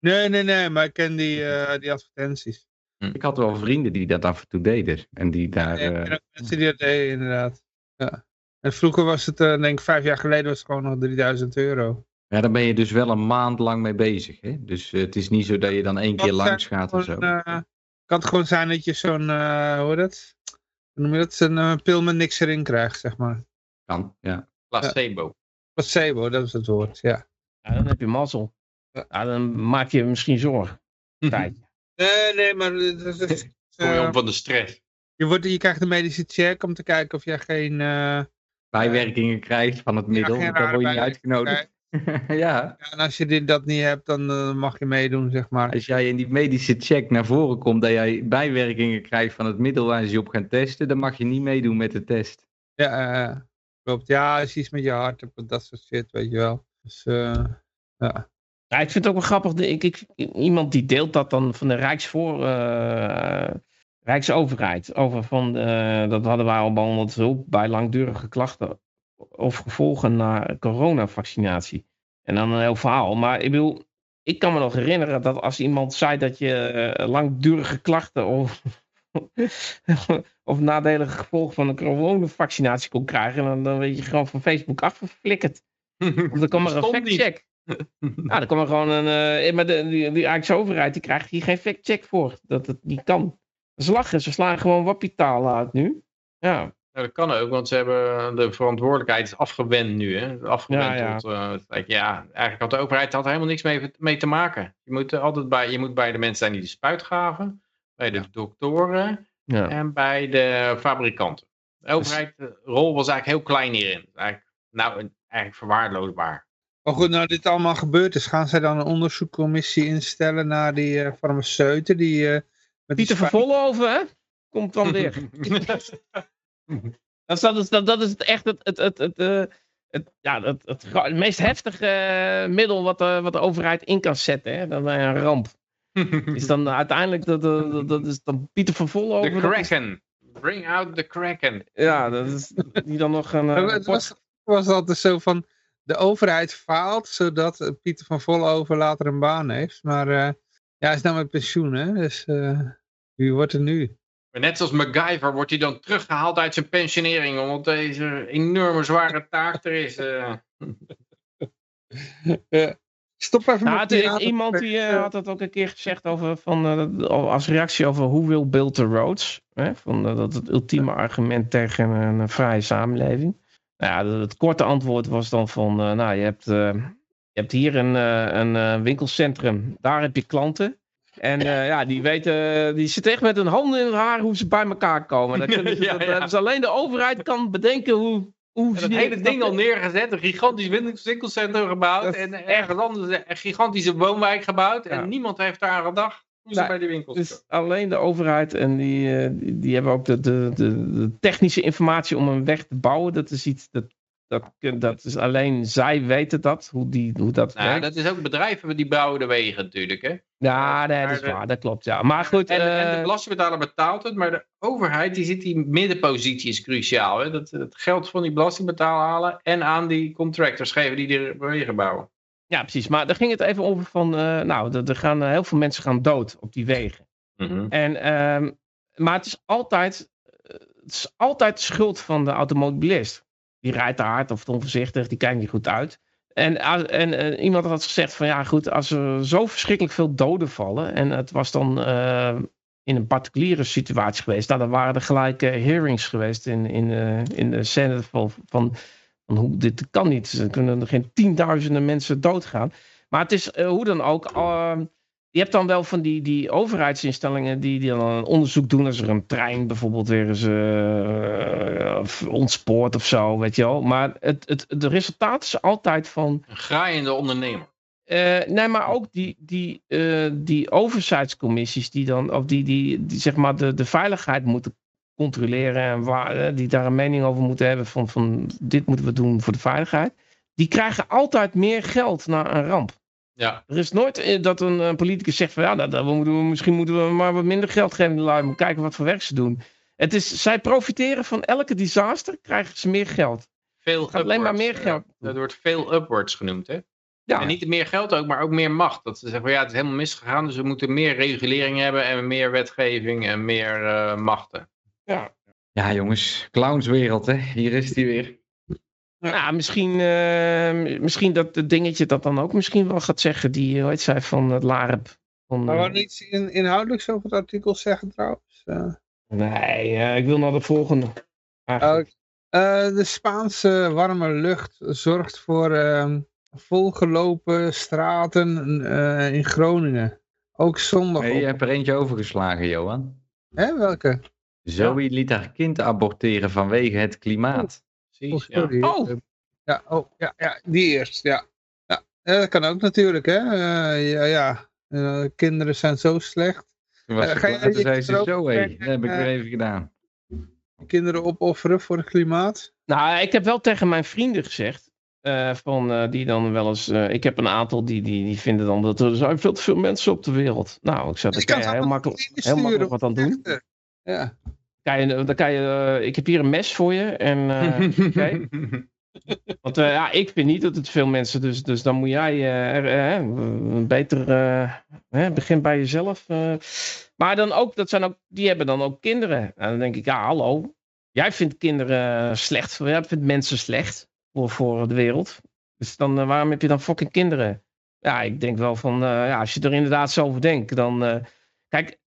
Nee, nee, nee, maar ik ken die, eh, die advertenties. Ik had wel vrienden die dat af en toe deden. En die daar... Nee, ik eh, ken ook mensen die dat deden, inderdaad. Ja. En vroeger was het, eh, denk ik, vijf jaar geleden was het gewoon nog 3000 euro. Ja, daar ben je dus wel een maand lang mee bezig. Hè? Dus eh, het is niet zo dat je dan één keer langs gaat of zo. eh, kan het gewoon zijn dat je zo'n, eh, hoe heet dat? Hoe noem je dat? Een pil met niks erin krijgt, zeg maar. Kan, ja. placebo. Placebo, dat is het woord, ja. Ja, dan heb je mazzel. Ja. Ja, dan maak je misschien zorgen. Een tijdje. Nee, nee, maar dat is, Kom je om van de stress. je, wordt, je krijgt een medische check om te kijken of jij geen... eh, Bijwerkingen krijgt van het middel. dan rare word je niet uitgenodigd. ja. Ja, en als je dit, dat niet hebt, dan eh, mag je meedoen, zeg maar. Als jij in die medische check naar voren komt dat jij bijwerkingen krijgt van het middel waar ze je op gaan testen, dan mag je niet meedoen met de test. Ja, eh, klopt. Ja, als je iets met je hart hebt, dat soort shit, weet je wel. Dus, eh, ja. Ja, ik vind het ook wel grappig. Ik, ik, iemand die deelt dat dan van de Rijksvoor, eh, Rijksoverheid. Over van, eh, dat hadden wij al behandeld, hulp bij langdurige klachten of gevolgen na coronavaccinatie. En dan een heel verhaal. Maar ik bedoel, ik kan me nog herinneren dat als iemand zei dat je eh, langdurige klachten of, of nadelige gevolgen van een coronavaccinatie kon krijgen, dan, dan weet je gewoon van Facebook afgeflikkerd. Of dan kwam er een factcheck. Ja, dan kwam er gewoon een. eh, maar de, die, die Rijksoverheid die krijgt hier geen factcheck voor. Dat het niet kan. Ze lachen, ze slaan gewoon wappie-taal uit nu. Ja, Nou, dat kan ook, want ze hebben de verantwoordelijkheid is afgewend nu. Hè? Afgewend Ja, ja. tot, eh, ja, eigenlijk had de overheid had er helemaal niks mee, mee te maken. Je moet, eh, altijd bij, je moet bij de mensen zijn die de spuit gaven, bij de doktoren ja. en bij de fabrikanten. De overheid de rol was eigenlijk heel klein hierin. Eigenlijk, nou, eigenlijk verwaarloosbaar. Maar goed, nou dit allemaal gebeurd is, gaan zij dan een onderzoekcommissie instellen naar die eh, farmaceuten die... eh, met die Pieter van Vollenhoven, hè? Komt dan weer. dat, is, dat, is, dat, dat is het echt het, het, het, het, eh, het, ja, het, het, het meest heftige eh, middel wat de, wat de overheid in kan zetten. Hè? Dat bij een ramp. Is dan uiteindelijk, dat, dat, dat is dan Pieter van De Vollenhoven. dat is- Kraken. Bring out the Kraken. Ja, dat is die dan nog een... eh, Het was, was altijd zo van, de overheid faalt, zodat eh, Pieter van Vollenhoven later een baan heeft. Maar eh, ja, hij is nou met pensioen, hè. Dus eh, wie wordt er nu? Maar net zoals MacGyver wordt hij dan teruggehaald uit zijn pensionering, omdat deze enorme zware taak er is. eh. Stop even Ja, met het- iemand die eh, had dat ook een keer gezegd over, van, eh, als reactie over hoe wil build the roads. Hè? Van, dat het ultieme argument tegen een, een vrije samenleving. Nou ja, het korte antwoord was dan van, nou je hebt, je hebt hier een, een winkelcentrum, daar heb je klanten. En eh, ja, die weten, die zitten echt met hun handen in het haar hoe ze bij elkaar komen. Dat, ze, Ja, ja. alleen de overheid kan bedenken hoe, hoe dat hele ding al neergezet, een gigantisch winkelcentrum gebouwd Dat en ergens anders een gigantische woonwijk gebouwd Ja. en niemand heeft daar aan gedacht hoe ze bij die winkels Dus alleen de overheid en die, eh, die, die hebben ook de, de, de, de technische informatie om een weg te bouwen. Dat is iets dat, dat, dat is alleen zij weten dat, hoe, die, hoe dat Nou, werkt. dat is ook bedrijven die bouwen de wegen natuurlijk. Hè? Ja, nee, dat maar is de- waar, dat klopt. Ja. Maar goed, En, en eh, de belastingbetaler betaalt het, maar de overheid die zit die middenpositie is cruciaal. Hè? Dat het geld van die belastingbetaler halen en aan die contractors geven die de wegen bouwen. ja, precies. Maar daar ging het even over van, eh, nou, er, gaan eh, heel veel mensen gaan dood op die wegen. En, ehm, maar het is, altijd, eh, het is altijd de schuld van de automobilist. Die rijdt te hard of te onvoorzichtig, die kijkt niet goed uit. En, en eh, iemand had gezegd van ja goed, als er zo verschrikkelijk veel doden vallen. En het was dan eh, in een particuliere situatie geweest. Nou, dan waren er gelijk eh, hearings geweest in, in, in de Senate van, van, hoe, dit kan niet. Er kunnen er geen tienduizenden mensen doodgaan. Maar het is hoe dan ook... je hebt dan wel van die, die overheidsinstellingen die, die dan een onderzoek doen als er een trein bijvoorbeeld weer eens of ontspoort of zo, weet je wel. Maar het, het, het resultaat is altijd van, Een graaiende ondernemer. eh, nee, maar ook die, die, eh, die overheidscommissies die dan, of die, die, die zeg maar de, de veiligheid moeten controleren en waar, die daar een mening over moeten hebben van, van dit moeten we doen voor de veiligheid. Die krijgen altijd meer geld na een ramp. Ja, Er is nooit eh, dat een, eh, politicus zegt van ja, dat, dat moeten we, misschien moeten we maar wat minder geld geven. aan die lui, maar kijken wat voor werk ze doen. Het is, zij profiteren van elke disaster, krijgen ze meer geld. veel gaat alleen maar upwards, meer geld. Het wordt veel upwards genoemd, hè? Ja. En niet meer geld ook, maar ook meer macht. Dat ze zeggen, van, ja, het is helemaal misgegaan, dus we moeten meer regulering hebben en meer wetgeving en meer eh, machten. Ja. Ja, jongens, clownswereld, hè. Hier is die weer. Ja, misschien, eh, misschien dat het dingetje dat dan ook misschien wel gaat zeggen, die, hoe heet zij, van het LARP. Van, Maar eh, we niets in, inhoudelijks over het artikel zeggen trouwens. Eh, nee, eh, ik wil naar de volgende. Eh, de Spaanse warme lucht zorgt voor ehm, volgelopen straten eh, in Groningen. Ook zondag. Nee, je hebt er eentje overgeslagen, Johan. Hè, welke? Zoe liet haar kind aborteren vanwege het klimaat. Oh, ja. Oh. Ja, oh, ja, ja, die eerst, ja. ja. eh, dat kan ook natuurlijk, hè. Eh, ja, ja. Eh, kinderen zijn zo slecht. Toen was Eh, ze ga je- zei ze zo, hé, dat heb ik eh, weer even gedaan. Kinderen opofferen voor het klimaat. Nou, ik heb wel tegen mijn vrienden gezegd. eh, van, eh, die dan wel eens. eh, ik heb een aantal die, die, die vinden dan dat er zijn veel te veel mensen op de wereld. Nou, ik zei, daar Je kan je ze heel makkelijk, heel makkelijk wat aan doen. Ja. Kan je, dan kan je, eh, ik heb hier een mes voor je. En, eh. Want eh, ja, ik vind niet dat het veel mensen. Dus, dus dan moet jij er, beter. begin bij jezelf. Maar dan ook, dat zijn ook, die hebben dan ook kinderen. En dan denk ik, ja, hallo. Jij vindt kinderen slecht. Jij vindt mensen slecht voor, voor de wereld. Dus dan, waarom heb je dan fucking kinderen? Ja, ik denk wel van, ja, als je er inderdaad zo over denkt, dan. kijk,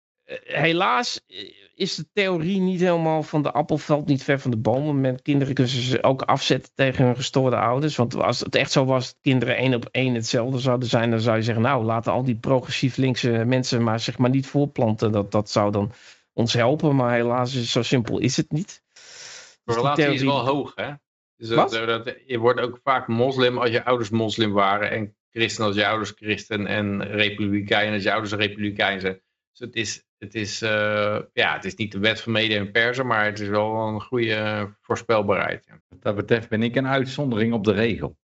helaas eh, is de theorie niet helemaal van de appel valt niet ver van de bomen. Met kinderen kunnen ze ook afzetten tegen hun gestoorde ouders. Want als het echt zo was dat kinderen één op één hetzelfde zouden zijn, dan zou je zeggen, nou, laten al die progressief linkse mensen maar zich maar niet voorplanten. Dat, dat zou dan ons helpen. Maar helaas is zo simpel is het niet. De Dus relatie is theorie- wel hoog, hè? Dus dat, dat, je wordt ook vaak moslim als je ouders moslim waren. En christen als je ouders christen. En republikein als je ouders republikein zijn. Dus het is, het is, eh, ja, het is niet de wet van media en persen. Maar het is wel een goede voorspelbaarheid. Ja. Wat dat betreft ben ik een uitzondering op de regel.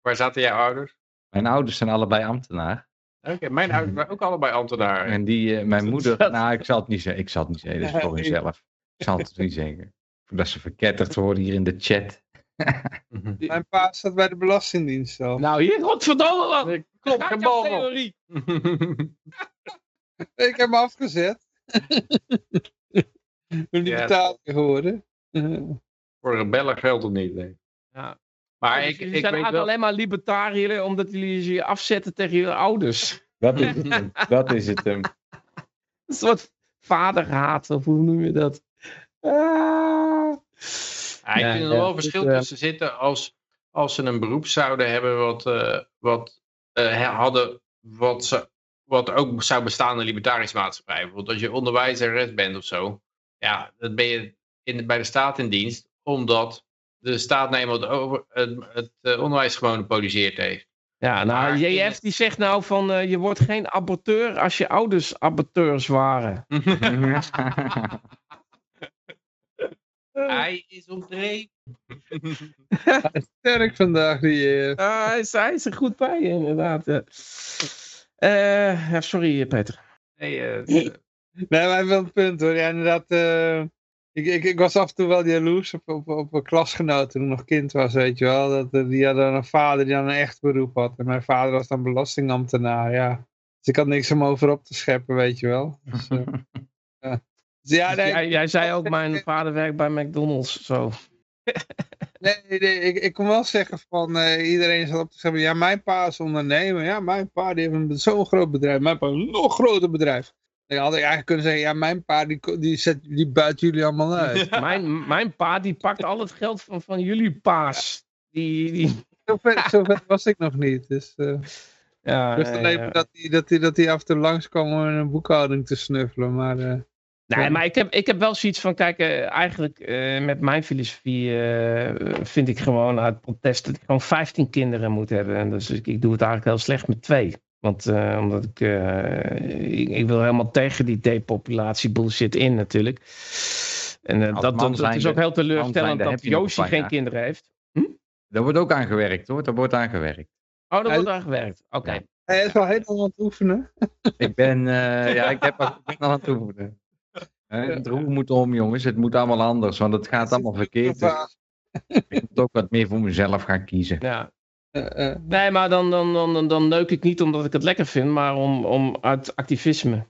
Waar zaten jouw ouders? Mijn ouders zijn allebei ambtenaar. Oké, mijn ouders waren ook allebei ambtenaren. En die, eh, mijn moeder, dat- nou ik zal het niet zeggen, ik zal het niet zeggen, dat is voor mezelf. Ik zal het niet zeggen. Voordat ze verketterd worden hier in de chat. Mijn pa staat bij de Belastingdienst al. Nou, hier, godverdomme wat. Klopt, geen bal op. theorie. Ik heb hem afgezet. Toen die Ja. betaald geworden. Voor rebellen geldt het niet. Nee. Ja. Maar Dus ik, jullie ik zijn weet eigenlijk wel... alleen maar libertariërs omdat jullie je afzetten tegen je ouders. Dat is het hem. Dat is het hem. Een soort vaderhaat, of hoe noem je dat? Ah. Ja, ik Ja, vind er wel een verschil eh, tussen zitten als, als ze een beroep zouden hebben wat, eh, wat eh, hadden wat, ze, wat ook zou bestaan in een libertarische maatschappij. Bijvoorbeeld als je onderwijzeres bent of zo, ja, dan ben je in, bij de staat in dienst, omdat de staat nou eenmaal het, over, het, het eh, onderwijs gemonopoliseerd heeft. Ja, nou, JF die zegt nou van eh, je wordt geen aborteur als je ouders aborteurs waren. Hij is op dreef. Sterk vandaag, die... Ah, hij, is, hij is er goed bij, inderdaad. ja. Eh, ja, sorry Peter. Nee, eh, Nee, maar hij heeft wel een punt hoor. Ja, inderdaad. eh, ik, ik, ik was af en toe wel jaloers op, op, op een klasgenoot toen ik nog kind was, weet je wel. Dat, eh, die hadden een vader die dan een echt beroep had. En mijn vader was dan belastingambtenaar, ja. Dus ik had niks om over op te scheppen, weet je wel. Dus, eh, ja. Dus ja, nee, jij, jij zei ook mijn vader werkt bij McDonald's. Zo. nee, nee, ik, ik kon wel zeggen van eh, iedereen zat op te zeggen, ja, mijn pa is ondernemer. Ja, mijn pa die heeft zo'n groot bedrijf. Mijn pa een nog groter bedrijf. Dan had ik eigenlijk kunnen zeggen, ja, mijn pa die, die, zet, die buit jullie allemaal uit. Mijn, mijn pa die pakt al het geld van, van jullie paas. Die, die, Zo ver, zo ver was ik nog niet. Dus, eh ja, dus alleen ja. dat hij dat die, dat die af en toe langskwam om in een boekhouding te snuffelen. Maar eh, Nee, maar ik heb, ik heb wel zoiets van, kijk, eh, eigenlijk eh, met mijn filosofie eh, vind ik gewoon uit protest dat ik gewoon 15 kinderen moet hebben. En dus ik, ik doe het eigenlijk heel slecht met twee. Want eh, omdat ik, eh, ik, ik wil helemaal tegen die depopulatie bullshit in natuurlijk. En Als dat, dat, dat is ook heel teleurstellend dat heb je nog een Yoshi paar geen jaar. kinderen heeft. Daar wordt ook aan gewerkt hoor, daar wordt aan gewerkt. Oh, dat Hij- wordt aan gewerkt. Oké. Hij is wel helemaal aan het oefenen. Ik ben, eh, ja, ik, heb, ook- ik ben al aan het toevoegen. Het roer moet om jongens, het moet allemaal anders, want het gaat allemaal verkeerd. Dus Ik moet ook wat meer voor mezelf gaan kiezen. Ja. Eh, eh, Nee, maar dan, dan, dan, dan, dan neuk ik niet omdat ik het lekker vind, maar om, om uit activisme.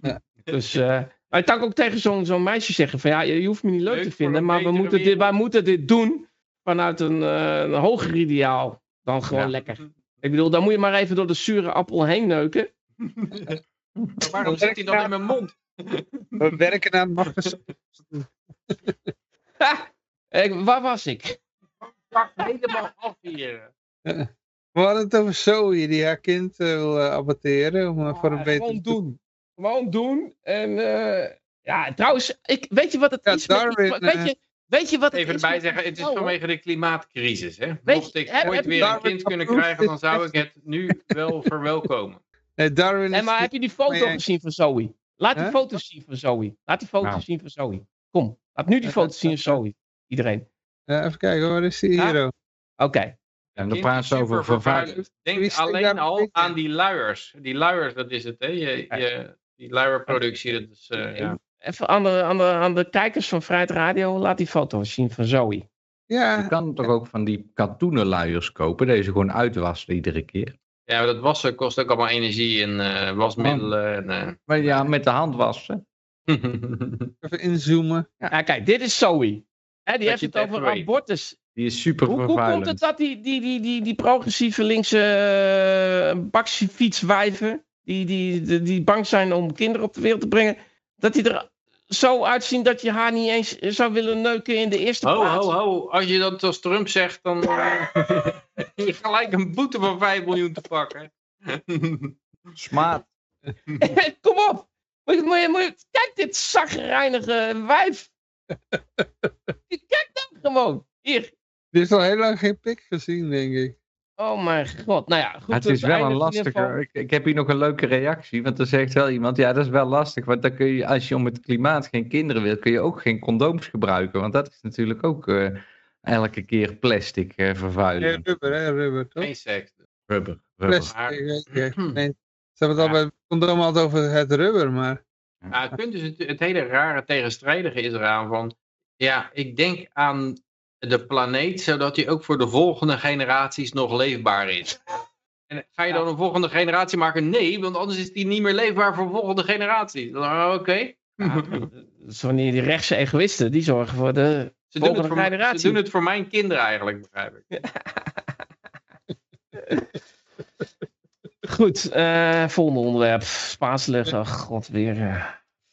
Ja. Dus eh, maar ik kan ook tegen zo'n zo'n meisje zeggen van ja, je, je hoeft me niet leuk, Leuk te vinden, maar we moeten, dit, wij moeten dit doen vanuit een, eh, een hoger ideaal dan gewoon Ja. lekker. Ik bedoel, dan moet je maar even door de zure appel heen neuken. Maar waarom zit hij dan in mijn mond? We werken aan! Ik, waar was ik? Pak helemaal af hier. We hadden het over Zoe die haar kind eh, wil eh, aborteren. Om, eh, voor een Ah, beter gewoon doen. Gewoon doen. En eh, ja, trouwens, ik, weet je wat het Ja, is? met weet, je, weet je wat het Even is? erbij zeggen, het is vanwege de klimaatcrisis. Hè? Weet Mocht ik heb- ooit weer een kind kunnen krijgen, dan zou ik het nu wel verwelkomen. Nee, Darwin is maar heb je die foto gezien van Zoe? Laat die foto's zien van Zoe. Laat die foto's Nou. zien van Zoe. Kom, laat nu die foto's zien van. Zoe. Iedereen. Ja, even kijken, waar is die hier? Oké. En dan is ze over vervuiling. vervuilend. Denk alleen al aan die luiers. Die luiers, dat is het, hè? Je, je, die luierproductie, dat is, eh, ja. Even aan de, aan, de, aan de kijkers van Vrijheid Radio, laat die foto's zien van Zoe. Je Ja, kan toch ook van die katoenen luiers kopen, deze gewoon uitwassen iedere keer. Ja, maar dat wassen kost ook allemaal energie en eh, wasmiddelen. En, Maar ja, met de hand wassen. eh. even inzoomen. Ja, kijk, dit is Zoe. Hè, die heeft het het over abortus. Die is super Hoe, hoe komt het dat die, die, die, die, die progressieve linkse uh, bakfietswijven, die, die, die, die bang zijn om kinderen op de wereld te brengen, dat die er zo uitzien dat je haar niet eens zou willen neuken in de eerste Ho, plaats? ho, ho. Als je dat als Trump zegt, dan eh, heb je gelijk een boete van 5 miljoen te pakken. Smaad. Kom op! Moet je, moet je, moet je- kijk dit zagrijnige wijf. kijk dan gewoon. Hier. Dit is al heel lang geen pik gezien, denk ik. Oh mijn god. Nou ja, goed. het is wel een geval- lastige. Ik, ik heb hier nog een leuke reactie. Want er zegt wel iemand: ja, dat is wel lastig. Want dan kun je, als je om het klimaat geen kinderen wil, kun je ook geen condooms gebruiken. Want dat is natuurlijk ook eh, elke keer plastic eh, Ja, vervuiling. rubber, hè, rubber, toch? Geen seks. Rubber. rubber. Plastic, Maar- weet je. Hm. Nee, ze hebben het al bij condoom altijd over het rubber, maar... Nou, het punt is, het, het hele rare tegenstrijdige is eraan van, ja, ik denk aan de planeet, zodat die ook voor de volgende generaties nog leefbaar is. En ga je dan een volgende generatie maken? Nee, want anders is die niet meer leefbaar voor volgende generaties. Ah, Oké. Ja, dat is wanneer die rechtse egoïsten, die zorgen voor de Ze doen, het volgende voor, generatie. ze doen het voor mijn kinderen eigenlijk, begrijp ik. Goed, eh, volgende onderwerp. Spaanse lucht. Oh god, weer. eh.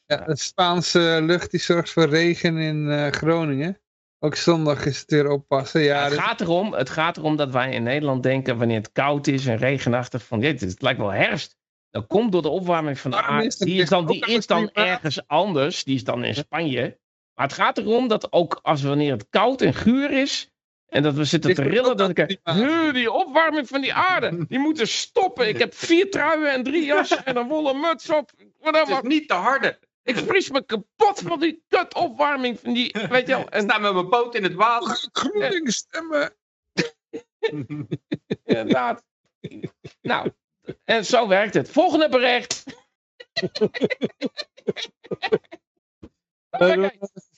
Ja, de Spaanse lucht die zorgt voor regen in eh, Groningen. Ook zondag is het weer oppassen. Ja, het, dit- gaat erom, het gaat erom dat wij in Nederland denken, wanneer het koud is en regenachtig, van dit, het lijkt wel herfst. Dat komt door de opwarming van de aarde. is Die is dan, die is dan ergens anders. Die is dan in Spanje. Maar het gaat erom dat ook als wanneer het koud en guur is. En dat we zitten te rillen. Dat ik, het klimaat? "Huh, die opwarming van die aarde. Die moeten stoppen. Ik heb vier truien en drie jassen en een wollen muts op. Word Het is niet te harde. Ik vries me kapot van die kut opwarming van die. Weet je wel. En, sta met mijn poot in het water. GroenLinks stemmen. Inderdaad. Nou, en zo werkt het. Volgende bericht. Eh,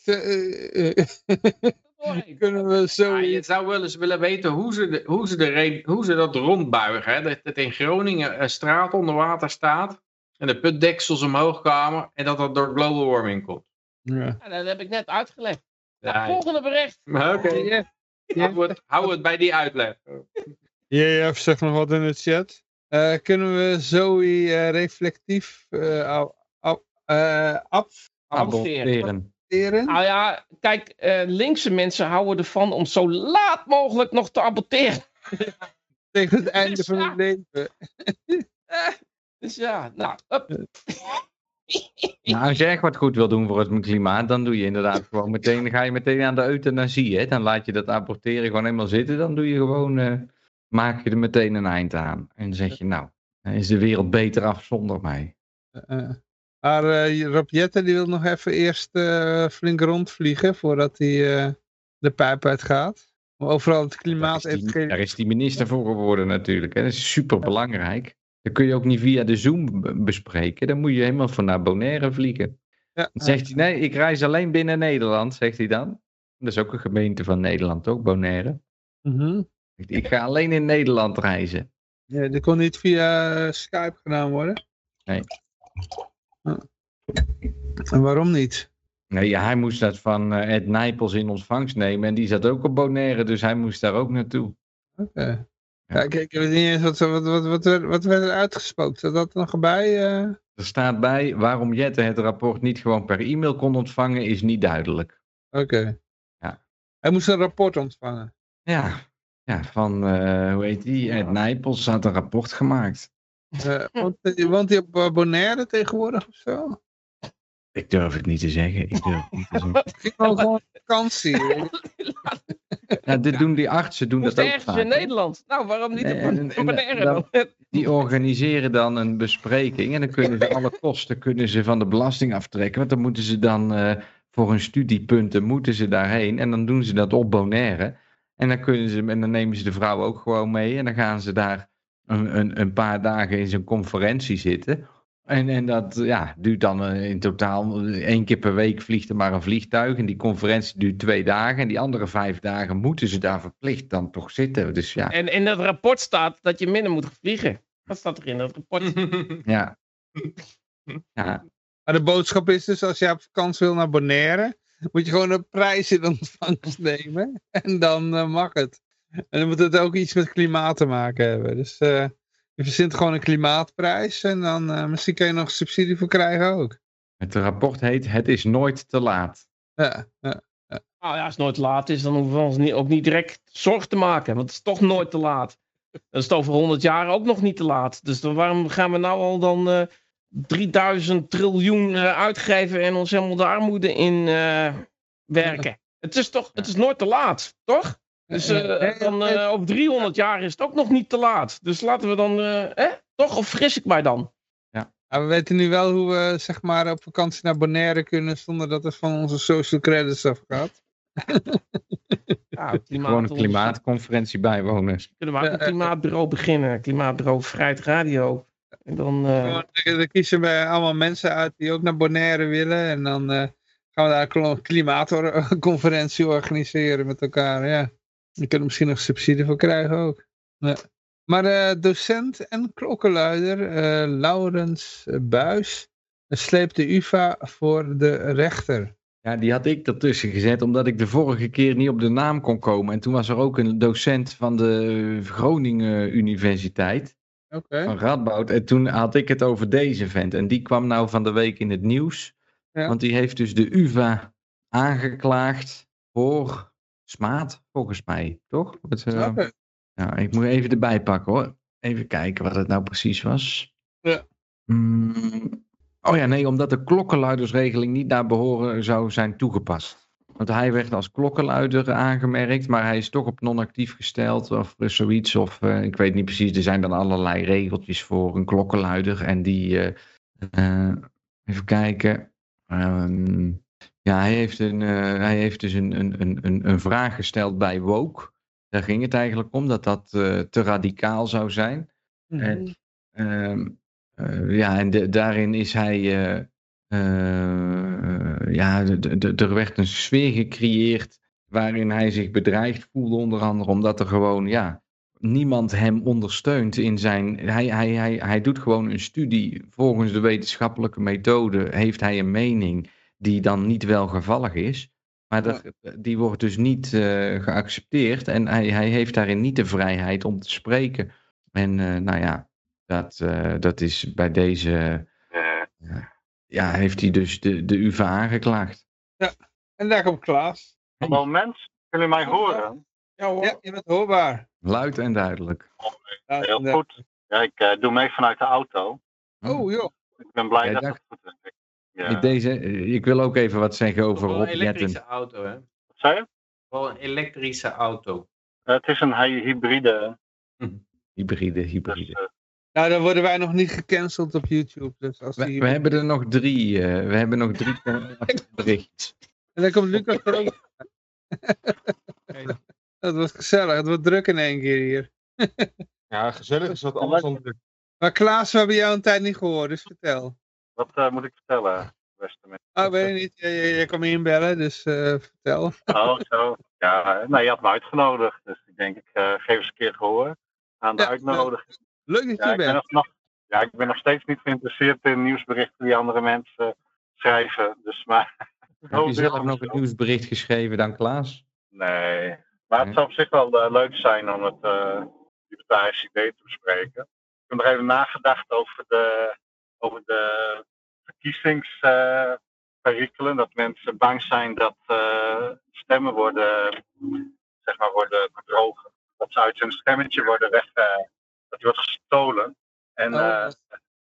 eh, eh. Kunnen we zo... Ja, je zou wel eens willen weten hoe ze, de, hoe ze, de re- hoe ze dat rondbuigen. Hè? Dat het in Groningen een straat onder water staat. En de putdeksels omhoog kwamen. En dat dat door global warming komt. Ja. Ja, dat heb ik net uitgelegd. Nou, Ja, volgende bericht. oké. Ja. Hou, het, hou het bij die uitleg. JF zegt nog wat in de chat. Eh, kunnen we Zoe eh, reflectief eh, ab- ab- eh, af- Aborteren. aborteren? Nou ja, kijk, eh, linkse mensen houden ervan om zo laat mogelijk nog te aborteren. Tegen het einde van het leven. Dus ja, nou, up. Nou, als je echt wat goed wil doen voor het klimaat, dan doe je inderdaad gewoon meteen, dan ga je meteen aan de euthanasie. Hè? Dan laat je dat aborteren gewoon helemaal zitten. Dan doe je gewoon, eh, maak je er meteen een eind aan. En dan zeg je, nou, dan is de wereld beter af zonder mij. Eh, maar eh, Rob Jetten die wil nog even eerst eh, flink rondvliegen voordat hij eh, de pijp uitgaat. Overal het klimaat Daar is, even die, daar is die minister voor geworden natuurlijk. Hè? Dat is super belangrijk. Dan kun je ook niet via de Zoom bespreken. Dan moet je helemaal van naar Bonaire vliegen. Ja, Dan zegt hij, nee, ik reis alleen binnen Nederland, zegt hij dan. Dat is ook een gemeente van Nederland, ook Bonaire. Mhm. Ik, ik ga alleen in Nederland reizen. Ja, dat kon niet via eh, Skype gedaan worden? Nee. Ah. En waarom niet? Nee, ja, hij moest dat van eh, Ed Nijpels in ontvangst nemen. En die zat ook op Bonaire, dus hij moest daar ook naartoe. Oké. Ja, kijk, ik weet niet eens wat, wat, wat, wat, werd- wat werd er uitgespookt. Zat dat er nog bij? eh? Er staat bij waarom Jette het rapport niet gewoon per e-mail kon ontvangen, is niet duidelijk. Oké. Ja. Hij moest een rapport ontvangen. Ja, ja van, eh, hoe heet die? Ed Nijpels had een rapport gemaakt. Eh, woont, hij- op Bonaire tegenwoordig of zo? Ik durf het niet te zeggen. Ik durf het niet te zeggen. Ik wil gewoon op vakantie. Ja, dit doen die artsen doen Moest dat ook ergens vaak. in. Nederland. Nou, waarom niet Nee, op en- dan-? Die organiseren dan een bespreking en dan kunnen ze alle kosten kunnen ze van de belasting aftrekken. Want dan moeten ze dan eh, voor hun studiepunten moeten ze daarheen en dan doen ze dat op Bonaire. En dan, kunnen ze, en dan nemen ze de vrouw ook gewoon mee en dan gaan ze daar een, een, een paar dagen in zo'n conferentie zitten. En, en dat ja, duurt dan eh, in totaal eh, één keer per week vliegt er maar een vliegtuig. En die conferentie duurt twee dagen. En die andere vijf dagen moeten ze daar verplicht dan toch zitten. Dus ja, En in dat rapport staat dat je minder moet vliegen. Wat staat er in dat rapport? ja. ja. Maar de boodschap is dus, als je op vakantie wil naar Bonaire, moet je gewoon een prijs in ontvangst nemen. En dan eh, mag het. En dan moet het ook iets met klimaat te maken hebben. Dus eh, je verzint gewoon een klimaatprijs en dan eh, misschien kan je nog subsidie voor krijgen ook. Het rapport heet Het is nooit te laat. Ja, ja. Nou ja, als het nooit te laat is, dan hoeven we ons niet, ook niet direct zorgen te maken. Want het is toch nooit te laat. Dan is het over 100 jaar ook nog niet te laat. Dus dan, waarom gaan we nou al dan eh 3000 triljoen eh, uitgeven en ons helemaal de armoede in eh, werken? Het is toch, het is nooit te laat, toch? Dus eh, dan, eh, over 300 jaar is het ook nog niet te laat. Dus laten we dan, eh, hè? Toch? Of fris ik mij dan? Maar we weten nu wel hoe we zeg maar, op vakantie naar Bonaire kunnen zonder dat het van onze social credits afgaat. Ja, klimaat, Gewoon een klimaatconferentie bijwonen. Kunnen we ook een klimaatbureau beginnen? Klimaatbureau Vrijheid Radio. En dan... eh, Dan dan kiezen we allemaal mensen uit die ook naar Bonaire willen. En dan eh, gaan we daar een klimaatconferentie organiseren met elkaar. Ja. Je kunt er misschien nog subsidie voor krijgen ook. Maar eh, docent en klokkenluider eh, Laurens eh, Buis sleept de UvA voor de rechter. Ja, die had ik ertussen gezet omdat ik de vorige keer niet op de naam kon komen. En toen was er ook een docent van de Groningen Universiteit, van Radboud. En toen had ik het over deze vent. En die kwam nou van de week in het nieuws. Ja. Want die heeft dus de UvA aangeklaagd voor smaad, volgens mij. Toch? Het, eh, ik moet even erbij pakken hoor. Even kijken wat het nou precies was. Ja. Mm, oh ja, nee, omdat de klokkenluidersregeling niet naar behoren zou zijn toegepast. Want hij werd als klokkenluider aangemerkt, maar hij is toch op non-actief gesteld of zoiets. Of eh, ik weet niet precies, er zijn dan allerlei regeltjes voor een klokkenluider. En die, eh, even kijken. Ehm, ja, hij heeft, een, eh, hij heeft dus een, een, een, een, een vraag gesteld bij Woke. Daar ging het eigenlijk om dat dat eh, te radicaal zou zijn. Mhm. En, ehm, eh, ja, en de- daarin is hij. ja, er werd een sfeer gecreëerd. waarin hij zich bedreigd voelde, onder andere omdat er gewoon. Ja, niemand hem ondersteunt in zijn. Hij, hij, hij, hij doet gewoon een studie volgens de wetenschappelijke methode. Heeft hij een mening die dan niet welgevallig is. Maar dat, die wordt dus niet eh, geaccepteerd. En hij, hij heeft daarin niet de vrijheid om te spreken. En eh, nou ja, dat, eh, dat is bij deze. eh, ja, heeft hij dus de, de UvA aangeklaagd. En daar komt Klaas. Hallo mens, kunnen jullie mij horen? ja hoor. Ja, je bent hoorbaar. Luid en duidelijk. Ja, Heel goed. Ja, ik eh, doe mee vanuit de auto. Oh joh. Ik ben blij Jij dat dacht- het goed werkt. Ja. Ik, deze, eh, ik wil ook even wat zeggen over Rob een elektrische Jetten. auto, hè? Wat zei je? Wel een elektrische auto. Het is een hy- hybride. Hybride, Dus, hybride. eh, Nou, dan worden wij nog niet gecanceld op YouTube. Dus als We, die... we hebben er nog drie. eh, we hebben nog drie berichtjes. En dan komt Lucas er ook. Dat was gezellig. Het wordt druk in één keer hier. Ja, gezellig is wat anders dan druk. Maar Klaas, we hebben jou een tijd niet gehoord, dus vertel. Wat eh, moet ik vertellen? beste mensen. Oh, weet je niet. Je, je, je kwam inbellen, dus eh, vertel. Oh, zo. Ja, nee, je had me uitgenodigd. Dus ik denk, ik eh, geef eens een keer gehoor aan de Ja, uitnodiging. Leuk dat je Ja, ik ben bent. nog, ja, ik ben nog steeds niet geïnteresseerd in nieuwsberichten die andere mensen schrijven. Dus maar. Heb je zelf nog een nieuwsbericht geschreven dan Klaas? Nee. Maar het zou op zich wel leuk zijn om het eh libertarische idee te bespreken. Ik heb nog even nagedacht over de, over de verkiezingsperikelen. dat mensen bang zijn dat eh, stemmen worden, zeg maar, worden bedrogen. Dat ze uit hun stemmetje worden weg, eh, dat die wordt gestolen. En Oh,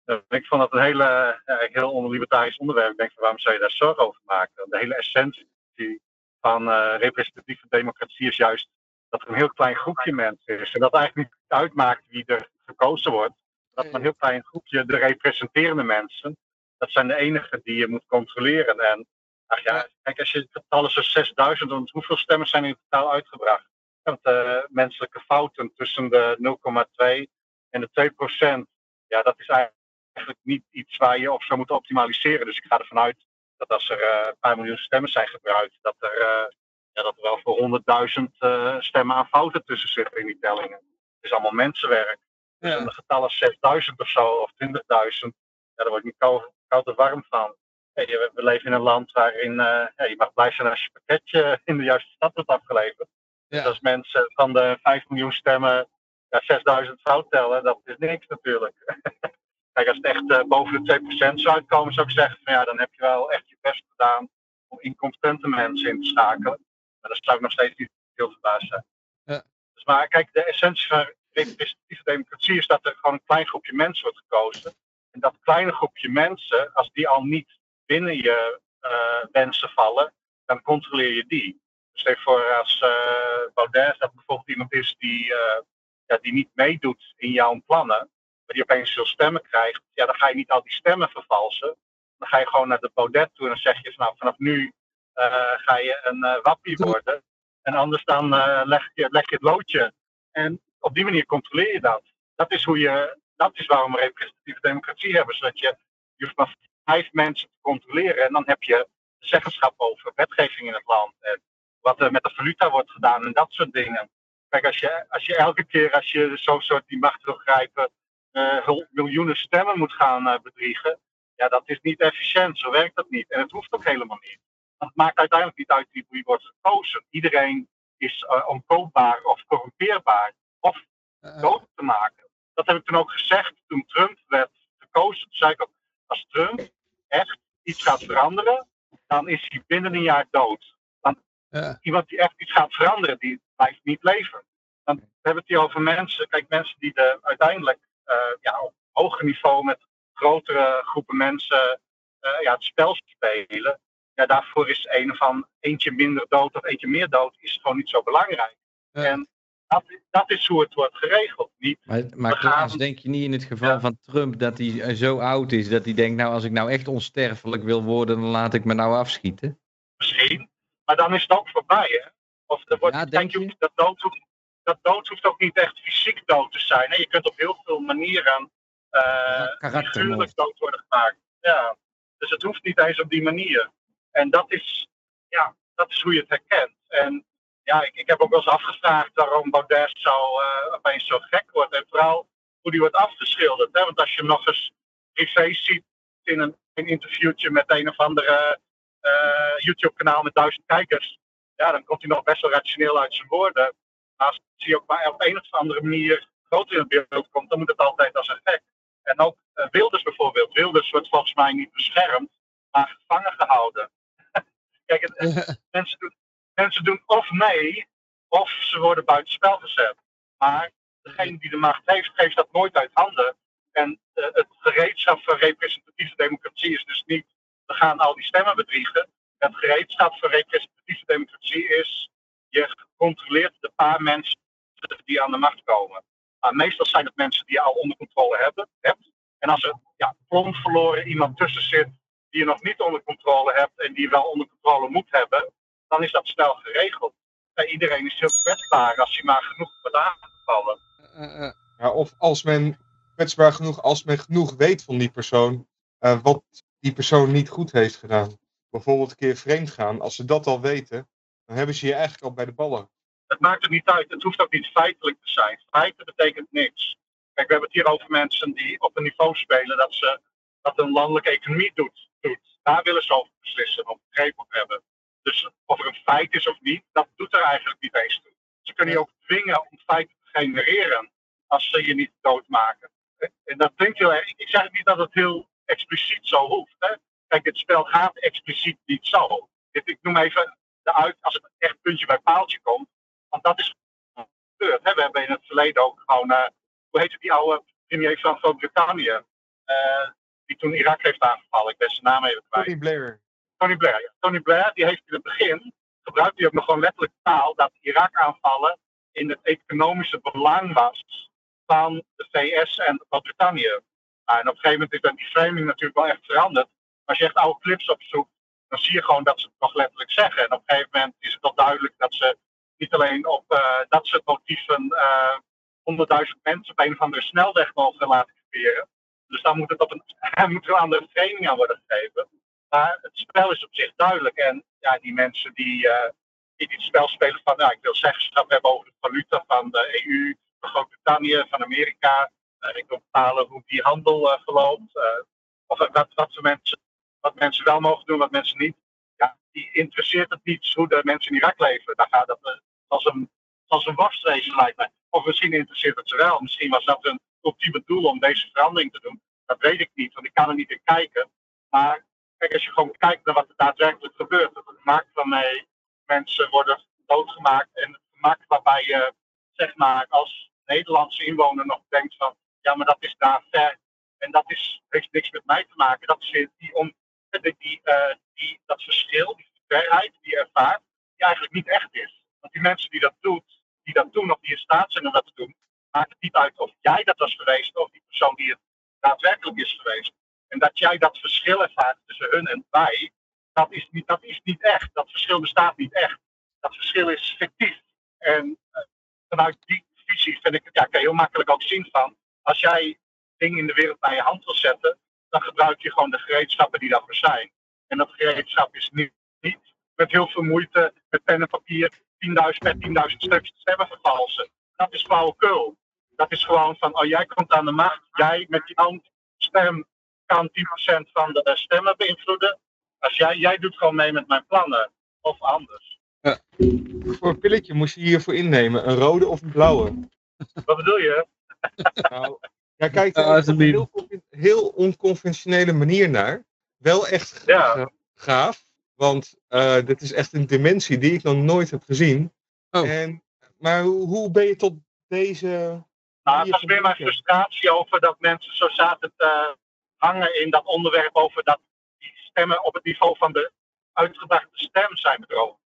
eh, ik vond dat een hele, heel onlibertarisch onderwerp. Ik denk van waarom zou je daar zorgen over maken? De hele essentie van representatieve democratie is juist dat er een heel klein groepje mensen is. En dat eigenlijk niet uitmaakt wie er gekozen wordt. Dat maar een heel klein groepje, de representerende mensen, dat zijn de enigen die je moet controleren. En ach ja, kijk, als je het getal is zo 6000, want hoeveel stemmen zijn in totaal uitgebracht? Want de menselijke fouten tussen de 0,2 en de 2 procent, ja, dat is eigenlijk niet iets waar je op zou moeten optimaliseren. Dus ik ga ervan uit dat als er eh, een paar miljoen stemmen zijn gebruikt, dat er, eh, ja, dat er wel voor 100.000 eh, stemmen aan fouten tussen zitten in die tellingen. Het is allemaal mensenwerk. Ja. een getal als 6000 of zo, of 20.000, ja, daar word ik niet koud, koud of warm van. We, we leven in een land waarin eh, ja, je mag blij zijn als je pakketje in de juiste stad wordt afgeleverd. Ja. Dus als mensen van de 5 miljoen stemmen ja, 6000 fout tellen, dat is niks natuurlijk. Kijk, als het echt eh, boven de 2% zou uitkomen, zou ik zeggen van ja, dan heb je wel echt je best gedaan om incompetente mensen in te schakelen. Maar dat zou ik nog steeds niet heel verbaasd zijn. Ja. Dus maar kijk, de essentie van representatieve democratie is dat er gewoon een klein groepje mensen wordt gekozen. En dat kleine groepje mensen, als die al niet binnen je eh, wensen vallen, dan controleer je die. Dus je voor als eh Baudet dat bijvoorbeeld iemand is die, eh, ja, die niet meedoet in jouw plannen, maar die opeens veel stemmen krijgt, ja, dan ga je niet al die stemmen vervalsen. Dan ga je gewoon naar de Baudet toe en dan zeg je, van, nou, vanaf nu ga je een wappie worden. En anders dan leg, je, leg je het loodje. En op die manier controleer je dat. Dat is, hoe je, dat is waarom we representatieve democratie hebben. Zodat je, je hoeft maar vijf mensen te controleren. En dan heb je zeggenschap over wetgeving in het land. En wat er met de valuta wordt gedaan en dat soort dingen. Kijk, als je, als je elke keer als je zo'n soort die macht wil grijpen, eh, miljoenen stemmen moet gaan eh, bedriegen. Ja, dat is niet efficiënt. Zo werkt dat niet. En het hoeft ook helemaal niet. Want het maakt uiteindelijk niet uit wie, wie wordt gekozen. Iedereen is eh, onkoopbaar of corrumpeerbaar of Eh, dood te maken. Dat heb ik toen ook gezegd toen Trump werd gekozen. Toen zei ik ook, als Trump echt iets gaat veranderen, dan is hij binnen een jaar dood. ja. Iemand die echt iets gaat veranderen, die blijft niet leven. Dan hebben we het hier over mensen, kijk mensen die de, uiteindelijk eh, ja, op hoger niveau met grotere groepen mensen eh, ja, het spel spelen. Ja, daarvoor is een van eentje minder dood of eentje meer dood is gewoon niet zo belangrijk. Ja. En dat, dat is hoe het wordt geregeld. Niet Maar, maar gaan- Klaas, denk je niet in het geval Ja. van Trump dat hij eh, zo oud is dat hij denkt, nou als ik nou echt onsterfelijk wil worden, dan laat ik me nou afschieten? misschien. Maar dan is het ook voorbij, hè? Of er wordt, Ja, kijk, denk je dat, dood hoeft, dat dood hoeft ook niet echt fysiek dood te zijn. Hè? Je kunt op heel veel manieren karaktermoord. figuurlijk dood worden gemaakt. Ja. Dus het hoeft niet eens op die manier. En dat is, ja, dat is hoe je het herkent. En ja, ik, ik heb ook wel eens afgevraagd waarom Baudet zo, eh, opeens zo gek wordt. En vooral hoe die wordt afgeschilderd. Hè? Want als je hem nog eens privé ziet in een, een interviewtje met een of andere eh, YouTube-kanaal met duizend kijkers, ja, dan komt hij nog best wel rationeel uit zijn woorden. Maar als hij ook maar op een of andere manier groter in het beeld komt, dan moet het altijd als een gek. En ook eh, Wilders bijvoorbeeld. Wilders wordt volgens mij niet beschermd, maar gevangen gehouden. Kijk, het, mensen, doen, mensen doen of mee, of ze worden buitenspel gezet. Maar degene die de macht heeft, geeft dat nooit uit handen. En eh, het gereedschap van representatieve democratie is dus niet, we gaan al die stemmen bedriegen. Het gereedschap van representatieve democratie is, je controleert de paar mensen die aan de macht komen. Maar meestal zijn het mensen die je al onder controle hebben, hebt. En als er ja, verloren iemand tussen zit die je nog niet onder controle hebt en die je wel onder controle moet hebben, dan is dat snel geregeld. Iedereen is heel kwetsbaar als hij maar genoeg wordt aangevallen. Eh, eh, Ja, of als men kwetsbaar genoeg, als men genoeg weet van die persoon, eh, wat die persoon niet goed heeft gedaan. Bijvoorbeeld een keer vreemd gaan. Als ze dat al weten, dan hebben ze je eigenlijk al bij de ballen. Het maakt het niet uit. Het hoeft ook niet feitelijk te zijn. Feiten betekent niks. Kijk, we hebben het hier over mensen die op een niveau spelen dat, ze, dat een landelijke economie doet, doet. Daar willen ze over beslissen, of greep op hebben. Dus of er een feit is of niet, dat doet er eigenlijk niet eens toe. Ze kunnen je ook dwingen om feiten te genereren als ze je niet doodmaken. En dat klinkt heel erg. Ik zeg niet dat het heel expliciet zo hoeft. Hè? Kijk, het spel gaat expliciet niet zo. Dit- Ik noem even de uit als het echt puntje bij paaltje komt. Want dat is gebeurd. Hè? We hebben in het verleden ook gewoon. eh, hoe heette die oude premier van Groot-Brittannië? eh, die toen Irak heeft aangevallen. Ik ben zijn naam even kwijt. Tony Blair. Tony Blair. Tony Blair die heeft in het begin gebruikt hij ook nog gewoon letterlijk taal dat Irak aanvallen in het economische belang was van de VS en Groot-Brittannië. Nou, en op een gegeven moment is die framing natuurlijk wel echt veranderd. Als je echt oude clips opzoekt, dan zie je gewoon dat ze het nog letterlijk zeggen. En op een gegeven moment is het wel duidelijk dat ze niet alleen op eh, dat soort motieven eh, honderdduizend mensen op een of andere snelweg mogen laten creëren. Dus dan moet, het op een, moet er een andere framing aan worden gegeven. Maar het spel is op zich duidelijk. En ja, die mensen die, eh die dit spel spelen van, nou, ik wil zeggenschap hebben over de valuta van de EU, van Groot-Brittannië, van Amerika. Eh, ik wil bepalen hoe die handel eh, verloopt. of wat, wat, mensen, wat mensen wel mogen doen, wat mensen niet. Ja, die interesseert het niet hoe de mensen in Irak leven. Daar gaat eh, als een, als een worstrace lijkt mij. Of misschien interesseert het ze wel. Misschien was dat een ultieme doel om deze verandering te doen. Dat weet ik niet, want ik kan er niet in kijken. Maar kijk, als je gewoon kijkt naar wat er daadwerkelijk gebeurt. Het maakt waarmee mensen worden doodgemaakt. En het gemak waarbij je, zeg maar, als Nederlandse inwoner nog denkt van... Ja, maar dat is daar ver. En dat is, heeft niks met mij te maken. Dat is die, om, die, die, eh, die, dat verschil, die verheid die je ervaart, die eigenlijk niet echt is. Want die mensen die dat doet, die dat doen of die in staat zijn om dat te doen, maakt het niet uit of jij dat was geweest of die persoon die het daadwerkelijk is geweest. En dat jij dat verschil ervaart tussen hun en wij, dat is niet, dat is niet echt. Dat verschil bestaat niet echt. Dat verschil is fictief. En eh, vanuit die visie vind ik het, ja, je heel makkelijk ook zien van, als jij dingen in de wereld naar je hand wil zetten, dan gebruik je gewoon de gereedschappen die daarvoor zijn. En dat gereedschap is niet, met heel veel moeite, met pen en papier, 10.000 met 10.000 stuks stemmen vervalsen. Dat is flauwekul. Dat is gewoon van, oh jij komt aan de macht, jij met jouw stem kan 10% van de stemmen beïnvloeden. Als jij, jij doet gewoon mee met mijn plannen, of anders. Voor een pilletje moest je hiervoor innemen. Een rode of een blauwe. Wat bedoel je? Nou, ja, kijk Ja, er op een heel, conven- heel onconventionele manier naar. Wel echt Ja. ga- gaaf. Want eh, dit is echt een dimensie die ik nog nooit heb gezien. Oh. En, maar hoe, hoe ben je tot deze... Nou, het was meer mijn frustratie over dat mensen zo zaten te hangen in dat onderwerp over dat die stemmen op het niveau van de uitgebrachte stem zijn bedrogen.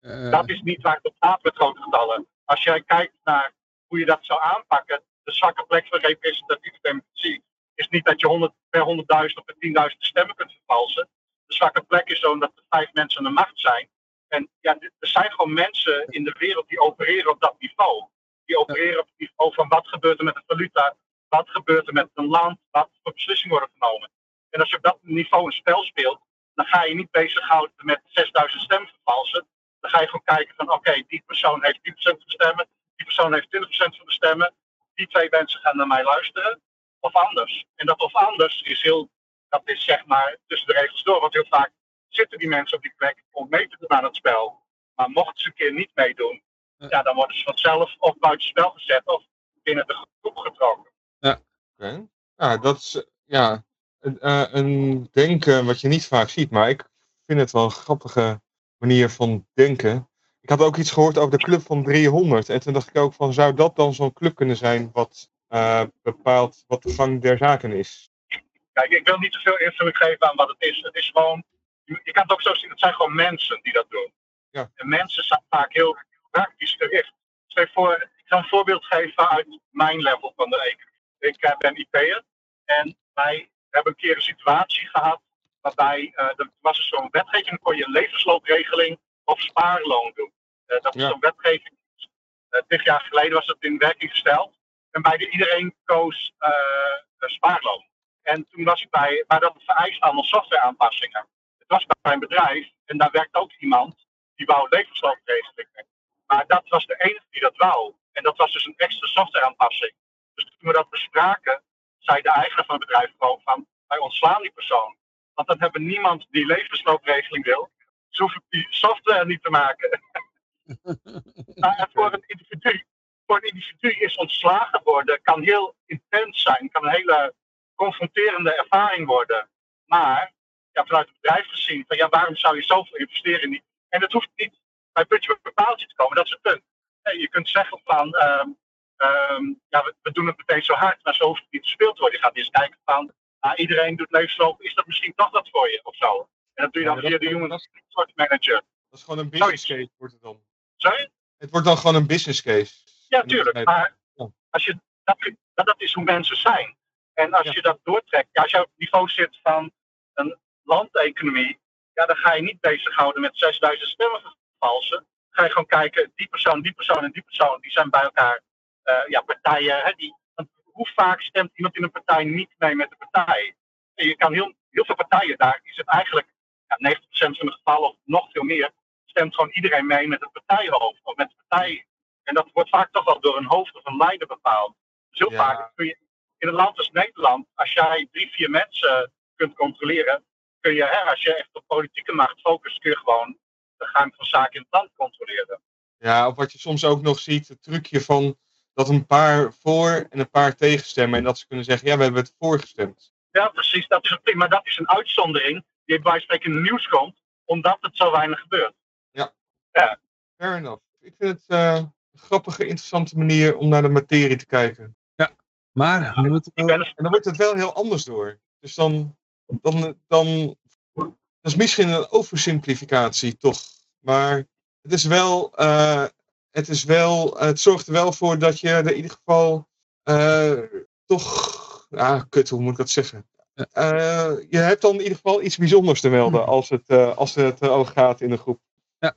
Eh, Dat is niet waar het op gaat met grote getallen. Als jij kijkt naar hoe je dat zou aanpakken, de zwakke plek van representatieve democratie is niet dat je 100, per 100.000 of per 10.000 stemmen kunt vervalsen. De zwakke plek is zo dat er vijf mensen aan de macht zijn. En ja, er zijn gewoon mensen in de wereld die opereren op dat niveau. Die opereren op het niveau van wat gebeurt er met de valuta, wat gebeurt er met een land, wat voor beslissingen worden genomen. En als je op dat niveau een spel speelt, dan ga je niet bezighouden met 6000 stemmen vervalsen. Dan ga je gewoon kijken van oké, die persoon heeft 10% van de stemmen, die persoon heeft 20% van de stemmen. Die twee mensen gaan naar mij luisteren. Of anders. En dat of anders is heel, dat is zeg maar tussen de regels door. Want heel vaak zitten die mensen op die plek om mee te doen aan het spel. Maar mochten ze een keer niet meedoen, ja, dan worden ze vanzelf of buiten spel gezet of binnen de groep getrokken. Oké. Ja, dat is ja, een, eh, een denken wat je niet vaak ziet. Maar ik vind het wel een grappige manier van denken. Ik had ook iets gehoord over de club van 300. En toen dacht ik ook van, zou dat dan zo'n club kunnen zijn wat eh, bepaalt wat de gang der zaken is? Kijk, ik wil niet te veel invulling geven aan wat het is. Het is gewoon, je kan het ook zo zien, het zijn gewoon mensen die dat doen. Ja. En mensen zijn vaak heel praktisch gericht. Stel je voor, ik ga een voorbeeld geven uit mijn level van de economie. Ik eh, ben IP'er en wij hebben een keer een situatie gehad waarbij eh, er was er zo'n wetgeving, dan kon je een levensloopregeling of spaarloon doen. Eh, dat is Ja. zo'n wetgeving. Tig jaar geleden was het in werking gesteld. En bij de, iedereen koos spaarloon. En toen was ik bij, maar dat vereist allemaal softwareaanpassingen. Het was bij een bedrijf en daar werkte ook iemand die wou levensloopregelingen. Maar dat was de enige die dat wou. En dat was dus een extra softwareaanpassing. Toen we dat bespraken, zei de eigenaar van het bedrijf gewoon van, wij ontslaan die persoon. Want dan hebben we niemand die levensloopregeling wil. Dus hoef ik die software niet te maken. maar voor een individu, voor een individu is ontslagen worden, kan heel intens zijn, kan een hele confronterende ervaring worden. Maar ja, vanuit het bedrijf gezien, van ja, waarom zou je zoveel investeren in die. En het hoeft niet bij puntje bepaaltje te komen, dat is het punt. Nee, je kunt zeggen van ehm, ehm, ja, we, we, doen het meteen zo hard, maar zo hoeft het niet gespeeld te worden. Je gaat eens kijken van ah, iedereen doet levensloop, is dat misschien toch wat voor je of zo? En dat doe je dan via de human resource manager. Dat is gewoon een business case, wordt het dan. Sorry? Het wordt dan gewoon een business case. Ja, tuurlijk. Maar als je, dat, dat is hoe mensen zijn. En als je dat doortrekt, ja, als je op het niveau zit van een landeconomie, ja, dan ga je niet bezighouden met 6000 stemmen vervalsen. Dan ga je gewoon kijken, die persoon, die persoon en die persoon, die zijn bij elkaar ja, partijen. Hè, die, hoe vaak stemt iemand in een partij niet mee met de partij? En je kan heel, heel veel partijen, daar is het eigenlijk ja, 90% van de gevallen of nog veel meer, stemt gewoon iedereen mee met het partijhoofd of met de partij. En dat wordt vaak toch wel door een hoofd of een leider bepaald. Dus heel vaak kun je in een land als Nederland, als jij drie, vier mensen kunt controleren, kun je, hè, als je echt op politieke macht focust, kun je gewoon de gang van zaken in het land controleren. Ja, of wat je soms ook nog ziet, het trucje van dat een paar voor en een paar tegenstemmen en dat ze kunnen zeggen, ja, we hebben het voorgestemd. Ja, precies. Dat is een, maar dat is een uitzondering die bij spreken in het nieuws komt, omdat het zo weinig gebeurt. Ja. ja. Fair enough. Ik vind het uh, een grappige, interessante manier om naar de materie te kijken. Ja, maar ja, wel... en dan wordt het wel heel anders door. Dus dan, dan, dan dat is misschien een oversimplificatie toch. Maar het is wel, uh, het is wel, het zorgt er wel voor dat je er in ieder geval uh, toch, ah, kut, hoe moet ik dat zeggen? Uh, je hebt dan in ieder geval iets bijzonders te melden hmm. als het, uh, als het over gaat in de groep. Ja.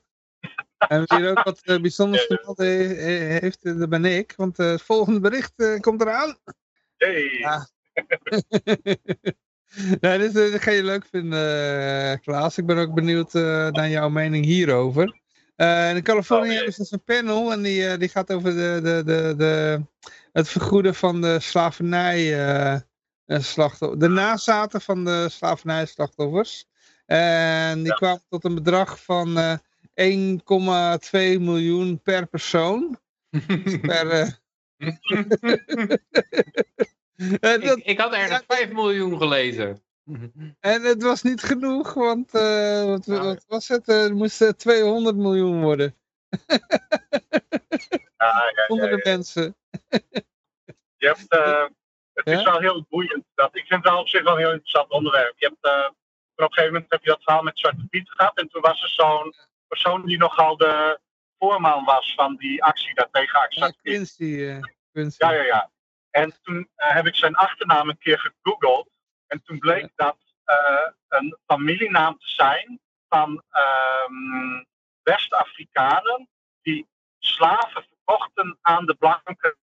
En wie ook wat bijzonders te melden heeft, dat ben ik. Want het volgende bericht komt eraan. Hey. Ja. nou, dit, dit, ga je leuk vinden, Klaas. Ik ben ook benieuwd naar jouw mening hierover. In Californië oh, hebben ze dus een panel en die, die gaat over de, de, de, de, het vergoeden van de slavernij slachtoffer, de nazaten van de slavernijslachtoffers. En die kwamen tot een bedrag van uh, eh, 1,2 miljoen per persoon. per, uh... dat, ik, ik, had ergens 5 miljoen gelezen. En het was niet genoeg, want uh, wat, wat, was het? het moest 200 miljoen worden. ja, ja, Honderden mensen. Je hebt, het is wel heel boeiend. Dat, ik vind het wel op zich wel een heel interessant onderwerp. Je hebt, uh, op een gegeven moment heb je dat verhaal met Zwarte Piet gehad. En toen was er zo'n persoon die nogal de voorman was van die actie daartegen. Ja, Quincy, uh, Ja, ja, ja. En toen uh, heb ik zijn achternaam een keer gegoogeld. En toen bleek dat een familienaam te zijn van um, West-Afrikanen die slaven verkochten aan de blanke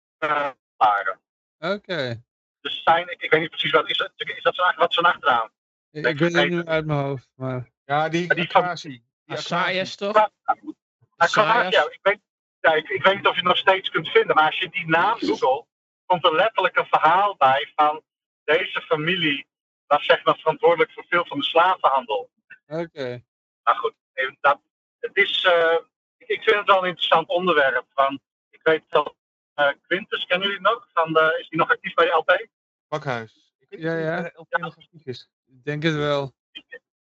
waren. Oké. Dus zijn, ik, ik weet niet precies wat is, is dat zo, wat zo'n achternaam? Ik, ik weet het niet uit mijn hoofd, maar... Ja, die, die Akasi. Asaias toch? Asaias? Ja, ik weet, ja ik, ik weet niet of je het nog steeds kunt vinden, maar als je die naam googelt, komt er letterlijk een verhaal bij van deze familie was zeg maar verantwoordelijk voor veel van de slavenhandel. Oké. Maar goed, even dat, het is, uh, ik, ik vind het wel een interessant onderwerp. Want ik weet dat uh, Quintus, kennen jullie nog? Van de, is die nog actief bij de LP? Bakhuis. Ik ja, ja. LP nog actief is. Ik denk het wel.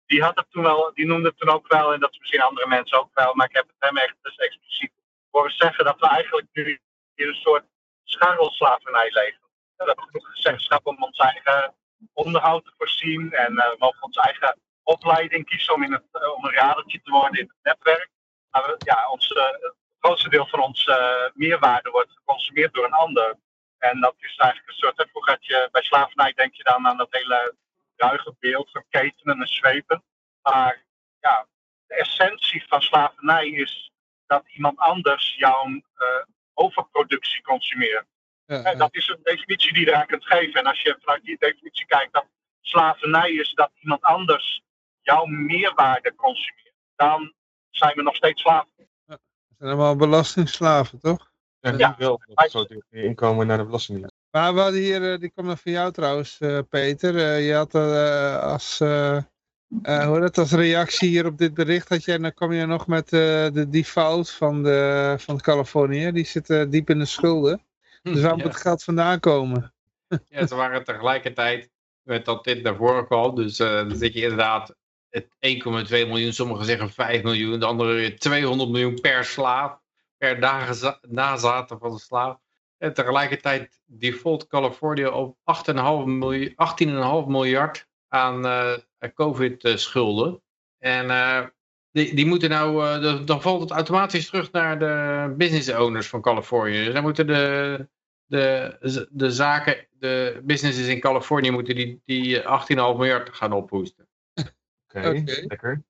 Die, had het toen wel, die noemde het toen ook wel, en dat is misschien andere mensen ook wel, maar ik heb het hem echt dus expliciet horen zeggen dat we eigenlijk nu in een soort scharrelslavernij leven. We hebben genoeg zeggenschap om ons eigen onderhoud te voorzien en uh, we mogen onze eigen opleiding kiezen om, in het, uh, om een radertje te worden in het netwerk. Maar ja, ons, uh, grootste deel van onze meerwaarde wordt geconsumeerd door een ander. En dat is eigenlijk een soort, had je, bij slavernij denk je dan aan dat hele ruige beeld van ketenen en zwepen. Maar ja, de essentie van slavernij is dat iemand anders jouw overproductie consumeert. Ja, En dat is een definitie die je eraan kunt geven. En als je vanuit die definitie kijkt dat slavernij is dat iemand anders jouw meerwaarde consumeert, dan zijn we nog steeds slaven. Het zijn allemaal belastingsslaven, toch? Ja, Ja. nu wel. Dat zo inkomen naar de Belastingdienst. Maar we hadden hier, eh, die kwam nog van jou trouwens, eh, Peter. Eh, je had eh, als, hoe dat, als reactie hier op dit bericht, had jij, dan kwam je nog met eh, de default van, de, van Californië. Die zitten diep in de schulden. Dus waar moet het geld vandaan komen? Ja, ze waren tegelijkertijd met dat dit naar voren kwam. Dus eh, dan zit je inderdaad het 1,2 miljoen, sommigen zeggen 5 miljoen, de anderen weer 200 miljoen per slaaf, per nazaten van de slaaf. En tegelijkertijd default Californië op 8,5 miljoen, 18,5 miljard aan eh, COVID-schulden. En eh, die, die moeten nou, eh, dan- dan valt het automatisch terug naar de business owners van Californië. Dus dan moeten de, de, de zaken, de businesses in Californië moeten die, die 18,5 miljard gaan ophoesten. Oké, Oké. lekker.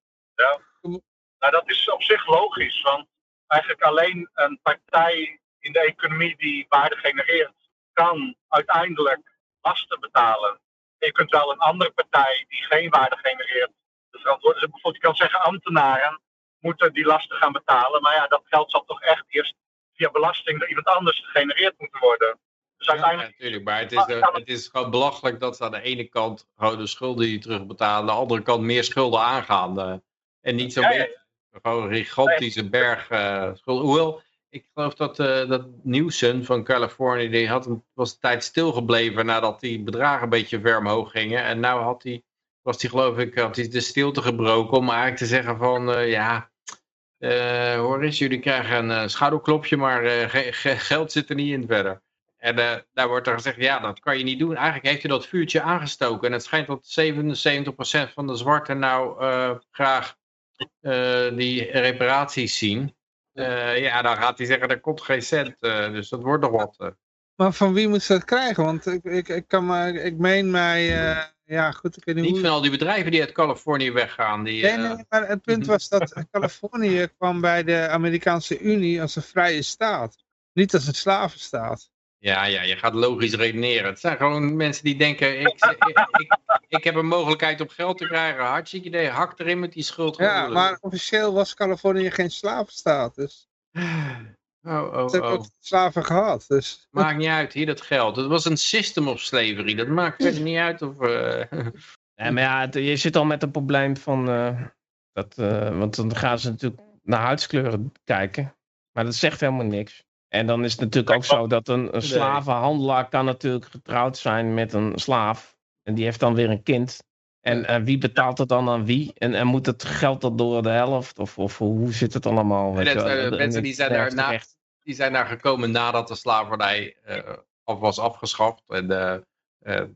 Nou, dat is op zich logisch, want eigenlijk alleen een partij in de economie die waarde genereert, kan uiteindelijk lasten betalen. En je kunt wel een andere partij die geen waarde genereert, de verantwoordelijkheid. Bijvoorbeeld, je kan zeggen ambtenaren moeten die lasten gaan betalen, maar ja, dat geld zal toch echt eerst via belasting door iemand anders gegenereerd moeten worden. Dus Ja, uiteindelijk, natuurlijk. Maar het is, het is gewoon belachelijk dat ze aan de ene kant gewoon de schulden die terugbetalen, aan de andere kant meer schulden aangaan. eh, en niet zo Ja, ja. Gewoon een gigantische berg eh, schulden. Hoewel, ik geloof dat, eh dat Newsom van Californië, die had een, was een tijd stilgebleven nadat die bedragen een beetje ver omhoog gingen. En nou had hij, was hij geloof ik, had hij de stilte gebroken om eigenlijk te zeggen van, eh, ja, eh, hoor eens, jullie krijgen een eh, schouderklopje, maar ge- ge- geld zit er niet in verder. En daar wordt er gezegd, ja, dat kan je niet doen. Eigenlijk heeft hij dat vuurtje aangestoken. En het schijnt dat 77% van de zwarten nou graag die reparaties zien. Ja, dan gaat hij zeggen, er komt geen cent. dus dat wordt nog wat. Maar van wie moet ze dat krijgen? Want ik, ik, ik, kan maar, ik meen mij, ja goed, ik weet niet Niet hoe... van al die bedrijven die uit Californië weggaan. Die, Nee, eh, nee, maar het punt was dat Californië kwam bij de Amerikaanse Unie als een vrije staat. Niet als een slavenstaat. Ja, ja, je gaat logisch redeneren. Het zijn gewoon mensen die denken, ik, ik, ik, ik heb een mogelijkheid om geld te krijgen. Hartstikke idee, hak erin met die schuld. Ja, maar officieel was Californië geen slavenstaat. Dus Oh, oh, ze hebben oh. ook slaven gehad. Dus Maakt niet uit, hier dat geld. Het was een system of slavery. Dat maakt verder niet uit of... eh, Ja, maar ja, het- je zit al met een probleem van... eh, dat, eh, want dan gaan ze natuurlijk naar huidskleuren kijken. Maar dat zegt helemaal niks. En dan is het natuurlijk ook zo dat een, een slavenhandelaar kan natuurlijk getrouwd zijn met een slaaf. En die heeft dan weer een kind. En eh, wie betaalt het dan aan wie? En, en moet het geld dan door de helft? Of, of hoe zit het allemaal? weet dat, je wel? eh, En mensen die zijn daar na- die zijn daar gekomen nadat de slavernij eh, af was afgeschaft. En er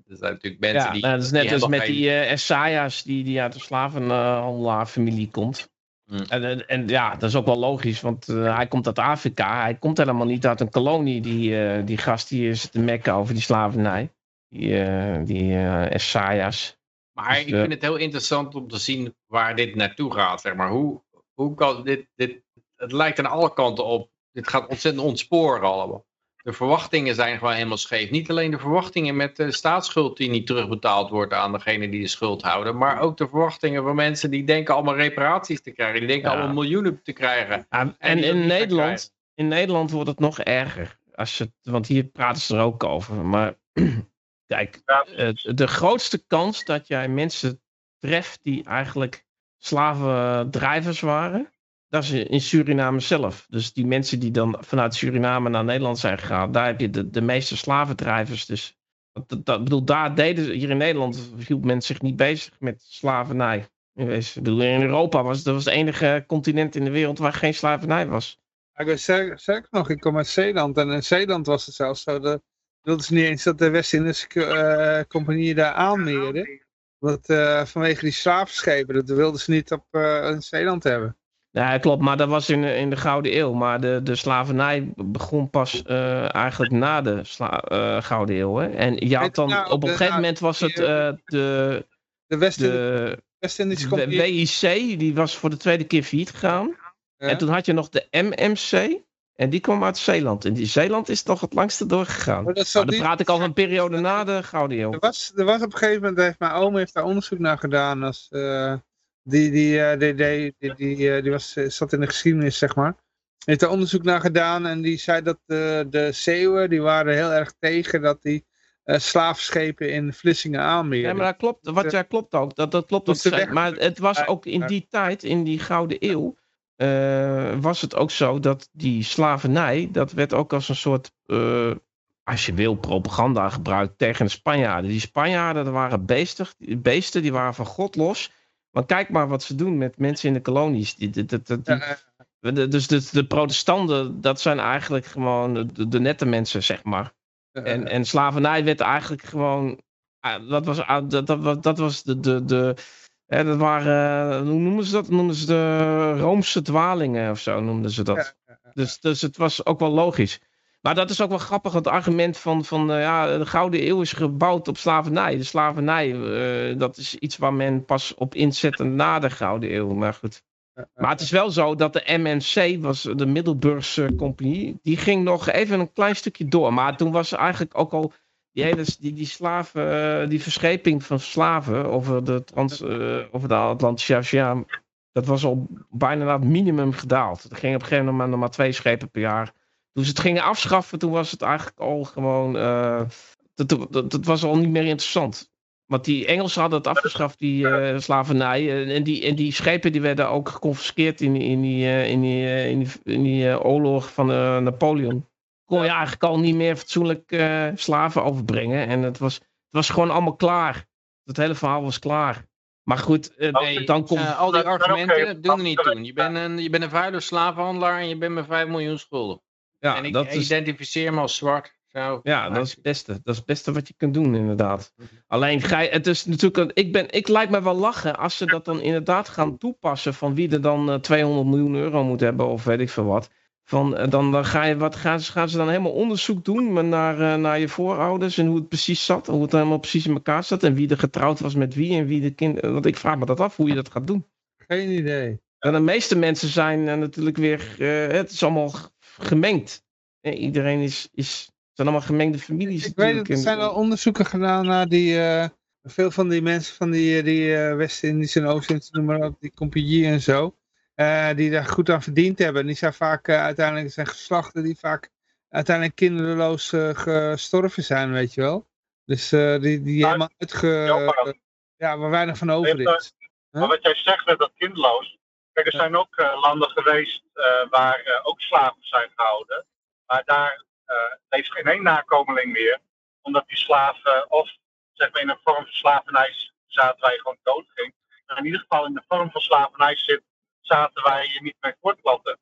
zijn natuurlijk mensen Ja, die... nou, dat is net als met geen- die eh Esaias die, die uit de slavenhandelaarfamilie komt. Hmm. En, en, ja, dat is ook wel logisch, want hij komt uit Afrika. Hij komt helemaal niet uit een kolonie, die, die gast die zit te mekken over die slavernij. Die, die Esaias. Maar Dus, ik vind het heel interessant om te zien waar dit naartoe gaat. Zeg maar. hoe, hoe kan dit, dit... Het lijkt aan alle kanten op. Dit gaat ontzettend ontsporen allemaal. De verwachtingen zijn gewoon helemaal scheef. Niet alleen de verwachtingen met de staatsschuld die niet terugbetaald wordt aan degene die de schuld houden. Maar ook de verwachtingen van mensen die denken allemaal reparaties te krijgen. Die denken Ja. allemaal miljoenen te krijgen. Ja, En en in Nederland, in Nederland wordt het nog erger. Als je, want hier praten ze er ook over. Maar kijk, het- de grootste kans dat jij mensen treft die eigenlijk slavendrijvers waren, dat is in Suriname zelf. Dus die mensen die dan vanuit Suriname naar Nederland zijn gegaan, daar heb je de, de meeste slavendrijvers. Dus dat, dat, bedoel, daar deden ze, hier in Nederland hield men zich niet bezig met slavernij. Ik bedoel, in Europa was dat was het enige continent in de wereld waar geen slavernij was. ik weet sterker nog, ik kom uit Zeeland. En in Zeeland was het zelfs zo. Dat wilden ze niet eens dat de West-Indische eh, Compagnie daar aanmeerde. Want, eh, vanwege die slavenschepen, dat wilden ze niet op eh, Zeeland hebben. Ja, klopt, maar dat was in, in de Gouden Eeuw. Maar de, de slavernij begon pas eigenlijk na de Gouden Eeuw. Hè? En je had dan, Nou, op een gegeven moment was het de, De West-Indische de West-Indische W- Compagnie. WIC, die was voor de tweede keer failliet gegaan. Ja. En toen had je nog de MMC. En die kwam uit Zeeland. En die Zeeland is toch het langste doorgegaan. Maar dat zal dan praat ik al een periode na de Gouden Eeuw. Er was, er was op een gegeven moment, heeft mijn oom heeft daar onderzoek naar gedaan. Als, eh, die, die, eh, die, die, die, die, eh, die was, eh, zat in de geschiedenis, zeg maar. Heeft daar onderzoek naar gedaan en die zei dat de, de Zeeuwen, die waren heel erg tegen dat die eh slaafschepen in Vlissingen aanmeerden. Ja, maar dat klopt. Wat jij klopt ook. Dat, dat klopt ook. Moesten weg- Maar het was ook in die tijd, in die Gouden Eeuw, eh, was het ook zo dat die slavernij, dat werd ook als een soort, eh, als je wil, propaganda gebruikt tegen de Spanjaarden. Die Spanjaarden, dat waren beestig, beesten, die waren van God los. Maar kijk maar wat ze doen met mensen in de kolonies. Die, die, die, die- Ja, de- dus de, de protestanten, dat zijn eigenlijk gewoon de, de nette mensen, zeg maar. En, en slavernij werd eigenlijk gewoon. ah, Dat was, ah, dat, dat, was- dat was de. de, de hè, dat waren. eh, Hoe noemen ze dat? Noemden ze de Roomse dwalingen of zo, noemden ze dat. Dus, dus het was ook wel logisch. Maar dat is ook wel grappig, het argument van, van eh, ja, de Gouden Eeuw is gebouwd op slavernij. De slavernij, eh, dat is iets waar men pas op inzette na de Gouden Eeuw. Maar goed. Maar het is wel zo dat de MNC, was de Middelburgse Compagnie, die ging nog even een klein stukje door. Maar toen was eigenlijk ook al die hele die, die slaven, eh, die verscheping van slaven over de, trans, eh, over de Atlantische Oceaan, dat was al bijna naar het minimum gedaald. Er ging op een gegeven moment nog maar twee schepen per jaar. Toen ze het gingen afschaffen, toen was het eigenlijk al gewoon, eh, dat, dat, dat was al niet meer interessant. Want die Engelsen hadden het afgeschaft, die eh, slavernij. En, die, en die schepen die werden ook geconfiskeerd in, die- in, die, in, die, in die, oorlog van Napoleon. Kon je eigenlijk al niet meer fatsoenlijk eh, slaven overbrengen. En het was, het was gewoon allemaal klaar. Het hele verhaal was klaar. Maar goed, eh, Nee, dan komt... eh, al die argumenten doen er niet toe. Je bent een, je bent een vuile slavenhandelaar en je bent met 5 miljoen schulden. ja, en ik dat is, identificeer me als zwart. Zo. Ja, dat is het beste. Dat is het beste wat je kunt doen, inderdaad. Mhm. Alleen, het is natuurlijk, een- ik, ben, ik lijkt me wel lachen als ze dat dan inderdaad gaan toepassen van wie er dan eh, 200 miljoen euro moet hebben of weet ik veel wat. Van, eh, dan, dan ga je, wat gaan ze, gaan ze dan helemaal onderzoek doen naar, eh, naar je voorouders en hoe het precies zat, hoe het helemaal precies in elkaar zat en wie er getrouwd was met wie en wie de kind. eh, Want ik vraag me dat af hoe je dat gaat doen. Geen idee. En de meeste mensen zijn natuurlijk weer, het is allemaal gemengd. Iedereen is, is, zijn allemaal gemengde families. Ik weet het, er zijn al onderzoeken gedaan naar die, veel van die mensen van die, die West-Indische en Oost-Indische, noem maar op, die compagnie en zo, eh, die daar goed aan verdiend hebben. En die zijn vaak uh, uiteindelijk, zijn geslachten die vaak uiteindelijk kinderloos uh, gestorven zijn, weet je wel. Dus die, die maar, helemaal uitge... Ja, waar weinig van over is. Huh? Maar wat jij zegt met dat kinderloos, kijk, er zijn ook landen geweest waar ook slaven zijn gehouden, maar daar heeft geen één nakomeling meer, omdat die slaven of zeg maar in een vorm van slavernij zaten waar je gewoon dood ging. Maar in ieder geval in de vorm van slavernij zit, zaten waar je niet mee voortplanten.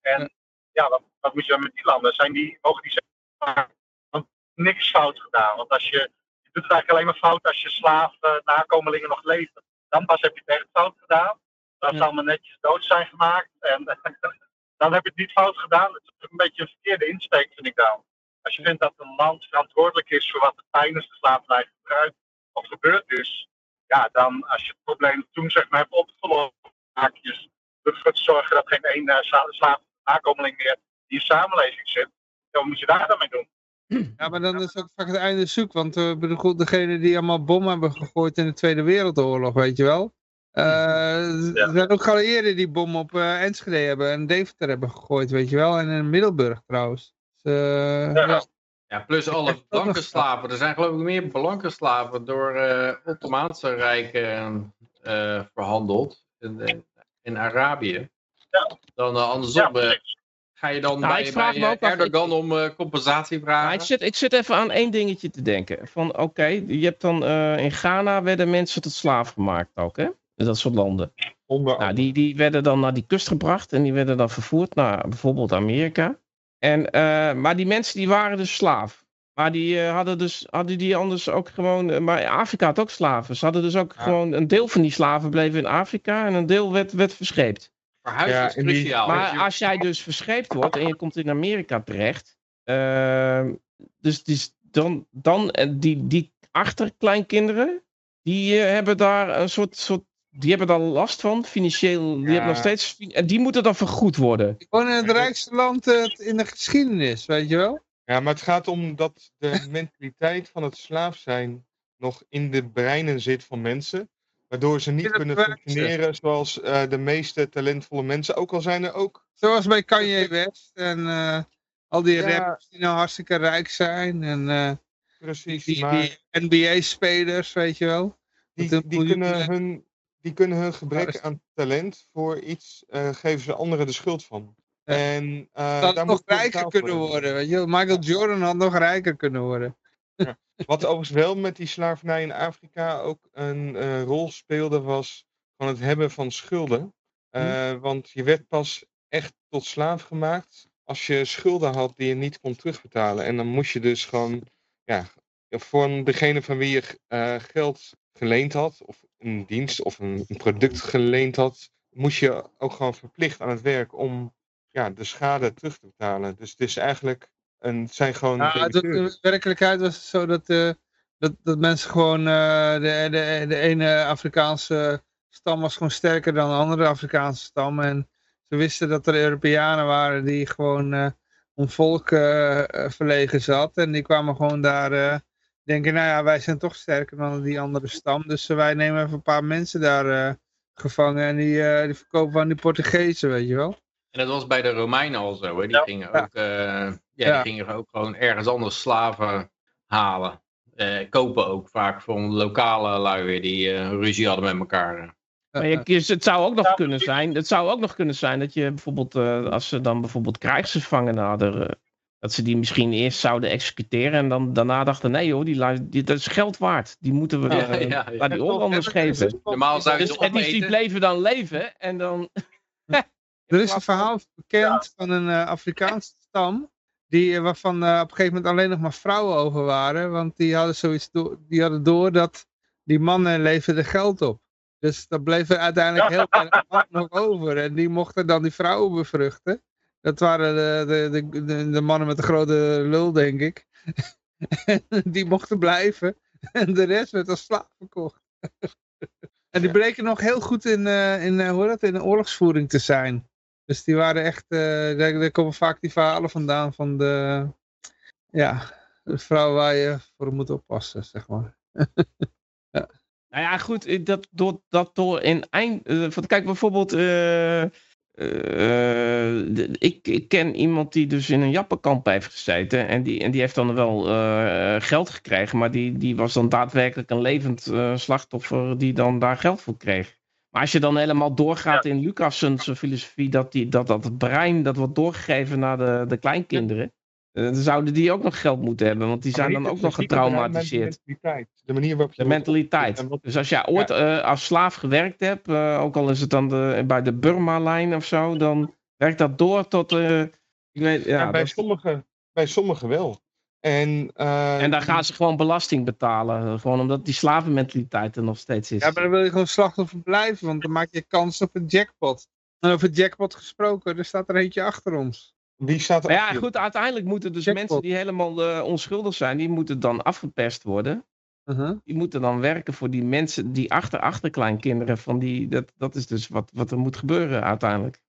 En ja, wat, wat moet je dan met die landen? Zijn die, mogen die zeggen, want niks fout gedaan. Want als je, je doet het eigenlijk alleen maar fout als je slaven, nakomelingen nog leven. Dan pas heb je het echt fout gedaan. Dan ja. zal men netjes dood zijn gemaakt. En dan heb je het niet fout gedaan. Het is een beetje een verkeerde insteek, vind ik dan. Als je vindt dat een land verantwoordelijk is voor wat er tijdens de slavernij gebruikt of gebeurd is, ja, dan als je het probleem toen zeg maar hebt opgelost, maak je ervoor te zorgen dat geen één uh, slaaf nakomeling meer die in samenleving zit. Dan moet je daar dan mee doen. Ja, maar dan is ook vaak het einde zoek, want uh, bedoel, degene die allemaal bommen hebben gegooid in de Tweede Wereldoorlog, weet je wel. Uh, ja. Er zijn ook geallieerden die bommen op uh, Enschede hebben en Deventer hebben gegooid, weet je wel. En in Middelburg trouwens. Dus, ja. Ja. ja. plus alle blanke slaven. Er zijn geloof ik meer blanke slaven door uh, Ottomaanse rijken uh, verhandeld in, in Arabië. Ja. Dan andersom. ga je dan nou, bij, ik vraag bij me ook Erdogan ik, om compensatie vragen? Nou, ik, zit, ik zit even aan één dingetje te denken. Van oké, okay, je hebt dan in Ghana werden mensen tot slaaf gemaakt ook, hè? dat soort landen. Onder nou, die, die werden dan naar die kust gebracht en die werden dan vervoerd naar bijvoorbeeld Amerika. En, uh, maar die mensen die waren dus slaaf. Maar die uh, hadden dus hadden die anders ook gewoon. Uh, maar Afrika had ook slaven. Ze hadden dus ook ja. gewoon. Een deel van die slaven bleef in Afrika en een deel werd, werd verscheept. Verhuizen ja, is cruciaal. Die, maar als jij dus verscheept wordt en je komt in Amerika terecht. ehm, dus, dus dan, dan die, die achterkleinkinderen. Die hebben daar een soort, soort die hebben daar last van, financieel. Die Ja. hebben nog steeds, en die moeten dan vergoed worden. Gewoon in het rijkste land eh, in de geschiedenis, weet je wel? Ja, maar het gaat om dat de mentaliteit van het slaaf zijn nog in de breinen zit van mensen. Waardoor ze niet kunnen functioneren zoals eh, de meeste talentvolle mensen. Ook al zijn er ook. Zoals bij Kanye West en eh, al die Ja. rappers die nou hartstikke rijk zijn. En eh, die, Precies. die, maar die NBA-spelers, weet je wel. die, die, kunnen hun, die kunnen hun gebrek aan talent voor iets geven ze anderen de schuld van. Ja. En uh, Dat had nog rijker kunnen worden, weet je wel. Michael Jordan had nog rijker kunnen worden. Wat overigens wel met die slavernij in Afrika ook een eh, rol speelde, was van het hebben van schulden. Eh, Want je werd pas echt tot slaaf gemaakt als je schulden had die je niet kon terugbetalen. En dan moest je dus gewoon, ja, voor degene van wie je eh, geld geleend had, of een dienst of een product geleend had, moest je ook gewoon verplicht aan het werk om ja, de schade terug te betalen. Dus het is eigenlijk, een, het zijn gewoon Ja, in werkelijkheid was het zo dat, eh, dat, dat mensen gewoon, eh, de, de, de ene Afrikaanse stam was gewoon sterker dan de andere Afrikaanse stam. En ze wisten dat er Europeanen waren die gewoon om volk eh, eh, verlegen zat. En die kwamen gewoon daar denken, nou ja, wij zijn toch sterker dan die andere stam. Dus wij nemen even een paar mensen daar gevangen en die, die verkopen aan die Portugezen, weet je wel. En dat was bij de Romeinen al zo. Hè? Die, Ja. gingen ook, eh, ja, Ja. die gingen ook gewoon ergens anders slaven halen. Eh, kopen ook vaak van lokale lui weer die eh, ruzie hadden met elkaar. Maar je, het zou ook nog Ja, kunnen zijn, het zou ook nog kunnen zijn dat je bijvoorbeeld, eh, als ze dan bijvoorbeeld krijgsgevangenen hadden, eh, dat ze die misschien eerst zouden executeren en dan daarna dachten, nee joh, die, die, dat is geld waard. Die moeten we Ja, ja, die oorlogers geven. Normaal zou je Dus, ze en die, bleven dan leven en dan... Er is een verhaal bekend van een eh, Afrikaanse stam. Die, eh, waarvan eh, op een gegeven moment alleen nog maar vrouwen over waren. Want die hadden zoiets door, die hadden door dat die mannen leverden geld op. Dus dat bleef er uiteindelijk heel weinig mannen nog over. En die mochten dan die vrouwen bevruchten. Dat waren de, de, de, de, de mannen met de grote lul, denk ik. Die mochten blijven. En de rest werd als slaaf verkocht. En die bleken nog heel goed in, in, hoe dat, in oorlogsvoering te zijn. Dus die waren echt, eh, daar, komen vaak die verhalen vandaan van de, ja, de vrouw waar je voor moet oppassen, zeg maar. Nou ja, goed, eh, dat door, dat door in eind... van, kijk, bijvoorbeeld... ik, ik ken iemand die dus in een jappenkamp heeft gezeten. En die, en die heeft dan wel geld gekregen. Maar die, die was dan daadwerkelijk een levend slachtoffer die dan daar geld voor kreeg. Maar als je dan helemaal doorgaat in Lucassen's filosofie... Dat, die, dat dat het brein dat wordt doorgegeven naar de, de kleinkinderen... eh, dan zouden die ook nog geld moeten hebben. Want die zijn dan ook nog getraumatiseerd. De mentaliteit. De manier waarop je De mentaliteit. Dus als jij ooit eh, als slaaf gewerkt hebt, eh, ook al is het dan de, bij de Burma-lijn of zo, dan werkt dat door tot. ik weet, ja, Ja, bij, dat- sommigen, bij sommigen wel. En, eh, en daar gaan ze gewoon belasting betalen. Gewoon omdat die slavenmentaliteit er nog steeds is. Ja, maar dan wil je gewoon slachtoffer blijven, want dan maak je kans op een jackpot. En over jackpot gesproken, er staat er eentje achter ons. Wie staat er ja, achter goed, uiteindelijk moeten dus Jackpot. mensen die helemaal eh, onschuldig zijn, die moeten dan afgeperst worden. Uh-huh. Die moeten dan werken voor die mensen, die achter achterkleinkinderen van die, dat, dat is dus wat, wat er moet gebeuren uiteindelijk.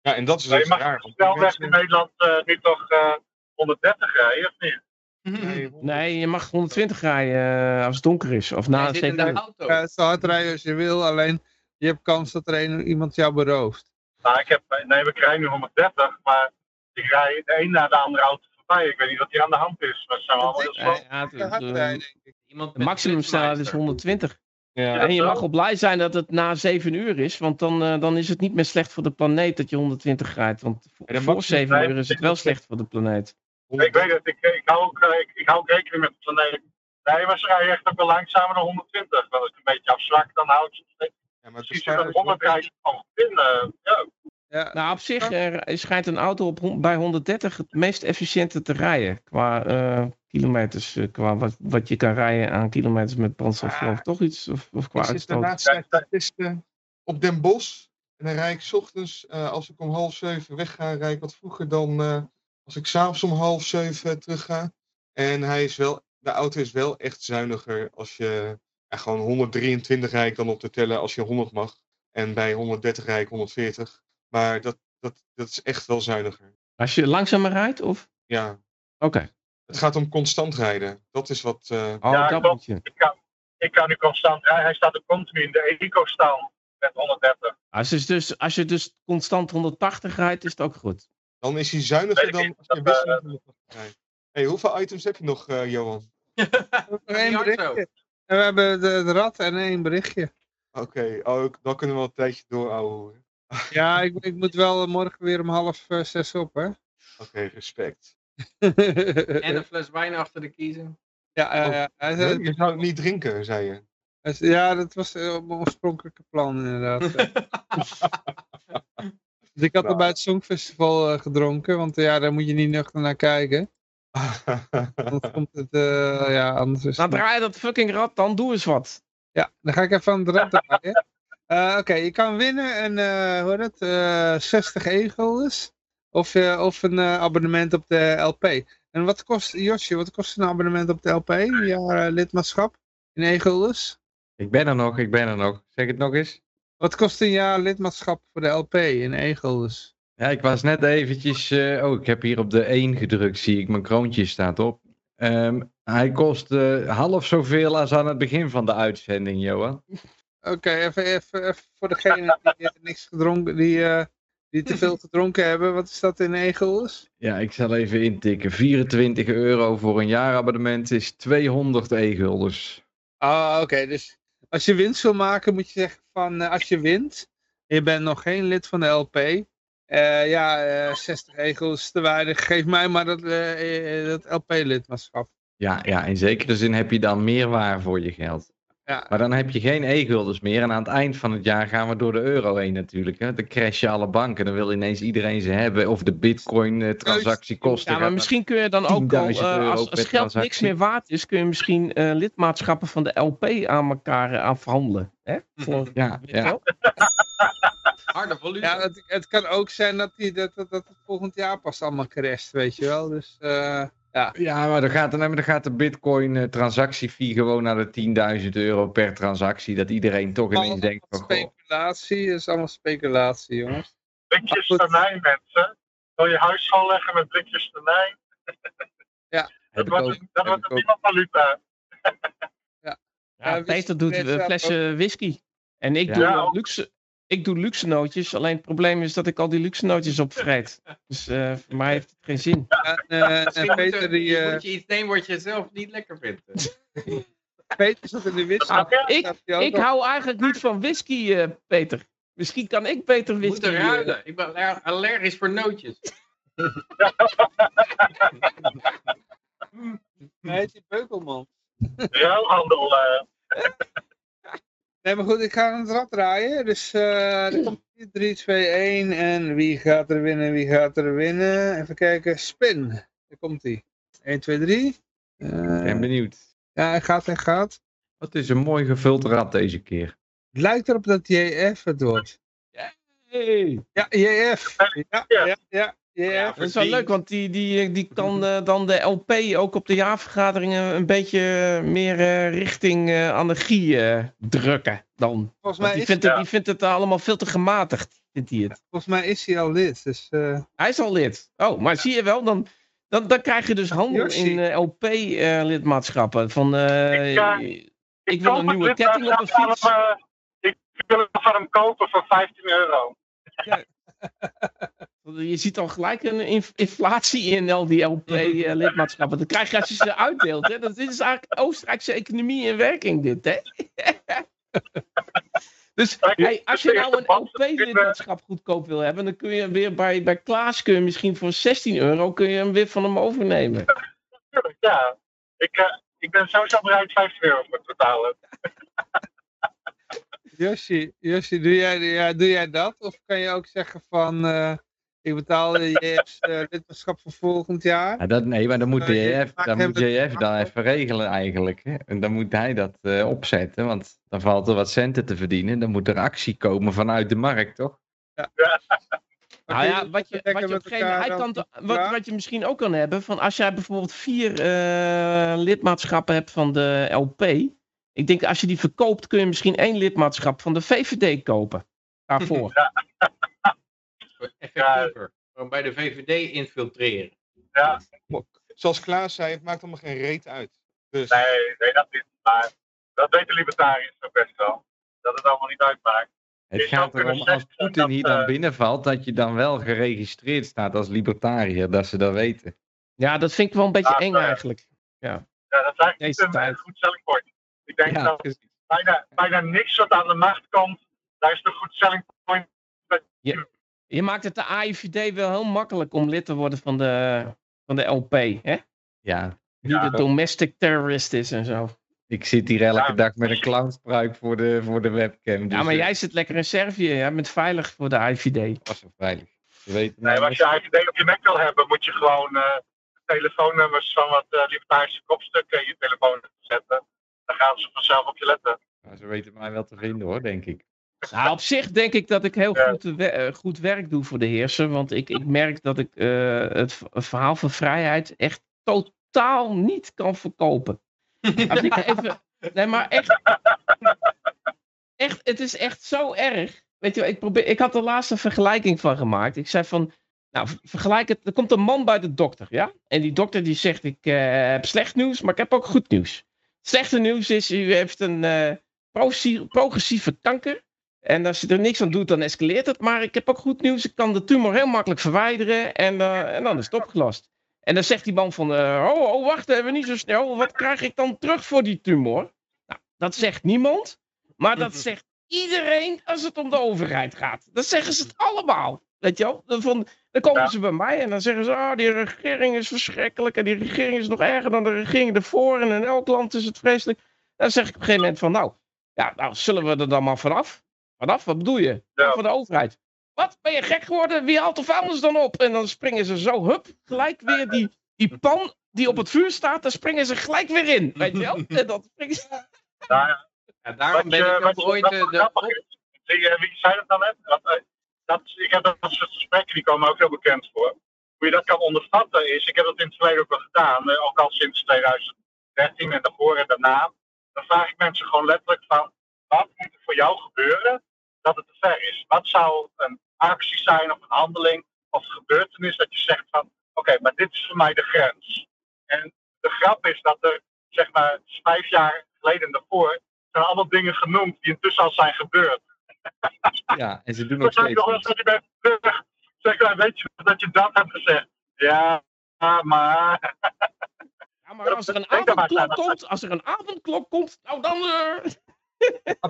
Ja, en dat is Maar je dus mag raar. die snelweg in Nederland eh, nu toch eh, 130 rijden, of niet? Nee, Nee, je mag 120 rijden eh, als het donker is. Of na in 7 de uur. auto. Ja, zo hard rijden als je wil, alleen je hebt kans dat er een, iemand jou berooft. Nou, ik heb, nee, we krijgen nu 130, maar ik rij de een na de andere auto voorbij. Ik weet niet wat hier aan de hand is. Maar ze zijn allemaal heel Ja, slow. ja, het- Ja, hard rijden, denk ik. Iemand de maximumsnelheid is flitsmeister. 120. Ja. En je mag wel blij zijn dat het na 7 uur is, want dan, eh, dan is het niet meer slecht voor de planeet dat je 120 rijdt. Want voor, voor maximum- 7 uur is het wel slecht voor de planeet. Ik weet het, ik, ik, hou ook, eh, ik, ik hou ook rekening met de planeet. Nee, maar ze rijden echt ook wel langzamer dan 120. Wel, als ik een beetje afzwak, dan houd ik ze steeds. Ja, maar het Precies, is dat 100 rijdt van binnen. Ja, Ja, Nou, op zich eh, schijnt een auto op, bij 130 het meest efficiënte te rijden. Qua eh, kilometers, qua wat, wat je kan rijden aan kilometers met brandstof. Ah. ik toch iets? Of, of qua Ik zit de uitstoot. laatste op Den Bosch. En dan rijd ik 's ochtends, eh, als ik om half zeven wegga, rijd ik wat vroeger dan eh, als ik s'avonds om half zeven terug ga. En hij is wel, de auto is wel echt zuiniger als je ja, gewoon 123 rij ik dan op te tellen als je 100 mag. En bij 130 rij ik 140. Maar dat, dat, dat is echt wel zuiniger. Als je langzamer rijdt, of? Ja, Oké. het gaat om constant rijden. Dat is wat... eh, Oh, Ja, dat moet je. Ik kan, ik kan nu constant rijden. Hij staat ook continu in de eco-stand met 130. Als je, dus, als je dus constant 180 rijdt, is het ook goed. Dan is hij zuiniger dan als je Dat, wisselend 180 rijdt. Hey, hoeveel items heb je nog, eh, Johan? Nog één hard zo. berichtje. En we hebben de, de rat en één berichtje. Oké, oh, dan kunnen we wel een tijdje doorhouden. Ja, ik, ik moet wel morgen weer om half eh, zes op, hè. Oké, respect. En een fles wijn achter de kiezen. ja. Hij zei- Je zou het niet drinken, zei je. hij zei- ja, dat was eh, mijn oorspronkelijke plan inderdaad. Dus ik had er Nou. bij het Songfestival eh, gedronken, want eh, ja, daar moet je niet nuchter naar kijken. Anders komt het, eh, ja, anders is Nou, het... draai dat fucking rad, dan doe eens wat. Ja, dan ga ik even aan het rad draaien. Eh, Oké, je kan winnen een, eh hoe heet het, eh 60 e-guldens. Of, eh, of een eh, abonnement op de LP. En wat kost, Josje, wat kost een abonnement op de LP? Eh, lidmaatschap in e-guldens? Ik ben er nog, ik ben er nog. Zeg het nog eens. Wat kost een jaar lidmaatschap voor de LP in e-guldens? Ja, ik was net eventjes... eh, oh, ik heb hier op de 1 gedrukt, zie ik. Mijn kroontje staat op. Ehm, hij kost eh, half zoveel als aan het begin van de uitzending, Johan. Oké, even, even, even voor degene die eh, niks gedronken, die, die te veel gedronken hebben. Wat is dat in e-guldens? Ja, ik zal even intikken. 24 euro voor een jaarabonnement is 200 e-guldens. Ah, oké. Dus als je winst wil maken, moet je zeggen van eh, als je wint, je bent nog geen lid van de LP. eh, ja, eh 60 egels te weinig. Geef mij maar dat, dat LP-lidmaatschap. Ja, ja, in zekere zin heb je dan meer waar voor je geld. Ja, Maar dan heb je geen e-guldens meer. En aan het eind van het jaar gaan we door de euro heen natuurlijk. Hè. Dan crashen alle banken. Dan wil ineens iedereen ze hebben. Of de bitcoin-transactiekosten. Ja, maar misschien kun je dan ook al, 10.000 eh, als, als geld niks meer waard is, kun je misschien eh, lidmaatschappen van de LP aan elkaar eh, afhandelen. Hè? Voor, Ja, je ja. Harde volume. ja het, het kan ook zijn dat, die, dat, dat, dat het volgend jaar pas allemaal crasht, weet je wel. Dus eh, ja, Ja, maar dan gaat, de, dan gaat de bitcoin-transactiefee gewoon naar de 10.000 euro per transactie. Dat iedereen toch ineens allemaal denkt van... Goh, speculatie is allemaal speculatie, jongens. Blikjes tonijn, mensen. Wil je huis schoonleggen met blikjes tonijn? heb Dat wordt, een- dat wordt een nieuwe valuta. Ja, Ja, Peter doet wist eh, dat flessen whisky. En ik, Ja. doe Ja. luxe, ik doe luxe nootjes. Alleen het probleem is dat ik al die luxe nootjes opvreet. Dus eh, voor mij heeft het geen zin. En, eh, moet Peter, er- die, je eh, moet je iets nemen wat je zelf niet lekker vindt. Peter zat in de wist. Ah, ik, ik hou eigenlijk niet van whisky, eh, Peter. Misschien kan ik beter whisky... moet er ruilen. Ik ben aller- allergisch voor nootjes. Hij heet die Beukelman. Ruilhandel. Nee, maar goed, ik ga het rad draaien. Dus eh er komt 3, 2, 1. En wie gaat er winnen? Wie gaat er winnen? Even kijken. Spin. Daar komt hij. 1, 2, 3. Ik ben benieuwd. ja, hij gaat, hij gaat. Wat is een mooi gevuld rad deze keer. Het lijkt erop dat JF het wordt. Hey. Ja, JF. Ja, ja, ja. Ja. Dat is wel leuk, want die, die, die kan eh, dan de LP ook op de jaarvergaderingen een beetje eh, meer eh, richting eh, anarchie eh, drukken dan. Volgens mij, die is, vindt, het, ja. die vindt het allemaal veel te gematigd, vindt hij het. volgens mij is hij al lid. Dus eh, Hij is al lid. Oh, maar zie je wel, dan, dan, dan krijg je dus handel Yoshi. in LP-lidmaatschappen. van, eh, Ik, eh, ik wil een het nieuwe ketting op een fiets. van hem, eh, ik wil hem van hem kopen voor 15 euro. Je ziet al gelijk een inf- inflatie in al die LP-lidmaatschappen. Dan krijg je als je ze uitdeelt. Hè? Dat dit is eigenlijk Oostenrijkse economie in werking, dit. Hè? dus hey, als je nou een LP-lidmaatschap goedkoop wil hebben, dan kun je weer bij, bij Klaas kun je misschien voor 16 euro kun je hem weer van hem overnemen. Tuurlijk, ja. Ik, eh, ik ben sowieso bereid 15 euro voor te betalen. Yoshi, Yoshi doe, jij, ja, doe jij dat? Of kan je ook zeggen van... eh, ik betaal de JF's eh, lidmaatschap voor volgend jaar? Ja, dat, nee, maar dan moet, Eh, je JF, dan moet JF dan even regelen eigenlijk. Hè? En dan moet hij dat eh, opzetten, want dan valt er wat centen te verdienen. Dan moet er actie komen vanuit de markt, toch? Nou ja, wat je, wat je met op een gegeven elkaar moment, hij dan kan, wat, praten? wat je misschien ook kan hebben, van als jij bijvoorbeeld vier eh, lidmaatschappen hebt van de LP, Ik denk, als je die verkoopt, kun je misschien één lidmaatschap van de VVD kopen. Daarvoor. Effectiever. Gewoon bij de VVD infiltreren. Ja, Zoals Klaas zei, het maakt allemaal geen reet uit. Dus nee, nee, dat niet. Maar dat weten libertariërs ook best wel. Dat het allemaal niet uitmaakt. Het gaat erom, als Poetin hier dan eh, binnenvalt, dat je dan wel geregistreerd staat als libertariër, dat ze dat weten. Ja, dat vind ik wel een beetje eng eigenlijk. Ja, dat is eigenlijk een tijd. eh, goed selling point. Ik denk Ja, dat bijna, bijna niks wat aan de macht komt, daar is de goed selling point. Je maakt het de AIVD wel heel makkelijk om lid te worden van de, van de LP. Hè? Ja, Wie Ja. de domestic terrorist is en zo. ik zit hier elke Ja, dag met een clownspruik voor de, voor de webcam. Dus Ja, maar eh, jij zit lekker in Servië. Jij bent veilig voor de AIVD. was zo veilig. Ze weten Nee, maar als je IVD op je Mac wil hebben, moet je gewoon eh, de telefoonnummers van wat eh, libertarische kopstukken in je telefoon zetten. Dan gaan ze vanzelf op je letten. ze weten mij wel te vinden hoor, denk ik. Nou, op zich denk ik dat ik heel goed, we- eh, goed werk doe voor de heerser. Want ik, ik merk dat ik eh, het, verhaal van vrijheid echt totaal niet kan verkopen. Als ik even, nee, maar echt, echt, het is echt zo erg. Weet je, ik, probeer, ik had er laatst een vergelijking van gemaakt. Ik zei van, nou, ver- vergelijk het. Er komt een man bij de dokter, ja? En die dokter die zegt, ik eh, heb slecht nieuws, maar ik heb ook goed nieuws. Slechte nieuws is, u heeft een progressieve kanker. En als je er niks aan doet, dan escaleert het. Maar ik heb ook goed nieuws. Ik kan de tumor heel makkelijk verwijderen. En, eh, en dan is het opgelost. En dan zegt die man van... eh, oh, oh, wacht even, niet zo snel. Wat krijg ik dan terug voor die tumor? Nou, dat zegt niemand. Maar dat zegt iedereen als het om de overheid gaat. Dat zeggen ze het allemaal. Weet je wel? Dan, van, dan komen Ja. ze bij mij en dan zeggen ze... Ah, die regering is verschrikkelijk. En die regering is nog erger dan de regering ervoor. En in elk land is het vreselijk. Dan zeg ik op een gegeven moment van... Nou, ja, nou zullen we er dan maar vanaf? Vanaf? Wat bedoel je? Ja. Van de overheid. Wat? Ben je gek geworden? Wie haalt de vuilnis dan op? En dan springen ze zo, hup, gelijk weer die, die pan die op het vuur staat, daar springen ze gelijk weer in. Weet je wel? En dan springen ze... Ja, daarom wat ben je, ik wat ook ooit wat eh, de wie, eh, wie zei dat dan net? Dat, eh, dat, ik heb dat soort gesprekken, die komen ook heel bekend voor. Hoe je dat kan ondervatten is, ik heb dat in het verleden ook wel gedaan, eh, ook al sinds 2013 en daarvoor en daarna. Dan vraag ik mensen gewoon letterlijk van, wat moet er voor jou gebeuren dat het te ver is? Wat zou een actie zijn of een handeling of een gebeurtenis dat je zegt van, oké, maar dit is voor mij de grens. En de grap is dat er, zeg maar, vijf jaar geleden en daarvoor, zijn allemaal dingen genoemd die intussen al zijn gebeurd. Ja, en ze doen nog steeds. je bent terug. Zeg maar, weet je dat je dat hebt gezegd? Ja, maar. Ja, maar als er een avondklok komt, als er een avondklok komt, nou dan... eh, Had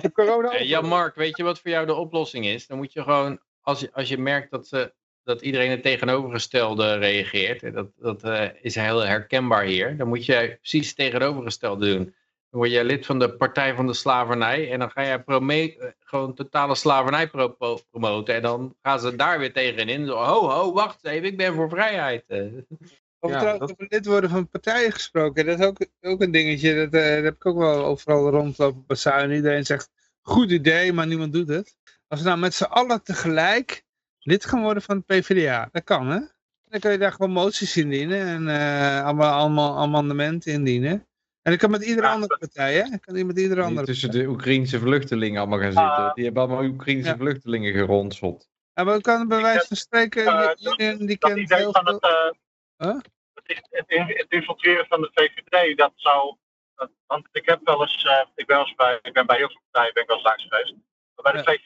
de corona Eh, Ja, Mark, weet je wat voor jou de oplossing is? Dan moet je gewoon, als je, als je merkt dat, ze, dat iedereen het tegenovergestelde reageert, hè, dat, dat eh, is heel herkenbaar hier, dan moet je precies het tegenovergestelde doen. Dan word je lid van de Partij van de Slavernij en dan ga eh, gewoon totale slavernij pro- pro- promoten. En dan gaan ze daar weer tegenin. Zo, ho, ho, wacht even, ik ben voor vrijheid. Over, Ja, trouw- dat- over lid worden van partijen gesproken. Dat is ook, ook een dingetje. Dat, eh, dat heb ik ook wel overal rondlopen bazuinen. Iedereen zegt, goed idee, maar niemand doet het. Als we nou met z'n allen tegelijk lid gaan worden van het PvdA. Dat kan, hè? Dan kun je daar gewoon moties indienen. En eh, allemaal, allemaal amendementen indienen. En dat kan met iedere Ja, andere partij, hè? Dat kan die met iedere Die andere tussen de Oekraïnse vluchtelingen allemaal gaan zitten. Die hebben allemaal Oekraïnse Ja. vluchtelingen geronseld. Ja, maar we kan bij wijze van spreken, Eh, iedereen die Dat kent heel van veel... het, eh, Huh? Het, het, in- het infiltreren van de VVD, dat zou. dat- want ik heb wel eens, eh, ik ben wel eens bij, ik ben bij heel veel partijen ben ik wel eens langs geweest. Maar bij de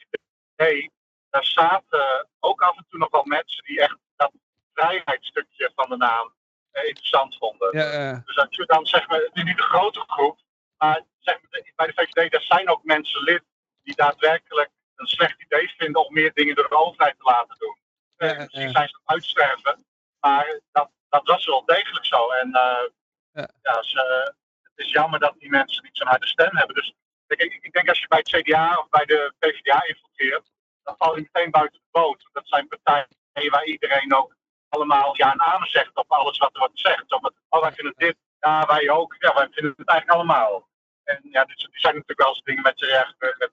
VVD, daar zaten ook af en toe nog wel mensen die echt dat vrijheidsstukje van de naam eh, interessant vonden. Ja, eh, Dus dat je dan zeg maar, is niet de grote groep, maar zeg maar, bij de VVD, daar zijn ook mensen lid die daadwerkelijk een slecht idee vinden om meer dingen door de overheid te laten doen. Eh, misschien ja. zijn ze uitsterven, maar dat, dat was wel degelijk zo. En eh, Ja. ja, ze, het is jammer dat die mensen niet zo'n harde stem hebben. Dus ik, ik, ik denk als je bij het CDA of bij de PvdA infiltreert, dan val je meteen buiten de boot. Dat zijn partijen waar iedereen ook allemaal ja en amen zegt op alles wat er wordt gezegd. Oh, wij vinden dit, ja, wij ook. Ja, wij vinden het eigenlijk allemaal. En ja, dus, die zijn natuurlijk wel eens dingen met, ja, met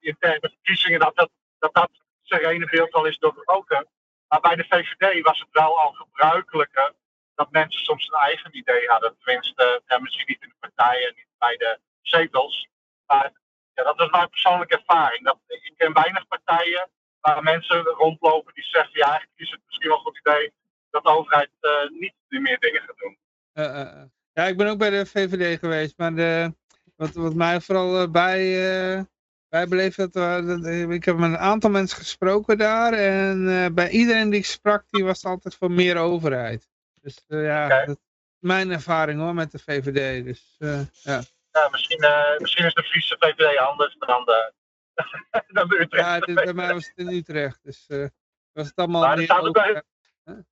die interne verkiezingen, dat dat, dat, dat serene beeld al is doorbroken. Maar bij de VVD was het wel al gebruikelijker dat mensen soms een eigen idee hadden. Tenminste, ja, misschien niet in de partijen, niet bij de zetels. Maar ja, dat is mijn persoonlijke ervaring. Dat, ik ken weinig partijen waar mensen rondlopen die zeggen, ja, eigenlijk is het misschien wel een goed idee dat de overheid uh, niet meer dingen gaat doen. Uh, ja, ik ben ook bij de VVD geweest, maar de, wat, wat mij vooral bij, bijbeleef, dat, dat, ik heb met een aantal mensen gesproken daar en bij iedereen die ik sprak, die was altijd voor meer overheid. Dus ja, okay. dat is mijn ervaring hoor met de VVD. Dus, ja. Ja, misschien, misschien is de Friese VVD anders dan de, dan de Utrecht. Ja, dit, bij mij was het in Utrecht, dus was het allemaal maar er meer staat ook bij, overheid. er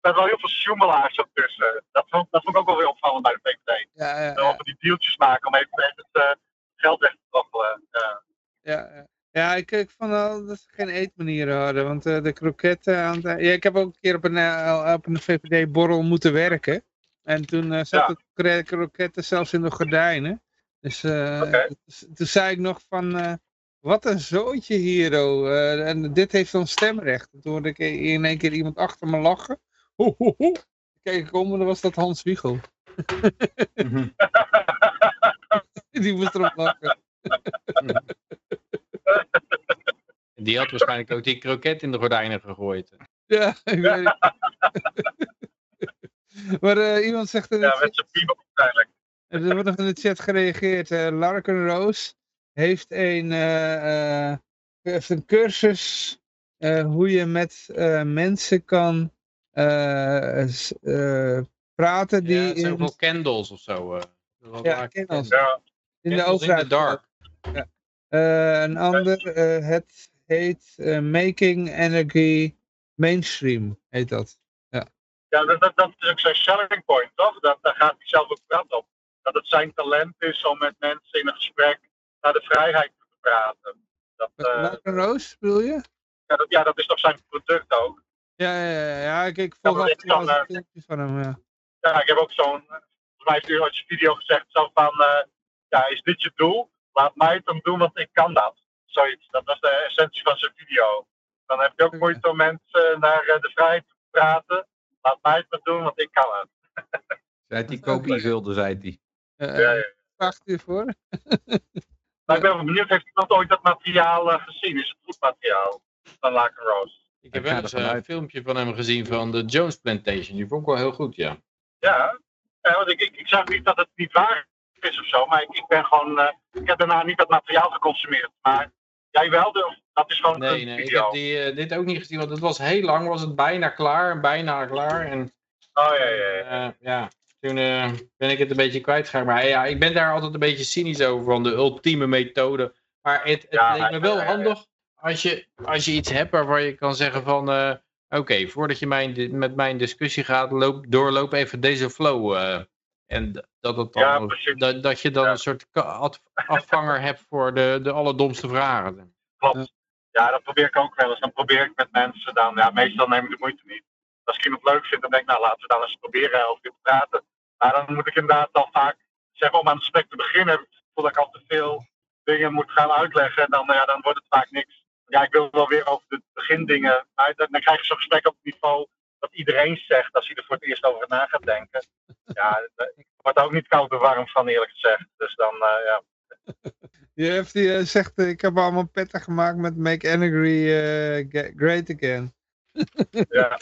zijn wel heel veel sjoemelaars ook tussen. Dat vond, dat vond ik ook wel weer opvallend bij de VVD. Ja, ja, ja. die dealtjes maken om even, even het geld troggelen. Ja. Ja, ja. ja ik, ik vond wel dat ze geen eetmanieren hadden. Want uh, de kroketten aan het... Ja, ik heb ook een keer op een, uh, op een VVD-borrel moeten werken. En toen uh, zat Ja. het kroketten zelfs in de gordijnen. Dus uh, Oké. toen zei ik nog van... uh, wat een zootje hier, oh. Uh, en dit heeft dan stemrecht. En toen hoorde ik in één keer iemand achter me lachen. Ho, ho, ho. Kijk ik om en dan was dat Hans Wiegel. Die moest erop lachen. Die had waarschijnlijk ook die kroket in de gordijnen gegooid. Ja, ik weet het. maar uh, iemand zegt in ja, met zijn piemel waarschijnlijk. Er wordt nog in de chat gereageerd. Uh, Larkin Roos heeft een, uh, heeft een cursus hoe je met mensen kan praten die... Ja, zoveel in... candles of zo. ja, candles. Ja. In de overheid. in the dark. Ja. een ander, het heet Making Energy Mainstream, heet dat. Ja, ja dat, dat, dat is ook zijn selling point, toch? Dat, daar gaat hij zelf ook praten op. Dat het zijn talent is om met mensen in een gesprek naar de vrijheid te praten. Dat, uh, Roos, bedoel je? Ja dat, ja, dat is toch zijn product ook. Ja, ja, ja, ja ik, ik volg ja, toe een van hem, ja. Ja, ik heb ook zo'n, volgens mij heeft ooit een video gezegd, zo van, uh, ja, is dit je doel? Laat mij het dan doen, want ik kan dat. Zoiets, dat was de essentie van zijn video. Dan heb je ook moeite om mensen naar uh, de vrijheid te praten. Laat mij het maar doen, want ik kan het. Zei die kopiegulden, zei hij. Uh, ja, ja. Vraagt u voor? maar ik ben wel benieuwd, heeft iemand ooit dat materiaal uh, gezien? Is het goed materiaal van Laken Rose? Ik heb wel eens uh, een filmpje van hem gezien van de Jones Plantation. Die vond ik wel heel goed, ja. Ja, want ik, ik, ik zeg niet dat het niet waar is of zo, maar ik, ik ben gewoon, uh, ik heb daarna niet dat materiaal geconsumeerd. Maar jij wel, dat is gewoon nee, nee, video. ik heb die, uh, dit ook niet gezien, want het was heel lang, was het bijna klaar, bijna klaar. En, oh ja, ja, ja. Uh, ja toen ben ik het een beetje kwijtgeraakt. Maar ja, ik ben daar altijd een beetje cynisch over, van de ultieme methode. Maar het, het ja, leek me wel handig als je, als je iets hebt waarvan je kan zeggen van... Oké, okay, voordat je mijn, met mij in discussie gaat, loop, doorloop even deze flow... En dat, het dan, ja, dat, dat je dan ja. een soort afvanger hebt voor de, de allerdomste vragen. Klopt. Ja, dat probeer ik ook wel eens. Dan probeer ik met mensen dan, ja, meestal neem ik de moeite niet. Als ik iemand leuk vind, dan denk ik, nou laten we dan eens proberen over dit te praten. Maar dan moet ik inderdaad al vaak zeggen, om aan het gesprek te beginnen, voordat ik al te veel dingen moet gaan uitleggen, dan, ja, dan wordt het vaak niks. Ja, ik wil wel weer over de begindingen, maar dan, dan krijg je zo'n gesprek op het niveau dat iedereen zegt als hij er voor het eerst over na gaat denken. Ja, ik word er ook niet koud en warm van eerlijk gezegd. Dus dan, uh, ja. Die, uh, zegt, ik heb allemaal petten gemaakt met Make Energy Great Again. ja.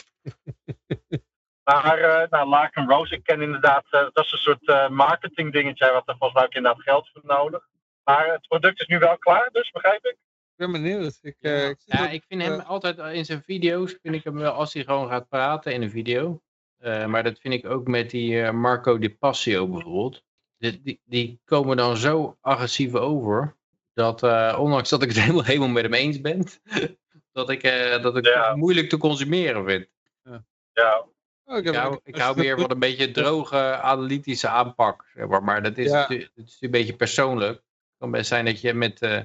Maar nou, Larkin Rose, ik ken inderdaad, dat is een soort marketing dingetje, wat er volgens mij ook inderdaad geld voor nodig. Maar het product is nu wel klaar, dus begrijp ik? Ik ben benieuwd. Ik, ja, ik, ja, dat, ik vind hem altijd in zijn video's, vind ik hem wel als hij gewoon gaat praten in een video. maar dat vind ik ook met die Marco Di Passio bijvoorbeeld. Die, die, die, komen dan zo agressief over, dat ondanks dat ik het helemaal, helemaal met hem eens ben, dat ik, dat ik ja. het moeilijk te consumeren vind. Ja. ja. Oh, ik, ik, hou, ik hou meer van een beetje droge analytische aanpak. Zeg maar. maar dat is, ja. dat is een beetje persoonlijk. Het kan best zijn dat je met, uh,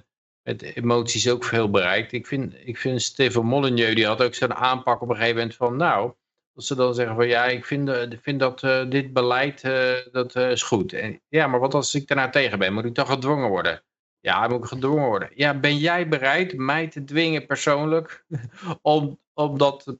met emoties ook veel bereikt. Ik vind, ik vind Steven Molyneux, die had ook zo'n aanpak op een gegeven moment van... Nou, dat ze dan zeggen van ja, ik vind, uh, vind dat uh, dit beleid dat, is goed. En, ja, maar wat als ik daarna tegen ben? Moet ik dan gedwongen worden? Ja, moet ik gedwongen worden. Ja, ben jij bereid mij te dwingen persoonlijk om, om dat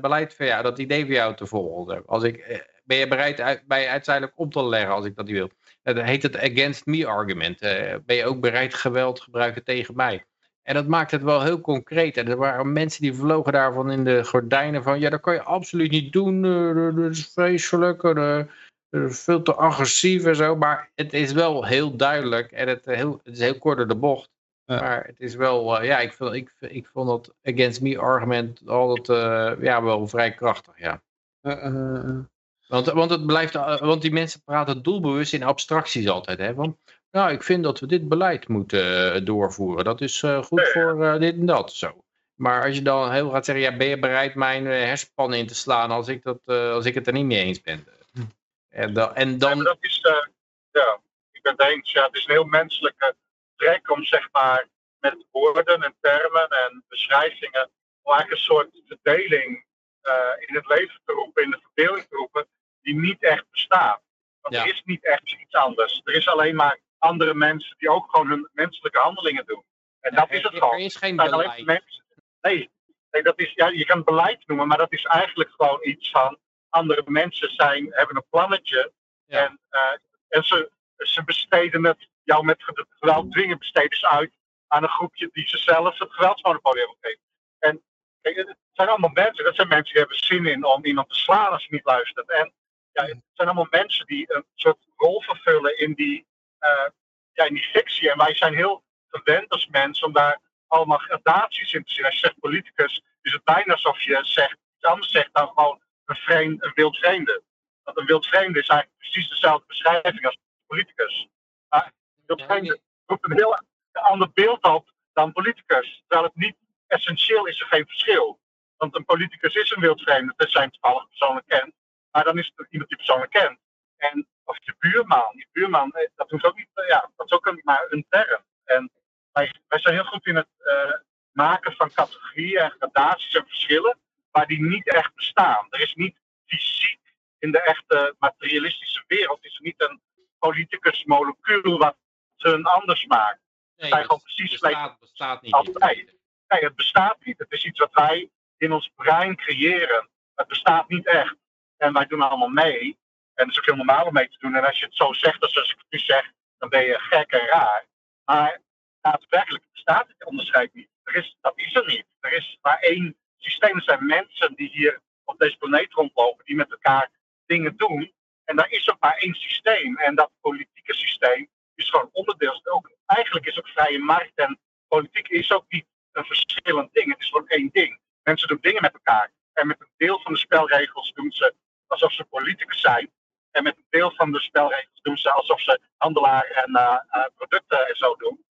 beleid van jou, dat idee van jou te volgen. Als ik, ben je bereid bij uiteindelijk om te leggen als ik dat wil? Dat heet het against me argument. Eh, ben je ook bereid geweld te gebruiken tegen mij? En dat maakt het wel heel concreet. En er waren mensen die vlogen daarvan in de gordijnen van... ja, dat kan je absoluut niet doen. eh, dat is vreselijk. eh, dat is veel te agressief en zo. Maar het is wel heel duidelijk. En het, eh, heel, het is heel kort door de bocht. Ja. Maar het is wel... eh, ja, ik, vond- ik, ik vond dat against me argument altijd eh, ja, wel vrij krachtig, ja. Eh, eh, eh. Want, want, het blijft, eh, want die mensen praten doelbewust in abstracties altijd. Hè? Want, nou, ik vind dat we dit beleid moeten eh, doorvoeren. Dat is eh, goed voor dit en dat. Zo. Maar als je dan heel gaat zeggen, ja, ben je bereid mijn hersenpannen in te slaan als ik, dat, als ik het er niet mee eens ben? En, dan en Ja, dan, dat is, ja, ik ben het eens. Ja, het is een heel menselijke trek om zeg maar met woorden en termen en beschrijvingen om eigenlijk een soort verdeling eh, in het leven te roepen, in de verbeelding te roepen, die niet echt bestaat. Want Ja. er is niet echt iets anders. Er is alleen maar andere mensen die ook gewoon hun menselijke handelingen doen. En dat is het gewoon. er is geen beleid. mensen. Nee, nee dat is, ja, je kan het beleid noemen, maar dat is eigenlijk gewoon iets van andere mensen zijn, hebben een plannetje Ja. en, eh, en ze, ze besteden het, jou met ge- geweld dwingen besteden ze uit aan een groepje die ze zelf het geweldsmonopolie hebben gegeven. Kijk, het zijn allemaal mensen, dat zijn mensen die hebben zin in om iemand te slaan als je niet luistert. En ja, het zijn allemaal mensen die een soort rol vervullen in die, eh, ja, in die fictie. En wij zijn heel gewend als mensen om daar allemaal gradaties in te zien. Als je zegt politicus, is het bijna alsof je zegt, iets anders zegt dan gewoon een, vreemd, een wild vreemde. Want een wild vreemde is eigenlijk precies dezelfde beschrijving als politicus. Maar een wild vreemde roept een heel ander beeld op dan politicus. Terwijl het niet essentieel is er geen verschil. Want een politicus is een wild vreemde, tenzij je hem toevallig persoonlijk kent. Maar dan is het iemand die persoonlijk kent. En, of je buurman. Je buurman, eh, dat hoeft ook niet, eh, ja, dat is ook een, maar een term. En wij, wij zijn heel goed in het eh, maken van categorieën en gradaties en verschillen, waar die niet echt bestaan. Er is niet fysiek in de echte materialistische wereld, is er niet een politicus molecuul wat hun anders maakt. Nee, zijn dat gewoon precies bestaat, bestaat niet. Altijd. Het bestaat niet. Het is iets wat wij in ons brein creëren. Het bestaat niet echt. En wij doen allemaal mee. En het is ook heel normaal om mee te doen. En als je het zo zegt, als ik het nu zeg, dan ben je gek en raar. Maar daadwerkelijk bestaat het onderscheid niet. Er is, dat is er niet. Er is maar één systeem. Er zijn mensen die hier op deze planeet rondlopen, die met elkaar dingen doen. En daar is ook maar één systeem. En dat politieke systeem is gewoon onderdeel. Ook, eigenlijk is ook vrije markt en politiek is ook niet een verschillend ding. Het is gewoon één ding. Mensen doen dingen met elkaar. En met een deel van de spelregels doen ze alsof ze politicus zijn. En met een deel van de spelregels doen ze alsof ze handelaar en eh, eh, producten en zo doen.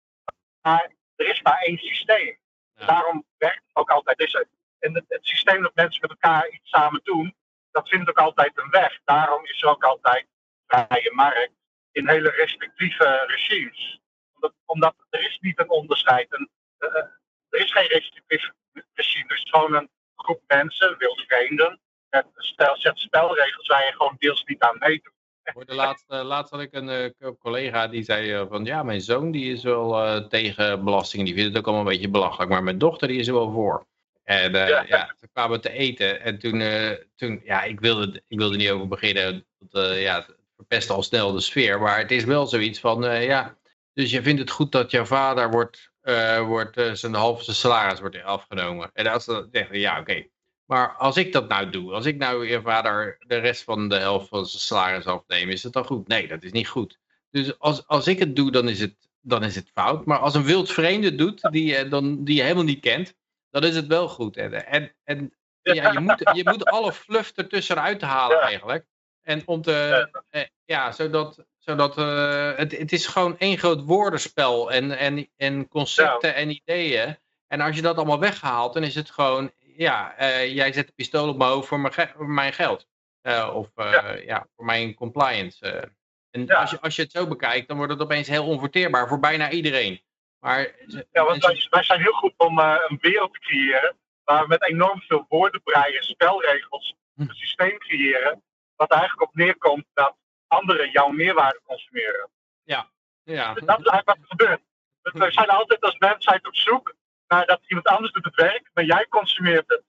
Maar er is maar één systeem. Ja. Daarom werkt ook altijd. Eh, en het, het systeem dat mensen met elkaar iets samen doen, dat vindt ook altijd een weg. Daarom is er ook altijd vrije markt in hele restrictieve regimes. Omdat, omdat er is niet een onderscheid. Een, eh, er is geen restrictief regime. Er is gewoon een groep mensen, wildvreemden, met een stel, set spelregels waar je gewoon deels niet aan meedoet. Voor de laatste, laatst had ik een eh, collega die zei eh, van ja, mijn zoon die is wel eh, tegen belastingen. Die vindt het ook allemaal een beetje belachelijk. Maar mijn dochter die is er wel voor. En eh, Ja. ja. toen kwamen we te eten. En toen, eh, toen ja, ik wilde, ik wilde niet over beginnen. Want, eh, ja, het verpest al snel de sfeer. Maar het is wel zoiets van, eh, ja. Dus je vindt het goed dat jouw vader wordt, eh, wordt eh, zijn halve salaris wordt afgenomen. En als dan zeggen ja, oké. Maar als ik dat nou doe, als ik nou je vader de rest van de helft van zijn salaris afneem, is het dan goed? Nee, dat is niet goed. Dus als, als ik het doe, dan is het, dan is het fout. Maar als een wild vreemde doet, die, je- dan, die je helemaal niet kent, dan is het wel goed. En, en, en ja, je, moet, je moet alle fluff ertussenuit halen eigenlijk. En om te, eh, ja, zodat, zodat eh, het, het is gewoon één groot woordenspel en, en, en concepten en ideeën. En als je dat allemaal weghaalt, dan is het gewoon, ja, eh, jij zet de pistool op mijn hoofd voor mijn, ge- voor mijn geld. Eh, of ja. Ja. voor mijn compliance. En Ja. als, je, als je het zo bekijkt, dan wordt het opeens heel onverteerbaar voor bijna iedereen. Maar Ja, want wij, wij zijn heel goed om een wereld te creëren waar we met enorm veel woordenbrei en spelregels Hm. een systeem creëren wat eigenlijk op neerkomt dat anderen jouw meerwaarde consumeren. ja, Dus dat is eigenlijk wat er gebeurt. We- zijn altijd als mensheid op zoek naar dat iemand anders doet het werk, maar jij consumeert het.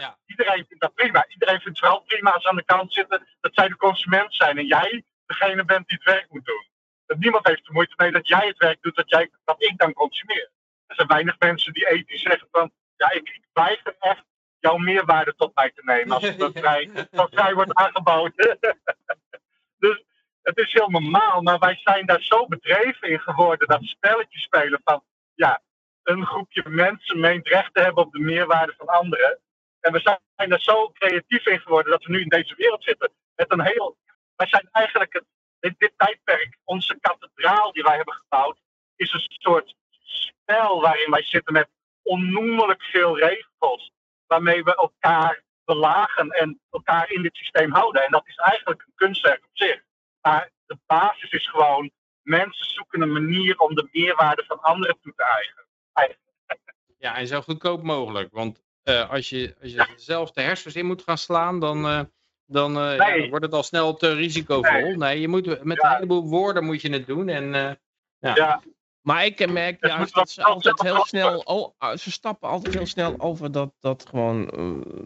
Ja. Iedereen vindt dat prima. Iedereen vindt het vooral prima als ze aan de kant zitten dat zij de consument zijn en jij degene bent die het werk moet doen. Dat niemand heeft er moeite mee dat jij het werk doet dat, jij, dat ik dan consumeer. Er zijn weinig mensen die ethisch zeggen van, ja, ik, ik weiger echt jouw meerwaarde tot mij te nemen als dat vrij, dat vrij wordt aangeboden. het is heel normaal, maar wij zijn daar zo bedreven in geworden dat spelletjes spelen van, ja, een groepje mensen meent recht te hebben op de meerwaarde van anderen. En we zijn er zo creatief in geworden dat we nu in deze wereld zitten. Met een heel. Wij zijn eigenlijk het, dit, dit tijdperk, onze kathedraal die wij hebben gebouwd, is een soort spel waarin wij zitten met onnoemelijk veel regels. Waarmee we elkaar belagen en elkaar in dit systeem houden. En dat is eigenlijk een kunstwerk op zich. Maar de basis is gewoon, mensen zoeken een manier om de meerwaarde van anderen toe te eigenen. Ja, en zo goedkoop mogelijk. Want uh, als, je, als je zelf de hersens in moet gaan slaan, dan, uh, dan, uh, nee. ja, dan wordt het al snel te risicovol. Nee, nee je moet, met ja. een heleboel woorden moet je het doen. En, ja. ja. Maar ik merk juist dat ze altijd heel snel, oh, ze stappen altijd heel snel over dat, dat gewoon,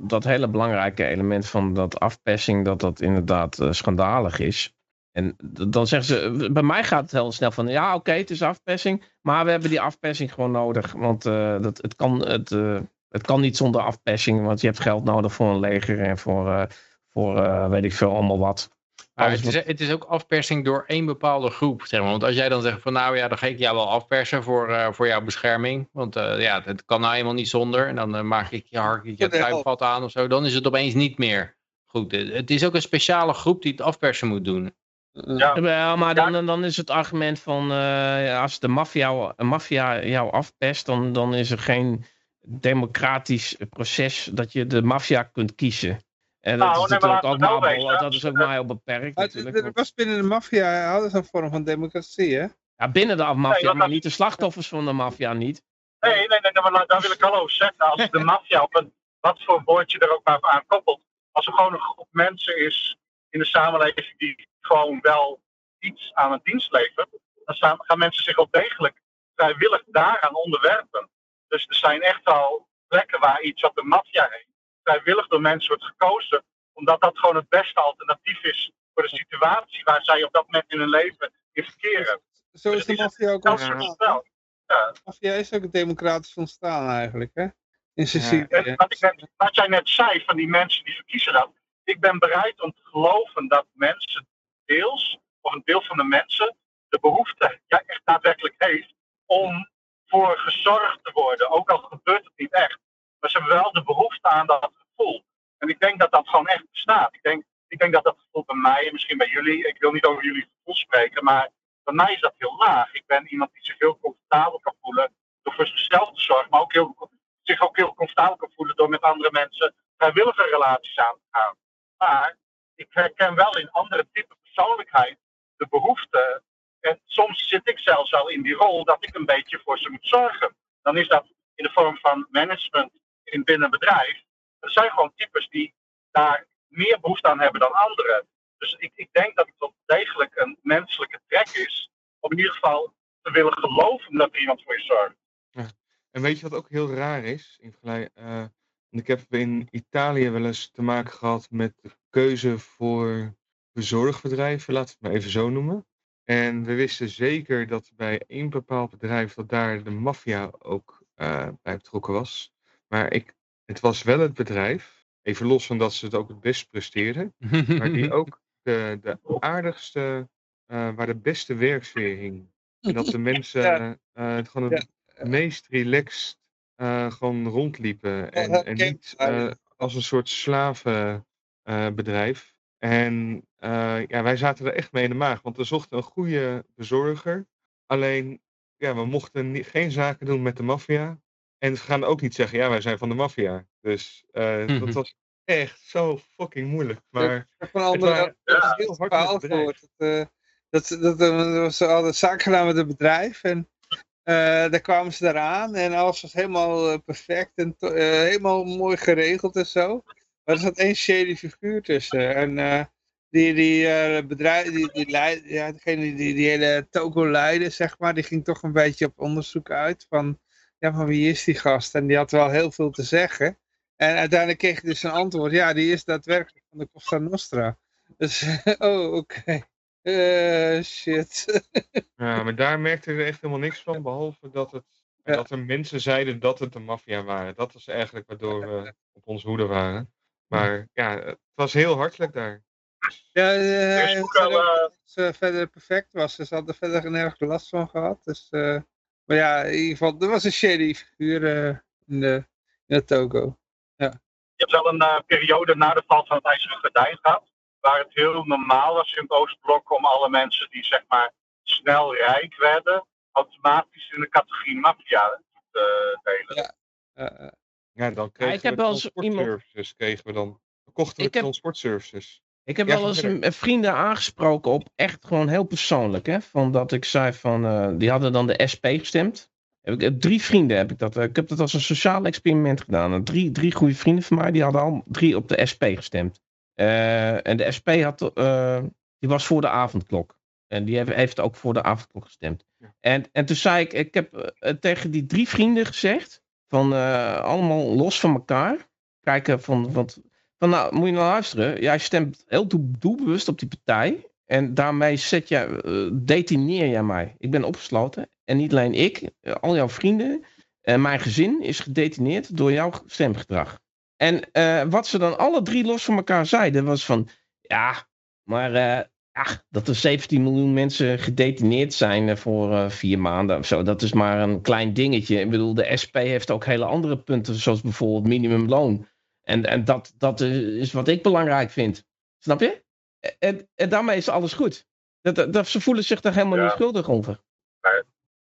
dat hele belangrijke element van dat afpersing, dat dat inderdaad schandalig is. En dan zeggen ze, bij mij gaat het heel snel van, ja oké, okay, het is afpersing, maar we hebben die afpersing gewoon nodig. Want uh, dat, het, kan, het, uh, het kan niet zonder afpersing, want je hebt geld nodig voor een leger en voor, uh, voor weet ik veel, allemaal wat. Maar het, is, het is ook afpersing door één bepaalde groep, zeg maar. Want als jij dan zegt van, nou ja, dan ga ik jou wel afpersen voor, voor jouw bescherming. Want ja, het kan nou eenmaal niet zonder. En dan maak ik je hark je tuinvat aan of zo. Dan is het opeens niet meer goed. Het is ook een speciale groep die het afpersen moet doen. Ja. ja, maar dan, dan is het argument van uh, als de maffia, maffia jou afpest, dan, dan is er geen democratisch proces dat je de maffia kunt kiezen. En dat nou, is natuurlijk ook maar, dat is ook maar heel beperkt. Het was binnen de maffia hadden ze een vorm van democratie, hè? Ja, binnen de maffia, nee, maar niet de slachtoffers van de maffia niet. Nee, nee, nee, nee maar daar wil ik al over zeggen. Als de maffia op een, wat voor woordje er ook maar aan koppelt, als er gewoon een groep mensen is in de samenleving die gewoon wel iets aan het dienst levert, dan gaan mensen zich ook degelijk vrijwillig daaraan onderwerpen. Dus er zijn echt al plekken waar iets wat de maffia heet, vrijwillig door mensen wordt gekozen, omdat dat gewoon het beste alternatief is voor de situatie waar zij op dat moment in hun leven in verkeren. Zo is de maffia ook ontstaan. Ja. De maffia is ook democratisch ontstaan eigenlijk, hè? In Sicilië. Ja. Wat, wat jij net zei van die mensen die verkiezen dat, ik ben bereid om te geloven dat mensen deels, of een deel van de mensen, de behoefte ja, echt daadwerkelijk heeft om voor gezorgd te worden. Ook al gebeurt het niet echt. Maar ze hebben wel de behoefte aan dat gevoel. En ik denk dat dat gewoon echt bestaat. Ik denk, ik denk dat dat gevoel bij mij en misschien bij jullie, ik wil niet over jullie gevoel spreken, maar bij mij is dat heel laag. Ik ben iemand die zich heel comfortabel kan voelen door voor zichzelf te zorgen, maar ook heel, zich ook heel comfortabel kan voelen door met andere mensen vrijwillige relaties aan te gaan. Maar ik herken wel in andere typen persoonlijkheid de behoefte. En soms zit ik zelfs al in die rol dat ik een beetje voor ze moet zorgen. Dan is dat in de vorm van management in binnen een bedrijf. Er zijn gewoon types die daar meer behoefte aan hebben dan anderen. Dus ik, ik denk dat het wel degelijk een menselijke trek is. Om in ieder geval te willen geloven dat iemand voor je zorgt. En weet je wat ook heel raar is? In uh, ik heb in Italië wel eens te maken gehad met de keuze voor bezorgbedrijven, laten we het maar even zo noemen. En we wisten zeker dat bij één bepaald bedrijf dat daar de maffia ook uh, bij betrokken was. Maar ik, het was wel het bedrijf, even los van dat ze het ook het best presteerden, maar die ook de, de aardigste, uh, waar de beste werksfeer hing. En dat de mensen uh, het gewoon het ja. meest relaxed gewoon rondliepen. En, en niet als een soort slavenbedrijf. En uh, ja, wij zaten er echt mee in de maag, want we zochten een goede bezorger. Alleen, ja, we mochten niet, geen zaken doen met de maffia. En ze gaan ook niet zeggen, ja, wij zijn van de maffia. Dus uh, dat was echt zo fucking moeilijk. Maar ik heb van andere ja, heel hard gehoord. Dat, uh, dat, dat, dat, ze hadden zaken gedaan met het bedrijf. En daar kwamen ze eraan. En alles was helemaal perfect en helemaal mooi geregeld en zo. Er zat één shady figuur tussen. En uh, die, die uh, bedrijf, die, die, leid, ja, degene die, die die hele toko leidde, zeg maar, die ging toch een beetje op onderzoek uit van, ja, van wie is die gast? En die had wel heel veel te zeggen. En uiteindelijk kreeg hij dus een antwoord, ja, die is daadwerkelijk van de Costa Nostra. Dus, oh, oké. Okay. Eh, shit. Ja, maar daar merkte ik echt helemaal niks van, behalve dat, het, Ja. dat er mensen zeiden dat het de maffia waren. Dat was eigenlijk waardoor we op onze hoede waren. Maar ja, het was heel hartelijk daar. Ja, ook eh, verder perfect was. Dus ze hadden verder geen erg last van gehad. Dus, maar ja, in ieder geval, er was een shady figuur in, de, in het Togo. Je hebt wel een periode na de val van het IJzeren Gordijn gehad. Waar het heel normaal was in het Oostblok om alle mensen die zeg maar snel rijk werden, automatisch in de categorie maffia te delen. Eh, Ja, dan kregen ik heb we wel eens iemand- transportservices. Kregen we dan. We kochten we Ik heb- transportservices. Ik heb Ja, wel eens verder. vrienden aangesproken op echt gewoon heel persoonlijk. Hè? Van dat ik zei van, eh, die hadden dan de SP gestemd. Heb ik, eh, drie vrienden heb ik dat. eh, ik heb dat als een sociaal experiment gedaan. En Drie, drie goede vrienden van mij, die hadden al drie op de SP gestemd. Eh, en de SP had, eh, die was voor de avondklok. En die heeft, heeft ook voor de avondklok gestemd. Ja. En, en toen zei ik, ik heb eh, tegen die drie vrienden gezegd, van eh, allemaal los van elkaar. Kijken van, want van nou, moet je nou luisteren. Jij stemt heel doel- doelbewust op die partij. En daarmee zet jij, eh, detineer jij mij. Ik ben opgesloten. En niet alleen ik, eh, al jouw vrienden. En mijn gezin is gedetineerd door jouw stemgedrag. En wat ze dan alle drie los van elkaar zeiden was van... Ja, maar ja, dat er 17 miljoen mensen gedetineerd zijn eh, voor eh, vier maanden of zo. Dat is maar een klein dingetje. Ik bedoel, de SP heeft ook hele andere punten. Zoals bijvoorbeeld minimumloon. En, en dat, dat is wat ik belangrijk vind. Snap je? En, en daarmee is alles goed. Dat, dat, ze voelen zich daar helemaal Ja. niet schuldig over.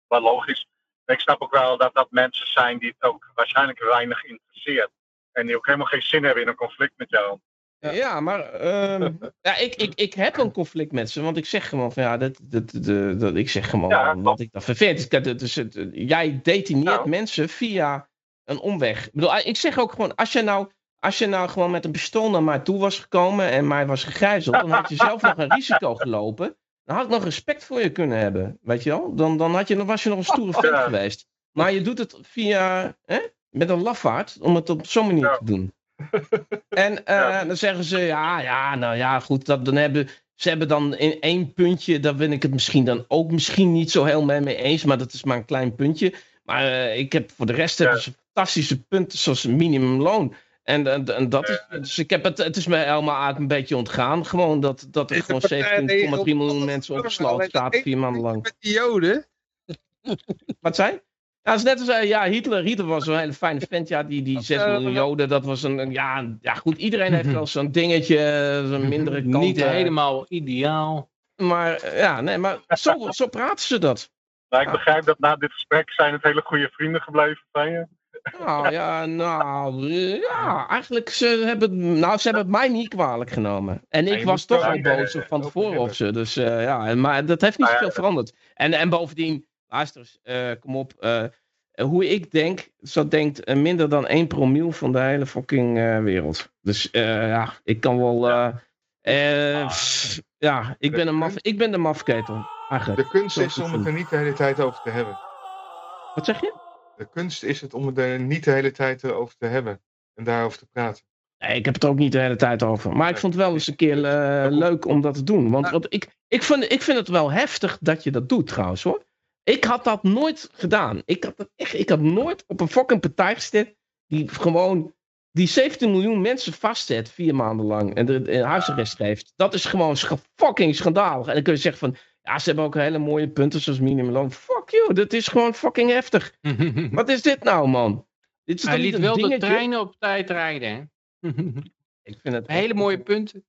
Wel logisch. Ik snap ook wel dat dat mensen zijn die het ook waarschijnlijk weinig interesseert. En die ook helemaal geen zin hebben in een conflict met jou. Ja. Ja, maar ehm, ja, ik, ik, ik heb een conflict met ze. Want ik zeg gewoon van ja, dat, dat, dat, dat- ik zeg gewoon Ja, wat ik dat vervind. Dat het, jij detineert Nou. mensen via een omweg. Ik bedoel, ik zeg ook gewoon, als je nou, als je nou gewoon met een pistool naar mij toe was gekomen en mij was gegijzeld, dan had je zelf nog een risico gelopen. Dan had ik nog respect voor je kunnen hebben. Weet je wel? Dan, dan, had je, dan was je nog een stoere vent geweest. Maar je doet het via, hè, met een lafaard, om het op zo'n manier te doen. En eh, Ja. dan zeggen ze, ja, ja, nou ja, goed, dat, dan hebben, ze hebben dan in één puntje, daar ben ik het misschien dan ook misschien niet zo heel mee, eens, maar dat is maar een klein puntje. Maar eh, ik heb voor de rest Ja. hebben ze fantastische punten, zoals minimumloon. En, en, en dat is, dus ik heb het, het is me helemaal uit een beetje ontgaan, gewoon dat, dat er gewoon partij 17,3 miljoen mensen opgesloten staat, vier maanden lang. Met die joden. Wat zei? Ja, is net als, eh, ja, Hitler. Hitler was een hele fijne vent. Ja, die, die 6 miljoen joden, dat was een, ja, ja, goed. Iedereen heeft wel zo'n dingetje, zo'n mindere kant. Niet eh, helemaal ideaal. Maar eh, ja, nee, maar zo, zo praten ze dat. Maar ik Ja. begrijp dat na dit gesprek zijn het hele goede vrienden gebleven van je. Nou ja, nou, ja, eigenlijk ze hebben, nou, ze hebben het mij niet kwalijk genomen. En ik was toch al boos van tevoren op ze. Dus eh, ja, maar dat heeft niet Nou zoveel veranderd. En, en bovendien, luister eens, eh, kom op. eh, hoe ik denk, zo denkt eh, minder dan 1 promiel van de hele fucking wereld. Dus ja, ik kan wel... eh, pff, ja, ik ben, een maf, ik ben de mafketel, eigenlijk. De kunst is om het er niet de hele tijd over te hebben. Wat zeg je? De kunst is het om het er niet de hele tijd over te hebben. En daarover te praten. Nee, ik heb het er ook niet de hele tijd over. Maar ik vond het wel eens een keer leuk om dat te doen. Want, Ja. want ik, ik, vind, ik vind het wel heftig dat je dat doet trouwens hoor. Ik had dat nooit gedaan. Ik had, dat echt, ik had nooit op een fucking partij gestemd die gewoon die 17 miljoen mensen vastzet vier maanden lang en er een huisarrest geeft. Dat is gewoon scha- fucking schandalig. En dan kun je zeggen van, ja, ze hebben ook hele mooie punten zoals minimumloon. Fuck you, dat is gewoon fucking heftig. Wat is dit nou man? Dit is Hij liet wel de dingetje? treinen op tijd rijden. Hè? Ik vind het Hele mooie punten.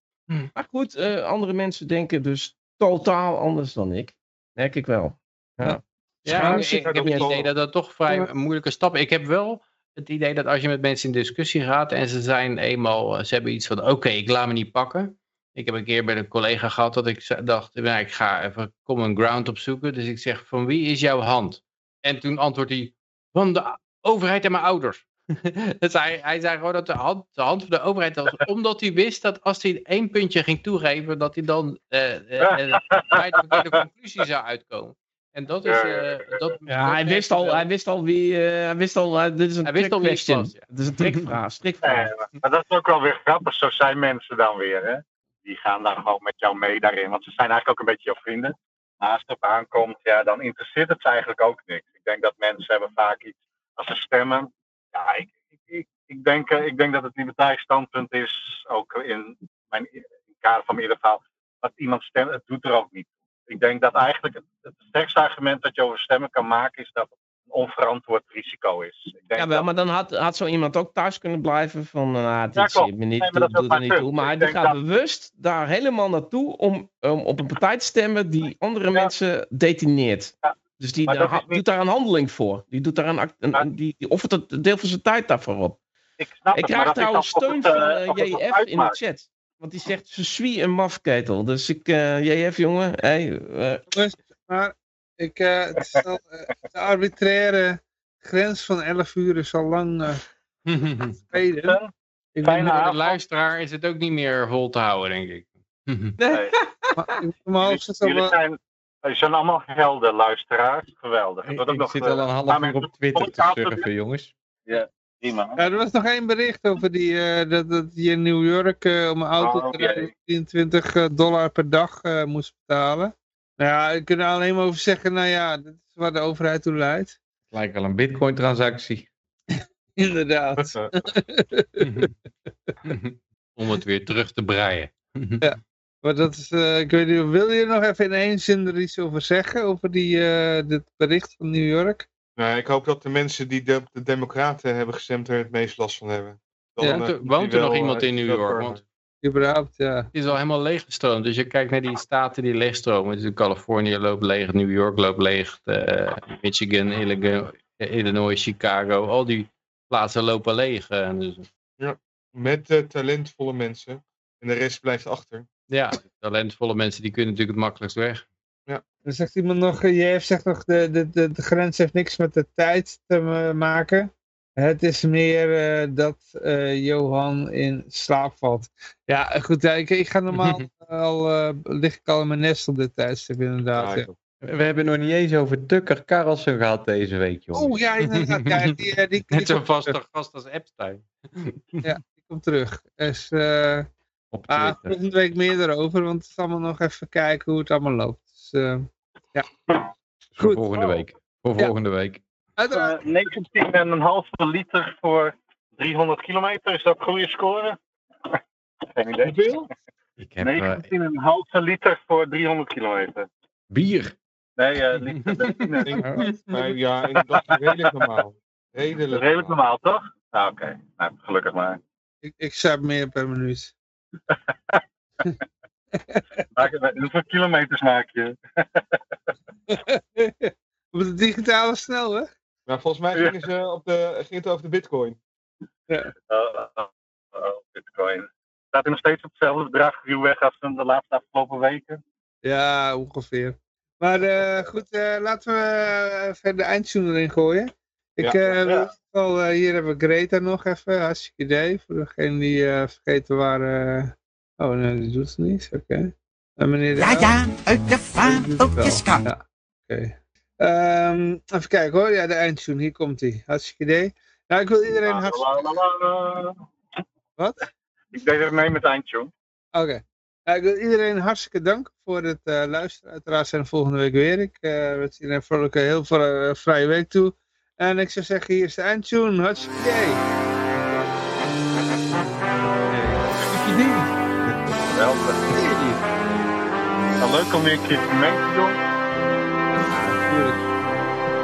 Maar goed, eh, andere mensen denken dus totaal anders dan ik. Merk ik wel. Ja. Ja, ik, heb het idee dat dat toch vrij Ja. een moeilijke stap Ik heb wel het idee dat als je met mensen in discussie gaat en ze zijn eenmaal, eh, ze hebben iets van, oké, ik laat me niet pakken. Ik heb een keer bij een collega gehad dat ik dacht, nou, ik ga even common ground opzoeken. Dus ik zeg, van wie is jouw hand? En toen antwoordt hij, van de overheid en mijn ouders. dus hij, hij zei gewoon dat de hand, de hand van de overheid was, omdat hij wist dat als hij één puntje ging toegeven, dat hij dan eh, eh, eh, bij de conclusie zou uitkomen. En dat is... Ja, eh, dat, Ja, dat hij wist al, wel. hij wist al wie, eh, hij wist al, eh, dit is een Hij wist al wie het was, ja. Is een trickvraag, strikvraag. Nee, maar dat is ook wel weer grappig. Zo zijn mensen dan weer. Hè? die gaan dan gewoon met jou mee daarin. Want ze zijn eigenlijk ook een beetje jouw vrienden. Maar als het op aankomt, ja, dan interesseert het ze eigenlijk ook niks. Ik denk dat mensen hebben vaak iets, als ze stemmen, ja, ik, ik, ik, ik denk, ik denk dat het libertarisch standpunt is, ook in mijn in kader van mijn eerder verhaal, dat iemand stemt, het doet er ook niet. Ik denk dat eigenlijk het, het sterkste argument dat je over stemmen kan maken, is dat het een onverantwoord risico is. Ik denk Ja, wel, dat- maar dan had, had zo iemand ook thuis kunnen blijven van, nou, dit Ja, zit me niet, Nee, maar doe, er niet toe. Maar Ik die denk gaat dat- bewust daar helemaal naartoe om, om op een partij te stemmen die andere Ja. mensen detineert. Ja. Dus die daar niet- doet daar een handeling voor. Die, doet daar een, die, die offert het een deel van zijn tijd daarvoor op. ik snap Ik het, krijg trouwens steun het, van eh, eh, JF in de chat. Want die zegt, ze suis een mafketel. Dus ik, eh, JF jongen, hey, eh, Jongens, maar ik, eh, het is al, eh, de arbitraire grens van 11 uur is al lang eh. Ik Fijne ben- de luisteraar is het ook niet meer vol te houden, denk ik. Nee. maar- ik- Jullie, jullie zijn, jullie zijn allemaal helden luisteraars. Geweldig. Ik, nog, zit al een half uur op Twitter te surfen, jongens. Prima. Ja, er was nog één bericht over die, eh, dat, dat je in New York eh, om een auto Oh, te rijden jee. 23 dollar per dag eh, moest betalen. Nou ja, ik kan er alleen maar over zeggen, nou ja, dat is waar de overheid toe leidt. Het lijkt wel een bitcoin transactie. Inderdaad. Om het weer terug te breien. Maar dat is, eh, ik weet niet, wil je nog even in één zin er iets over zeggen? Over die, eh, dit bericht van New York? Nou, ik hoop dat de mensen die de, de Democraten hebben gestemd er het meest last van hebben. Dan, Ja. eh, Woont er, nog wel, iemand eh, in New York? Want Überhaupt, ja. het is al helemaal leeggestroomd. Dus je kijkt naar die staten die leegstromen. Dus Californië loopt leeg, New York loopt leeg, eh, Michigan, Illinois, Illinois, Chicago. Al die plaatsen lopen leeg. eh, dus, Met eh, talentvolle mensen. En de rest blijft achter. ja, talentvolle mensen die kunnen natuurlijk het makkelijkst weg. Dan zegt iemand nog, eh, JF zegt nog, de, de, de, de grens heeft niks met de tijd te ma- maken. Het is meer eh, dat eh, Johan in slaap valt. Ja, goed, ja, ik, ik ga normaal al, eh, lig ik al in mijn nest op dit tijdstip inderdaad. Ja, ja. We hebben nog niet eens over Tucker Carlson gehad deze week, jongens. Oh ja, inderdaad. Ja, die, eh, die, die, Net zo'n komt, vaste gast als Epstein. die komt terug. Dus, eh, Op ah, volgende week meer erover, want het is allemaal nog even kijken hoe het allemaal loopt. Eh, Voor goed. volgende week. Voor Ja. volgende week. uiteraard. Uh, 19,5 liter voor 300 kilometer, is dat een goede score? Geen idee. Hoeveel? Ik heb eh, 19,5 liter voor 300 kilometer. bier. Nee, eh liter benzine. Maar ja, en dat is redelijk normaal. Redelijk, Redelijk normaal, toch? Nou, oké. Nou, gelukkig maar. Ik, ik meer per minuut. Maak je- Hoeveel kilometers maak je? Op de digitale snelweg? Maar volgens mij gingen ze op de, ging het over de bitcoin. Oh, oh, oh, bitcoin. Staat u nog steeds op hetzelfde bedrag ruwweg als van de laatste afgelopen weken? Ja, ongeveer. Maar eh, goed, eh, laten we eh, even de eindtune erin gooien. Ik Ja. eh, Ja. eh, hier hebben we Greta nog even, hartstikke idee. Voor degene die eh, vergeten waar... eh, Oh, nee, die doet het niet, oké. Meneer de Ja, ja, uit de kan. Ja, oké. Ehm, even kijken hoor, ja, de eindtune, hier komt hij. Hartstikke idee. Nou, ik wil iedereen hartstikke... La, la, la, la. Wat? Ik deed er mee met eindtune. Oké. Ja, ik wil iedereen hartstikke danken voor het eh, luisteren. Uiteraard zijn we volgende week weer. Ik eh wens iedereen een vrolijke, heel veel eh, vrije week toe. En ik zou zeggen, hier is de eindtune. Hartstikke idee. Nou, leuk om weer een keer mee te doen. Natuurlijk.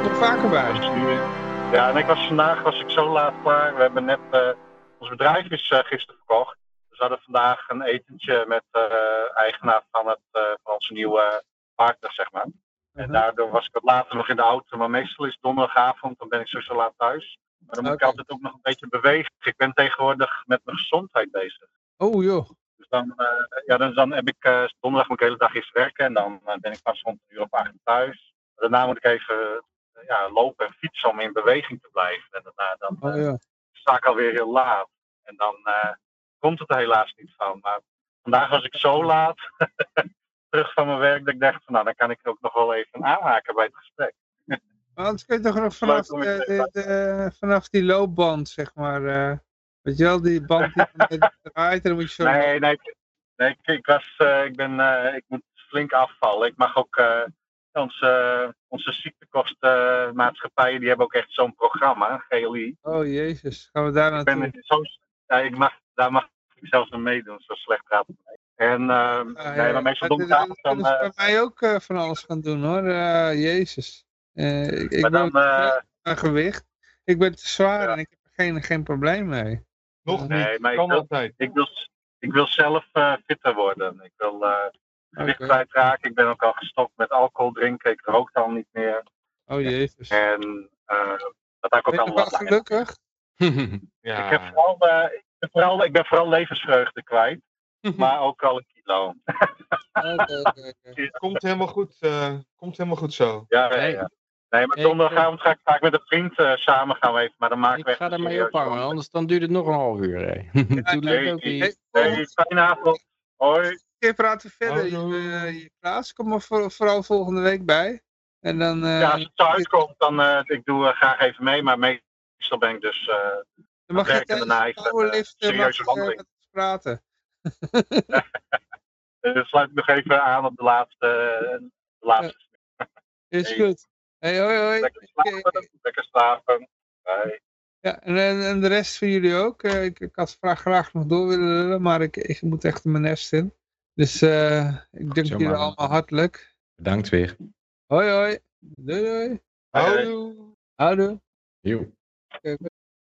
Nog vaker bij. Ja, en ik was vandaag was ik zo laat klaar. We hebben net, eh, ons bedrijf is eh, gisteren verkocht. Dus we hadden vandaag een etentje met de eigenaar van, het, eh, van onze nieuwe partner, zeg maar. En Mhm. daardoor was ik wat later nog in de auto. Maar meestal is het donderdagavond, dan ben ik sowieso laat thuis. Maar dan moet ik altijd ook nog een beetje bewegen. Ik ben tegenwoordig met mijn gezondheid bezig. Oh joh. Dan, eh, ja, dan, dan heb ik eh, donderdag moet ik de hele dag eerst werken. En dan eh, ben ik pas rond een uur of acht thuis. Daarna moet ik even ja, lopen en fietsen om in beweging te blijven. En daarna dan, Oh ja. sta ik alweer heel laat. En dan komt het er helaas niet van. Maar vandaag was ik zo laat terug van mijn werk dat ik dacht van nou, dan kan ik ook nog wel even aanhaken bij het gesprek. Anders kun je toch nog vanaf, de, even- de, de- vanaf die loopband, zeg maar. Weet je wel, die band die draait. En dan moet je zo... Nee, nee, Nee, ik, ik, was, eh, ik, ben, eh, ik moet flink afvallen. Ik mag ook eh, onze, onze ziektekostenmaatschappijen, die hebben ook echt zo'n programma, GLI. Oh jezus, gaan we daar Ik ben naartoe? zo, ja, ik mag, daar mag ik zelfs aan meedoen, zo slecht gaat het mij. En Ah, nee, maar meestal dat- dan, is eh, bij mij ook van alles gaan doen hoor. Jezus. Ik ik maar ben dan, aan gewicht. Ik ben te zwaar Ja. en ik heb er geen, geen probleem mee. Nog Nee, niet. maar ik wil- altijd. ik wil, ik wil zelf eh, fitter worden. Ik wil eh gewicht kwijtraken. Ik ben ook al gestopt met alcohol drinken. Ik rook al niet meer. Oh jezus. En eh, dat heb ik ook Ben allemaal. gelukkig? Ja. Ik, heb vooral, eh, ik, ben vooral, ik ben vooral levensvreugde kwijt. maar ook al een kilo. Oké, oké, oké. Komt helemaal goed. eh, komt helemaal goed zo. Ja, ja, ja. Nee, maar Ik, donderdagavond ga ik vaak met een vriend eh, samen gaan we even. Maar dan maken Ik we echt ga serieus ophangen, anders dan duurt het nog een half uur. Hè. Doe nee, leuk ook nee. niet. Hey, Hey, fijne avond. Hoi. Praten verder, Hallo. je, eh, je Klaas. Kom er voor- vooral volgende week bij. En dan... eh, Ja, als het zo uitkomt, dan uh, ik doe uh, graag even mee. Maar meestal ben ik dus... Uh, dan mag je daarna de even, powerlift eh, eh, mag serieuze je, eh, wandeling. met ons praten. uh, sluit ik nog even aan op de laatste... de laatste Is Hey. goed. Hey, hoi, hoi. Lekker slapen. Lekker slapen. Bye. Ja, en, en, de rest van jullie ook. Eh, ik, ik had vraag graag nog door willen lullen, maar ik, ik moet echt mijn nest in. Dus eh, ik dank jullie allemaal hartelijk. Bedankt weer. Hoi hoi. Doei doei. Houdoe. Houdoe. Joe.